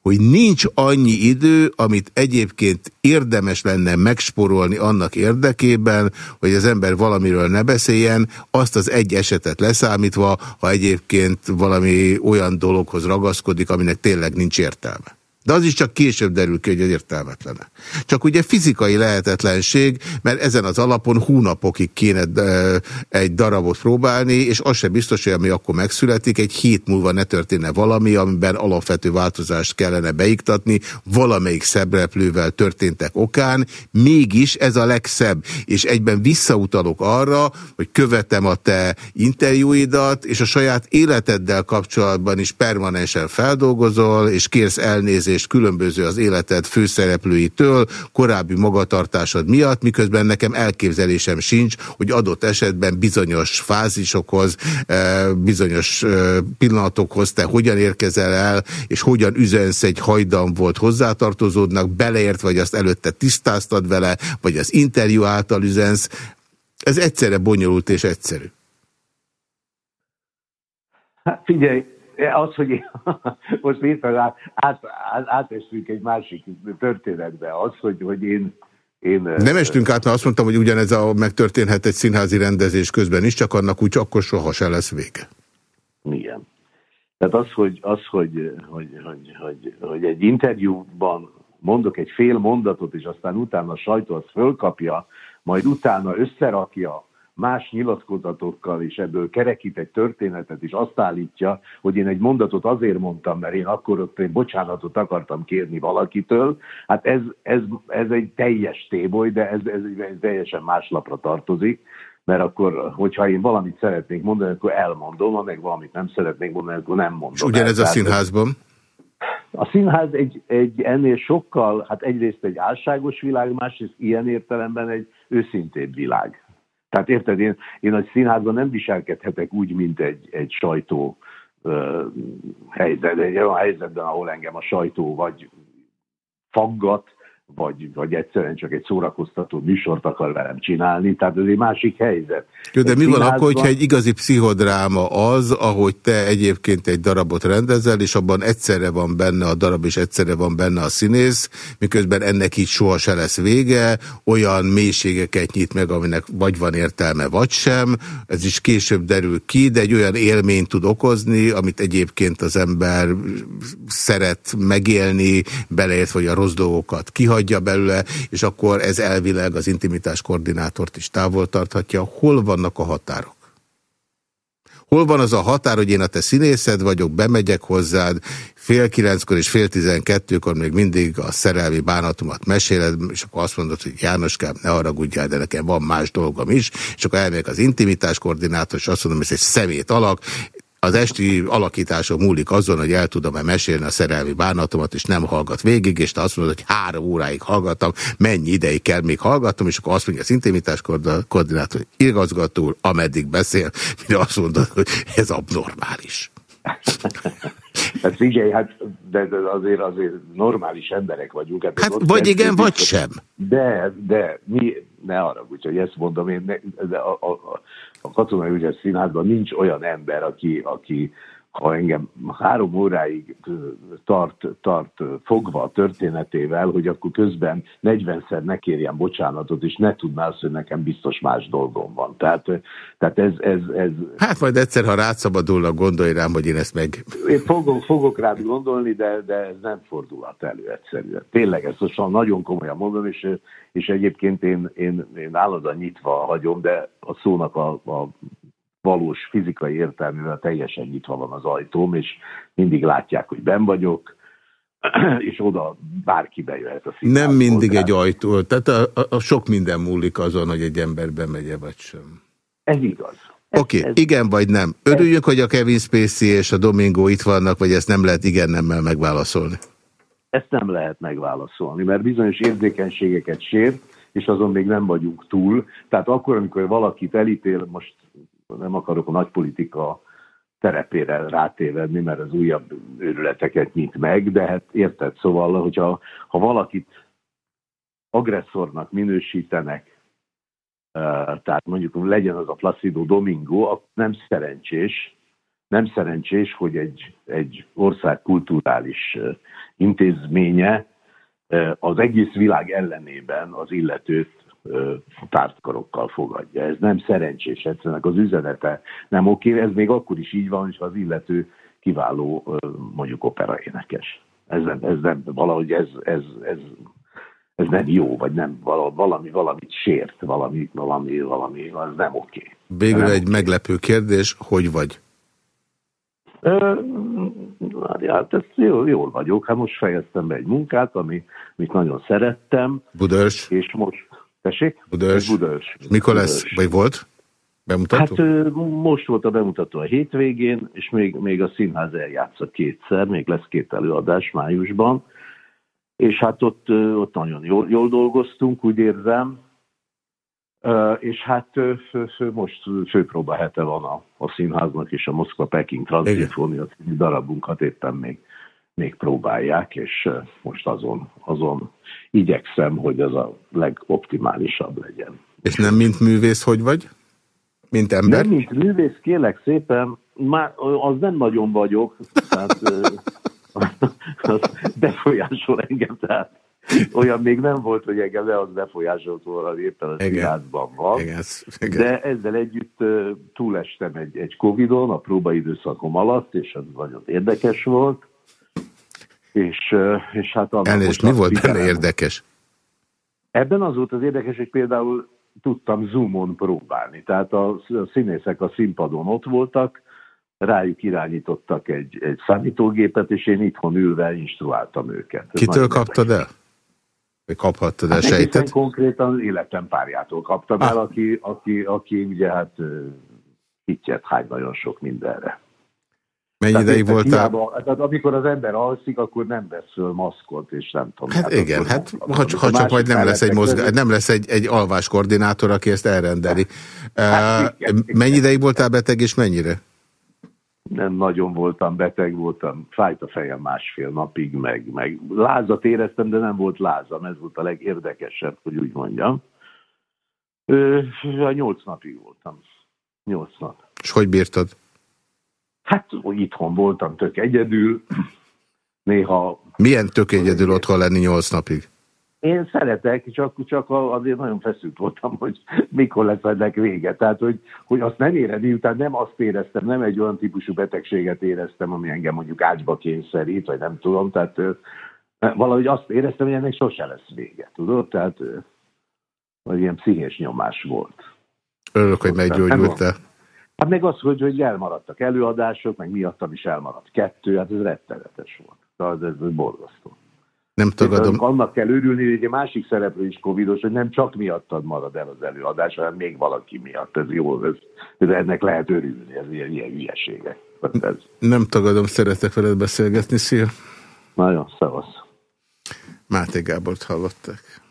hogy nincs annyi idő, amit egyébként érdemes lenne megsporolni annak érdekében, hogy az ember valamiről ne beszéljen, azt az egy esetet leszámítva, ha egyébként valami olyan dologhoz ragaszkodik, aminek tényleg nincs értelme. De az is csak később derül ki, hogy értelmetlene. Csak ugye fizikai lehetetlenség, mert ezen az alapon hónapokig kéne egy darabot próbálni, és az sem biztos, hogy ami akkor megszületik, egy hét múlva ne történne valami, amiben alapvető változást kellene beiktatni, valamelyik szebreplővel történtek okán, mégis ez a legszebb. És egyben visszautalok arra, hogy követem a te interjúidat, és a saját életeddel kapcsolatban is permanensen feldolgozol, és kérsz elnézést különböző az életed főszereplőitől, korábbi magatartásod miatt, miközben nekem elképzelésem sincs, hogy adott esetben bizonyos fázisokhoz, eh, bizonyos eh, pillanatokhoz te hogyan érkezel el, és hogyan üzensz egy hajdan volt hozzátartozódnak, beleért, vagy azt előtte tisztáztad vele, vagy az interjú által üzensz. Ez egyszerre bonyolult és egyszerű. Hát figyelj, az, hogy most éppen át, át, átestünk egy másik történetbe, az, hogy, hogy én én, nem estünk át, mert azt mondtam, hogy ugyanez a, megtörténhet egy színházi rendezés közben is, csak annak úgy akkor soha se lesz vége. Igen. Tehát az, hogy, az, hogy, hogy, hogy, hogy, hogy egy interjúban mondok egy fél mondatot, és aztán utána a sajtó azt fölkapja, majd utána összerakja más nyilatkozatokkal, és ebből kerekít egy történetet, és azt állítja, hogy én egy mondatot azért mondtam, mert én akkor ott én bocsánatot akartam kérni valakitől. Hát ez, ez, ez egy teljes téboly, de ez, ez, ez teljesen más lapra tartozik, mert akkor, hogyha én valamit szeretnék mondani, akkor elmondom, ha meg valamit nem szeretnék mondani, akkor nem mondom. És ugyanez a színházban? A színház egy, egy ennél sokkal, hát egyrészt egy álságos világ, másrészt ilyen értelemben egy őszintébb világ. Tehát érted, én, én a színházban nem viselkedhetek úgy, mint egy, egy sajtó uh, helyzet, egy olyan helyzetben, ahol engem a sajtó vagy faggat, vagy, vagy egyszerűen csak egy szórakoztató műsort akar velem csinálni, tehát ez egy másik helyzet. Jó, de egy mi van akkor, hogyha egy igazi pszichodráma az, ahogy te egyébként egy darabot rendezel, és abban egyszerre van benne a darab, és egyszerre van benne a színész, miközben ennek így soha se lesz vége, olyan mélységeket nyit meg, aminek vagy van értelme, vagy sem, ez is később derül ki, de egy olyan élményt tud okozni, amit egyébként az ember szeret megélni, beleért, vagy a rossz dolgokat kihagyni, kihagyja belőle, és akkor ez elvileg az intimitás koordinátort is távol tarthatja. Hol vannak a határok? Hol van az a határ, hogy én a te színészed vagyok, bemegyek hozzád, fél kilenckor és fél tizenkettőkor még mindig a szerelmi bánatomat meséled, és akkor azt mondod, hogy Jánoskám, ne haragudjál, de nekem van más dolgom is, és akkor elmegyek az intimitás koordinátor, és azt mondom, hogy ez egy szemét alak, az esti alakításom múlik azon, hogy el tudom-e mesélni a szerelmi bánatomat, és nem hallgat végig, és te azt mondod, hogy három óráig hallgattam, mennyi ideig kell még hallgatom, és akkor azt mondja az intimitás koordinátor, hogy igazgató ameddig beszél, mire azt mondod, hogy ez abnormális. Hát figyelj, hát de, de azért azért normális emberek vagyunk. Hát, hát vagy igen, vagy sem. De, de mi, ne arra, hogy ezt mondom én, de a, a, a katonai ügyes színházban nincs olyan ember, aki, aki ha engem három óráig tart, tart fogva a történetével, hogy akkor közben 40-szer ne kérjem bocsánatot, és ne tudná azt, hogy nekem biztos más dolgom van. Tehát, tehát ez, ez, ez... Hát majd egyszer, ha rátszabadulnak, gondolj rám, hogy én ezt meg... Én fogok, fogok rád gondolni, de, de ez nem fordulhat elő egyszerűen. Tényleg, ezt most nagyon komolyan mondom, és, és egyébként én, én, én állandóan nyitva hagyom, de a szónak a, a valós fizikai értelmével teljesen nyitva van az ajtóm, és mindig látják, hogy ben vagyok, és oda bárki bejöhet a színházból. Nem mindig egy ajtó, tehát a, a, a sok minden múlik azon, hogy egy ember bemegye vagy sem. Ez igaz. Oké, okay, igen vagy nem. Örüljünk, hogy a Kevin Spacey és a Domingo itt vannak, vagy ezt nem lehet igen nemmel megválaszolni? Ezt nem lehet megválaszolni, mert bizonyos érzékenységeket sért, és azon még nem vagyunk túl. Tehát akkor, amikor valakit elítél, most nem akarok a nagypolitika terepére rátévedni, mert az újabb őrületeket nyit meg, de hát érted, szóval, hogyha ha valakit agresszornak minősítenek, tehát mondjuk legyen az a Placido Domingo, nem szerencsés, nem szerencsés, hogy egy, egy ország kulturális intézménye az egész világ ellenében az illetőt tártkarokkal fogadja. Ez nem szerencsés, egyszerűen az üzenete nem oké, ez még akkor is így van, hogy az illető kiváló mondjuk operaénekes. Ez nem, ez nem valahogy ez, ez, ez, ez nem jó, vagy nem valami, valamit sért, valami, valami, valami, az nem oké. Végül nem egy oké. meglepő kérdés, hogy vagy? Hát ez jól, jól vagyok. Hát most fejeztem be egy munkát, ami, amit nagyon szerettem. Budös. És most, Tessék? Budaörs. Budaörs. Mikor lesz, Budaörs. vagy volt? Bemutató? Hát most volt a bemutató a hétvégén, és még, még a színház eljátsza kétszer, még lesz két előadás májusban, és hát ott, ott nagyon jól, jól dolgoztunk, úgy érzem, és hát most főpróba hete van a, a színháznak, és a Moszkva-Peking Transzimfónia darabunkat éppen még még próbálják, és most azon, azon igyekszem, hogy ez a legoptimálisabb legyen. És nem mint művész, hogy vagy? Mint ember? Nem mint művész, kérlek szépen, már az nem nagyon vagyok, tehát az befolyásol engem, tehát olyan még nem volt, hogy engem le az befolyásolt volna, éppen a színházban van. Igen, igen. De ezzel együtt túlestem egy, egy Covid-on a próbaidőszakom alatt, és az nagyon érdekes volt és, és hát Elnézést, mi volt benne érdekes? Ebben az volt az érdekes, hogy például tudtam Zoomon próbálni. Tehát a színészek a színpadon ott voltak, rájuk irányítottak egy, egy számítógépet, és én itthon ülve instruáltam őket. Ez Kitől kaptad el? Vagy kaphattad el hát sejtet? konkrétan életem párjától kaptam ah. el, aki, aki, aki ugye hát hittyet hány nagyon sok mindenre. Mennyi ideig voltál? Hiába, tehát amikor az ember alszik, akkor nem vesz föl maszkot, és nem tudom. Hát, hát igen, hát ha, ha csak majd nem lesz egy, mozga, nem lesz egy, egy alvás koordinátor, aki ezt elrendeli. Hát, uh, mennyi ideig voltál beteg, és mennyire? Nem nagyon voltam beteg, voltam, fájt a fejem másfél napig, meg, meg lázat éreztem, de nem volt lázam, ez volt a legérdekesebb, hogy úgy mondjam. Ö, nyolc napig voltam. Nyolc nap. És hogy bírtad? Hát itthon voltam tök egyedül, néha... Milyen tök egyedül otthon lenni nyolc napig? Én szeretek, csak, csak azért nagyon feszült voltam, hogy mikor lesz ennek vége. Tehát, hogy, hogy azt nem éred, miután nem azt éreztem, nem egy olyan típusú betegséget éreztem, ami engem mondjuk ágyba kényszerít, vagy nem tudom, tehát valahogy azt éreztem, hogy ennek sose lesz vége, tudod? Tehát, vagy ilyen pszichés nyomás volt. Örülök, hogy meggyógyultál. Hát meg az, hogy, hogy elmaradtak előadások, meg miattam is elmaradt kettő, hát ez rettenetes volt. Tehát ez, borzasztó. Nem tagadom. Annak kell örülni, hogy egy másik szereplő is covidos, hogy nem csak miattad marad el az előadás, hanem még valaki miatt. Ez jó, ez, ez ennek lehet örülni, ez ilyen, ilyen hülyeségek. Hát ez. Nem tagadom, szeretek veled beszélgetni, szia. Nagyon, szavasz. Máté Gábort hallották.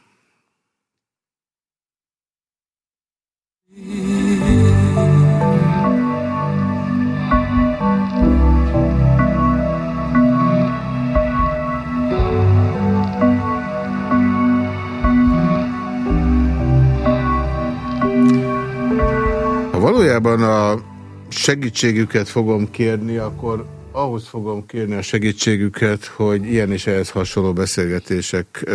Valójában a segítségüket fogom kérni, akkor ahhoz fogom kérni a segítségüket, hogy ilyen és ehhez hasonló beszélgetések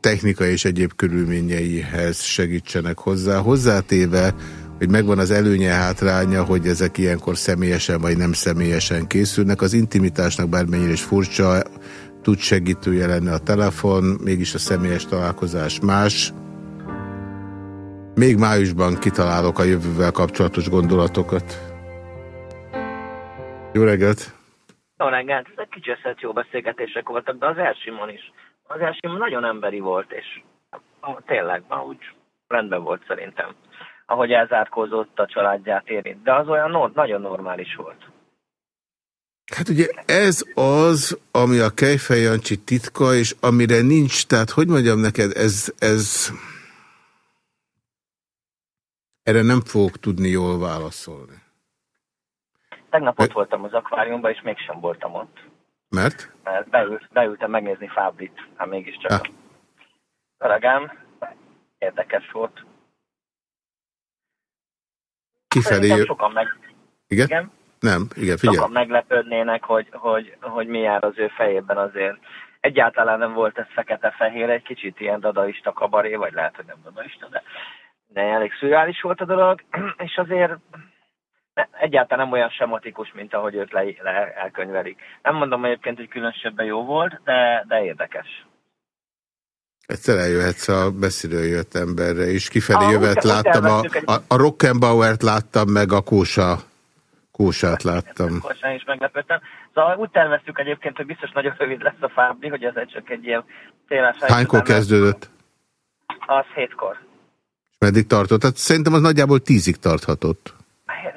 technikai és egyéb körülményeihez segítsenek hozzá. Hozzátéve, hogy megvan az előnye hátránya, hogy ezek ilyenkor személyesen vagy nem személyesen készülnek. Az intimitásnak bármennyire is furcsa, tud segítője lenne a telefon, mégis a személyes találkozás más. Még májusban kitalálok a jövővel kapcsolatos gondolatokat. Jó reggelt! Jó reggelt! Ezek kicseszett jó beszélgetések voltak, de az elsimon is. Az elsimon nagyon emberi volt, és tényleg, úgy rendben volt szerintem. Ahogy elzárkózott a családját érint. De az olyan no nagyon normális volt. Hát ugye ez az, ami a Kejfej Jancsi titka, és amire nincs, tehát hogy mondjam neked, ez, ez... Erre nem fogok tudni jól válaszolni. Tegnap ott voltam az akváriumban, és mégsem voltam ott. Mert? Mert beült, beültem megnézni Fábrit, hát mégiscsak ah. kollégám. Érdekes volt. Kifelé... Sokan meg... Igen? igen? Nem, igen, figyelj. Sokan meglepődnének, hogy, hogy, hogy mi jár az ő fejében azért. Egyáltalán nem volt ez fekete-fehér, egy kicsit ilyen dadaista kabaré, vagy lehet, hogy nem dadaista, de, de elég szürreális volt a dolog, és azért egyáltalán nem olyan sematikus, mint ahogy őt le, le elkönyvelik. Nem mondom egyébként, hogy különösebben jó volt, de, de érdekes. Egyszer eljöhetsz a beszélő jött emberre is. Kifelé ah, jövet láttam, a, a, a Rockenbauert láttam, meg a Kósa, Kósát láttam. Kósán is meglepődtem. Szóval úgy terveztük egyébként, hogy biztos nagyon rövid lesz a fábri, hogy ez csak egy ilyen téles... Hánykor kezdődött? Az hétkor. Meddig tartott? Tehát szerintem az nagyjából tízig tarthatott.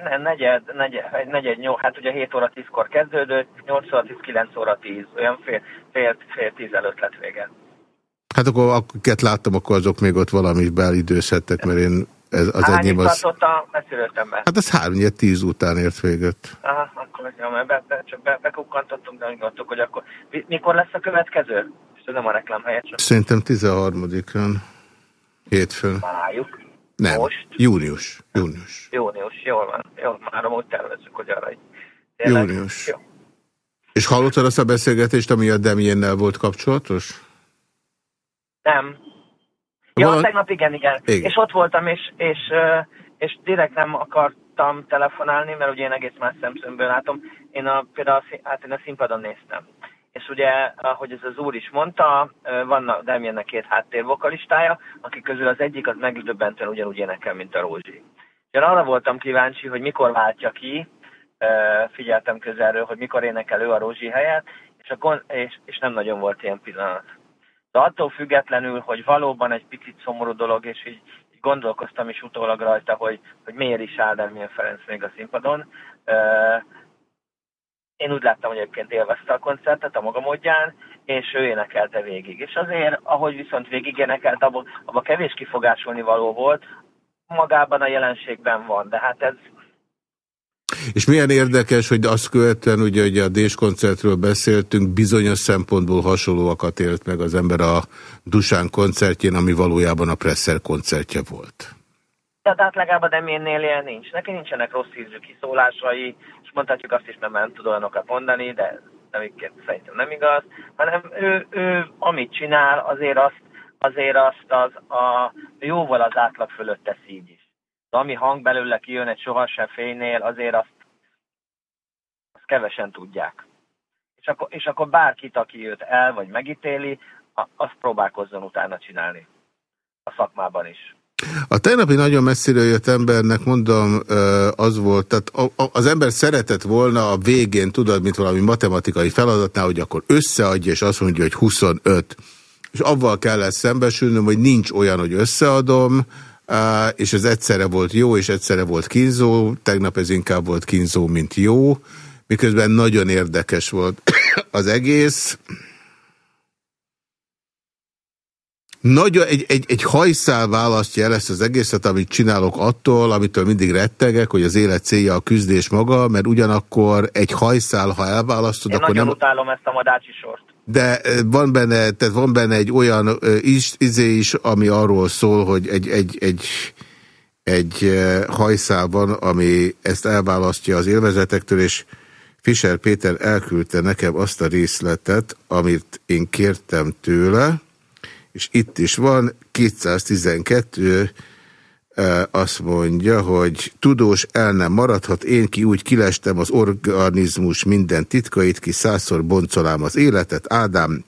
Nem, negyed, negyed, negyed, nyolc, hát ugye 7 óra 10-kor kezdődött, 8 óra 10, 9 óra 10, olyan fél, fél, fél 10 előtt lett vége. Hát akkor akiket láttam, akkor azok még ott valamit beidőzhettek, mert én ez, az Hány enyém az... be? Hát ez 3 10 után ért véget. Aha, akkor ja, mert be, be, csak be, bekukkantottunk, de gondoltuk, hogy akkor mikor lesz a következő? És nem a reklám helyet. Szerintem 13-án. Hétfőn. Várjuk. Nem, Most? június. Június. Június, jól van. Jó, már amúgy tervezzük, hogy arra egy... Június. Jó. És hallottad azt a beszélgetést, ami a Demiennel volt kapcsolatos? Nem. Ja, Valami... tegnap igen, igen, igen. És ott voltam, és, és, és direkt nem akartam telefonálni, mert ugye én egész más szemszömből látom. Én a, például hát én a színpadon néztem. És ugye, ahogy ez az úr is mondta, van a Demiennek két háttérvokalistája, akik közül az egyik az megdöbbentően ugyanúgy énekel, mint a Rózsi. Én arra voltam kíváncsi, hogy mikor váltja ki, figyeltem közelről, hogy mikor énekel ő a Rózsi helyet, és, a, és, és nem nagyon volt ilyen pillanat. De attól függetlenül, hogy valóban egy picit szomorú dolog, és így, így gondolkoztam is utólag rajta, hogy, hogy miért is áll Demian Ferenc még a színpadon, én úgy láttam, hogy egyébként élvezte a koncertet a maga módján, és ő énekelte végig. És azért, ahogy viszont végig énekelt, abban, abban kevés kifogásolni való volt, magában a jelenségben van, de hát ez... És milyen érdekes, hogy azt követően, ugye, hogy a Dés koncertről beszéltünk, bizonyos szempontból hasonlóakat élt meg az ember a Dusán koncertjén, ami valójában a Presser koncertje volt. Tehát hát legalább a Deménynél ilyen nincs. Neki nincsenek rossz ízű kiszólásai, mondhatjuk azt is, mert nem tud olyanokat mondani, de nem szerintem nem igaz, hanem ő, ő amit csinál, azért azt, azért azt az, a, jóval az átlag fölött teszi így is. De ami hang belőle kijön egy sohasem fénynél, azért azt, azt kevesen tudják. És akkor, és akkor bárkit, aki őt el vagy megítéli, azt próbálkozzon utána csinálni. A szakmában is. A tegnapi nagyon messziről jött embernek, mondom, az volt, tehát az ember szeretett volna a végén, tudod, mint valami matematikai feladatnál, hogy akkor összeadja, és azt mondja, hogy 25. És avval kellett szembesülnöm, hogy nincs olyan, hogy összeadom, és ez egyszerre volt jó, és egyszerre volt kínzó, tegnap ez inkább volt kínzó, mint jó, miközben nagyon érdekes volt az egész. Nagyon, egy, egy, egy hajszál választja el ezt az egészet, amit csinálok attól, amitől mindig rettegek, hogy az élet célja a küzdés maga, mert ugyanakkor egy hajszál, ha elválasztod, Én akkor nagyon nem... utálom ezt a madácsi sort. De van benne, tehát van benne egy olyan is, izé is, ami arról szól, hogy egy, egy, egy, egy hajszál van, ami ezt elválasztja az élvezetektől, és Fischer Péter elküldte nekem azt a részletet, amit én kértem tőle, és itt is van 212 azt mondja, hogy tudós el nem maradhat, én ki úgy kilestem az organizmus minden titkait, ki százszor boncolám az életet, Ádám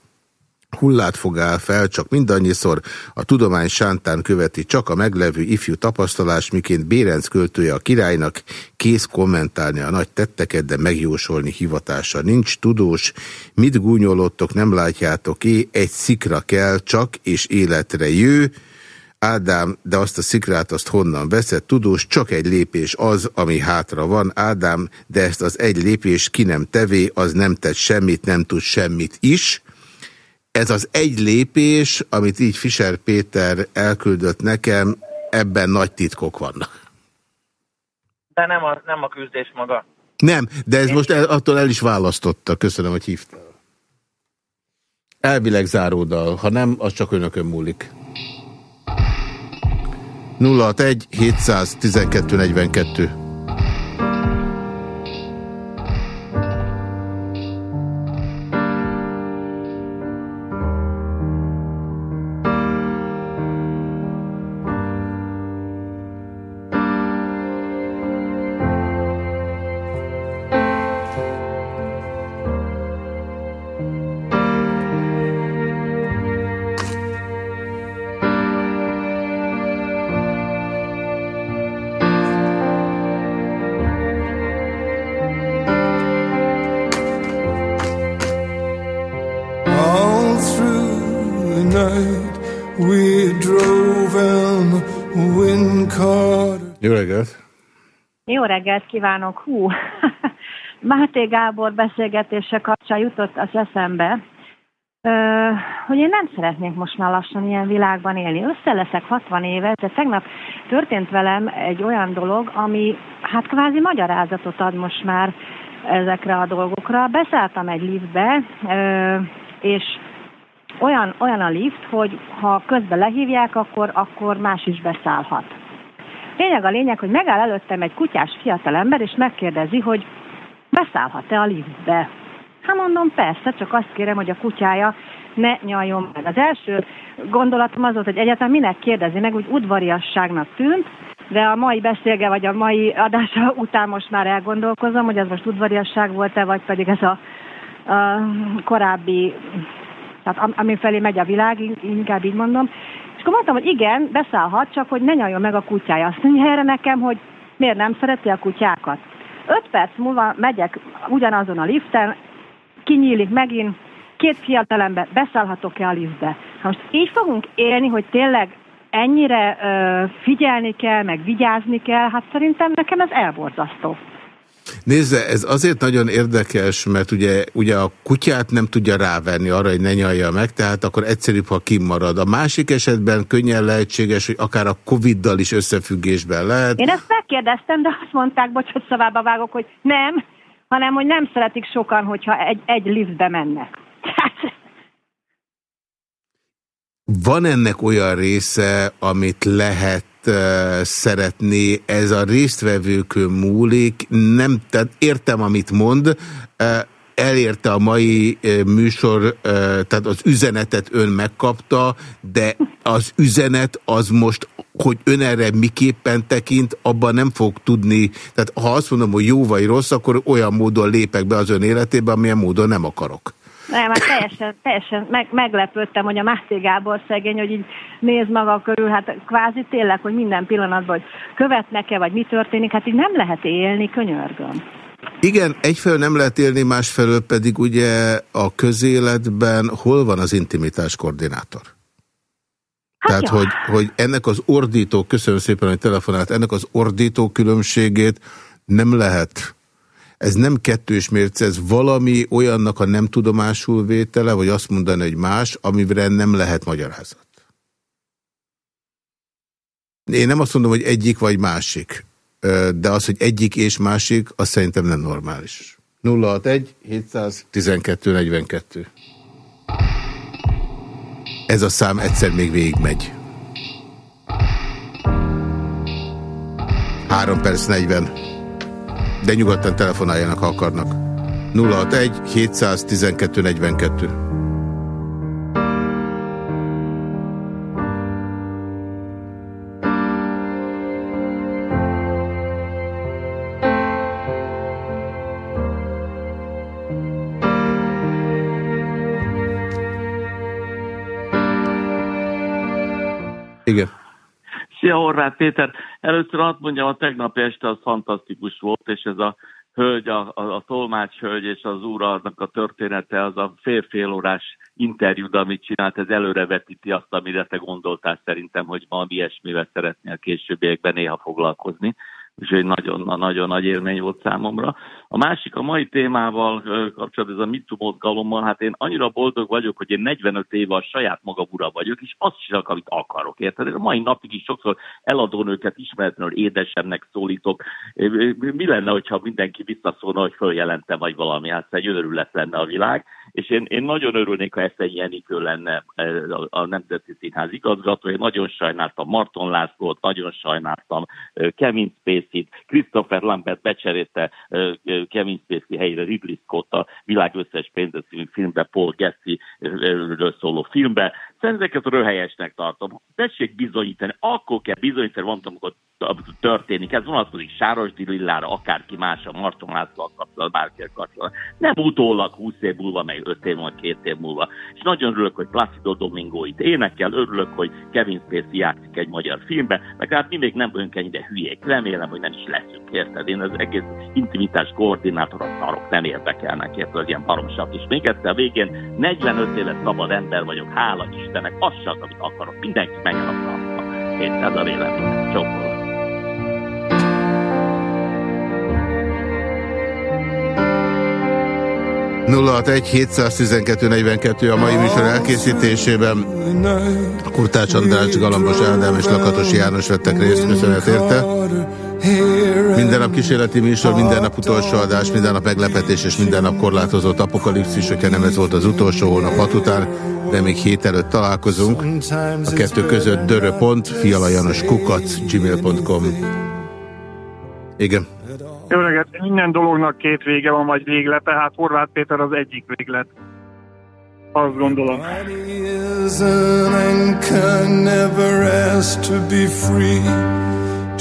hullát fogál fel, csak mindannyiszor a tudomány sántán követi csak a meglevő ifjú tapasztalás, miként Bérenc költője a királynak kész kommentálni a nagy tetteket, de megjósolni hivatása nincs. Tudós, mit gúnyolottok, nem látjátok é, egy szikra kell, csak és életre jő, Ádám, de azt a szikrát azt honnan veszed? Tudós, csak egy lépés az, ami hátra van. Ádám, de ezt az egy lépés ki nem tevé, az nem tett semmit, nem tud semmit is. Ez az egy lépés, amit így Fischer Péter elküldött nekem, ebben nagy titkok vannak. De nem a, nem a küzdés maga. Nem, de ez Én most el, attól el is választotta. Köszönöm, hogy hívtál. Elvileg záródal. Ha nem, az csak önökön múlik. 061 712 42 kívánok! Hú, Máté Gábor beszélgetése kapcsán jutott az eszembe, hogy én nem szeretnék most már lassan ilyen világban élni. Össze leszek 60 éve, de tegnap történt velem egy olyan dolog, ami hát kvázi magyarázatot ad most már ezekre a dolgokra. Beszálltam egy liftbe, és olyan, olyan a lift, hogy ha közben lehívják, akkor, akkor más is beszállhat. Lényeg a lényeg, hogy megáll előttem egy kutyás fiatalember, és megkérdezi, hogy beszállhat-e a liftbe. Hát mondom, persze, csak azt kérem, hogy a kutyája ne nyaljon meg. Az első gondolatom az volt, hogy egyáltalán minek kérdezi meg, úgy udvariasságnak tűnt, de a mai beszélge, vagy a mai adása után most már elgondolkozom, hogy ez most udvariasság volt-e, vagy pedig ez a, a korábbi, tehát ami felé megy a világ, inkább így mondom. És akkor mondtam, hogy igen, beszállhat, csak hogy ne nyaljon meg a kutyája. Azt mondja erre nekem, hogy miért nem szereti a kutyákat. Öt perc múlva megyek ugyanazon a liften, kinyílik megint, két fiatalember, beszállhatok-e a liftbe? Ha most így fogunk élni, hogy tényleg ennyire ö, figyelni kell, meg vigyázni kell, hát szerintem nekem ez elborzasztó. Nézze, ez azért nagyon érdekes, mert ugye, ugye a kutyát nem tudja rávenni arra, hogy ne nyalja meg, tehát akkor egyszerűbb, ha kimarad. A másik esetben könnyen lehetséges, hogy akár a Covid-dal is összefüggésben lehet. Én ezt megkérdeztem, de azt mondták, bocsánat, szavába vágok, hogy nem, hanem hogy nem szeretik sokan, hogyha egy, egy liftbe mennek. Van ennek olyan része, amit lehet szeretné, ez a résztvevőkön múlik, nem, tehát értem, amit mond, elérte a mai műsor, tehát az üzenetet ön megkapta, de az üzenet az most, hogy ön erre miképpen tekint, abban nem fog tudni, tehát ha azt mondom, hogy jó vagy rossz, akkor olyan módon lépek be az ön életébe, amilyen módon nem akarok. Nem, hát teljesen, teljesen meg, meglepődtem, hogy a Máté Gábor szegény, hogy így néz maga körül, hát kvázi tényleg, hogy minden pillanatban, hogy követnek-e, vagy mi történik, hát így nem lehet élni, könyörgöm. Igen, egyfelől nem lehet élni, másfelől pedig ugye a közéletben hol van az intimitás koordinátor? Hát Tehát, hogy, hogy ennek az ordító, köszönöm szépen, hogy telefonált, ennek az ordító különbségét nem lehet ez nem kettős mérce, ez valami olyannak a nem tudomásul vétele, vagy azt mondani, hogy más, amire nem lehet magyarázat. Én nem azt mondom, hogy egyik vagy másik, de az, hogy egyik és másik, az szerintem nem normális. 061 712 42. Ez a szám egyszer még végigmegy. 3 perc 40 de nyugodtan telefonáljanak, ha akarnak. 061 712 42. Szia, Horváth Péter! Először azt mondjam, a tegnap este az fantasztikus volt, és ez a hölgy, a, a, a tolmács hölgy és az úrnak a története, az a fél-fél órás interjúd, amit csinált, ez előrevetíti azt, amire te gondoltál szerintem, hogy valami ilyesmivel szeretnél későbbiekben néha foglalkozni egy nagyon, nagyon nagy élmény volt számomra. A másik, a mai témával kapcsolatban, ez a MeToo mozgalommal, hát én annyira boldog vagyok, hogy én 45 éve a saját maga ura vagyok, és azt csinálok, amit akarok, érted? A mai napig is sokszor eladónőket ismeretlenül édesemnek szólítok. Mi lenne, hogyha mindenki visszaszólna, hogy följelentem vagy valami, hát egy őrület lenne a világ, és én, én nagyon örülnék, ha ezt egy Jenikő lenne a, Nemzeti Színház igazgató. Én nagyon sajnáltam Marton Lászlót, nagyon sajnáltam Kevin Spacey-t, Christopher Lambert becserélte Kevin Spacey helyére Ridley Scott a világ összes pénzes filmbe, Paul Getty-ről szóló filmbe. Ezeket röhelyesnek tartom. Tessék bizonyítani, akkor kell bizonyítani, mondtam, amikor történik. Ez vonatkozik Sárosdi Lillára, akárki más, a Marton László kapcsolat, bárki kapcsolat. Nem utólag 20 év múlva, meg 5 év múlva, 2 év múlva. És nagyon örülök, hogy Placido Domingo itt énekel, örülök, hogy Kevin Spacey játszik egy magyar filmbe, meg hát mi még nem vagyunk ennyire hülyék. Remélem, hogy nem is leszünk, érted? Én az egész intimitás koordinátor a szarok nem érdekelnek, érted? Ilyen baromsak. És még egyszer végén 45 éves szabad ember vagyok, hála Istennek, az csak, amit akarok. Mindenki menjen a francba. Én ez a vélemény. Csókolom. 061 712 42 a mai műsor elkészítésében. Kurtács András, Galambos Ádám és Lakatos János vettek részt, köszönet érte. Minden nap kísérleti műsor, minden nap utolsó adás, minden nap meglepetés és minden nap korlátozott apokalipszis, hogyha nem ez volt az utolsó hónap hat után, de még hét előtt találkozunk. A kettő között dörö.pont, fialajanos kukac, gmail.com. Igen. Jó reggelt, minden dolognak két vége van, vagy véglet, tehát Horváth Péter az egyik véglet. Azt gondolom.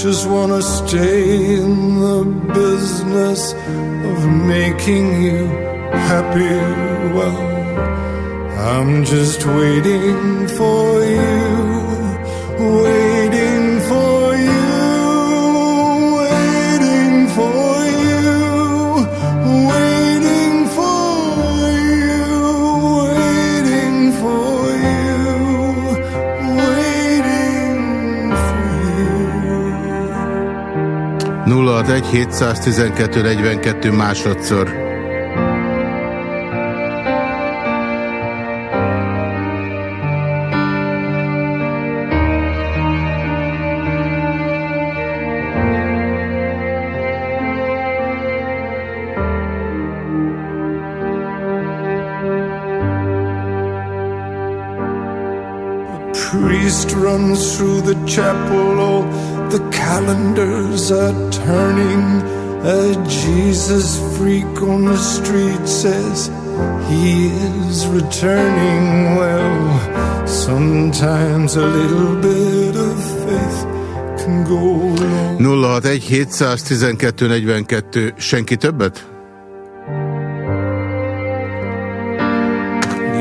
Just wanna stay in the business of making you happy. Well, I'm just waiting for you, waiting 061 712 42 másodszor. through the chapel, oh the calendars are turning. A Jesus freak on the street says he is returning. Well, sometimes a little bit of faith can go long. 061 712 42 Senki többet?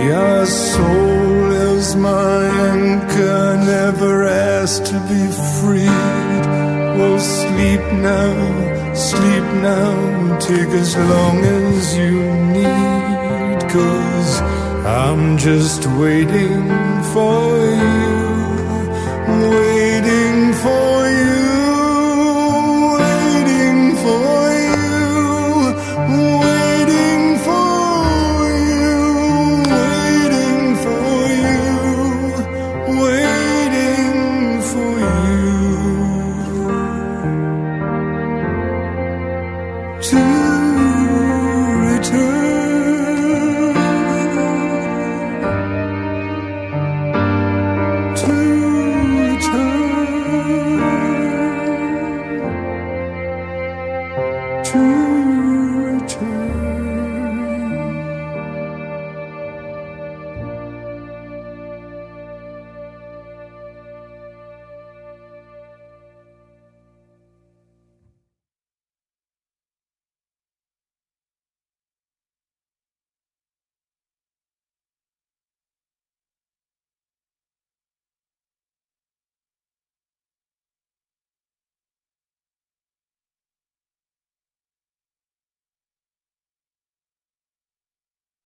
Your soul is my anchor, never asked to be freed. Well, sleep now, sleep now, take as long as you need. Cause I'm just waiting for you, waiting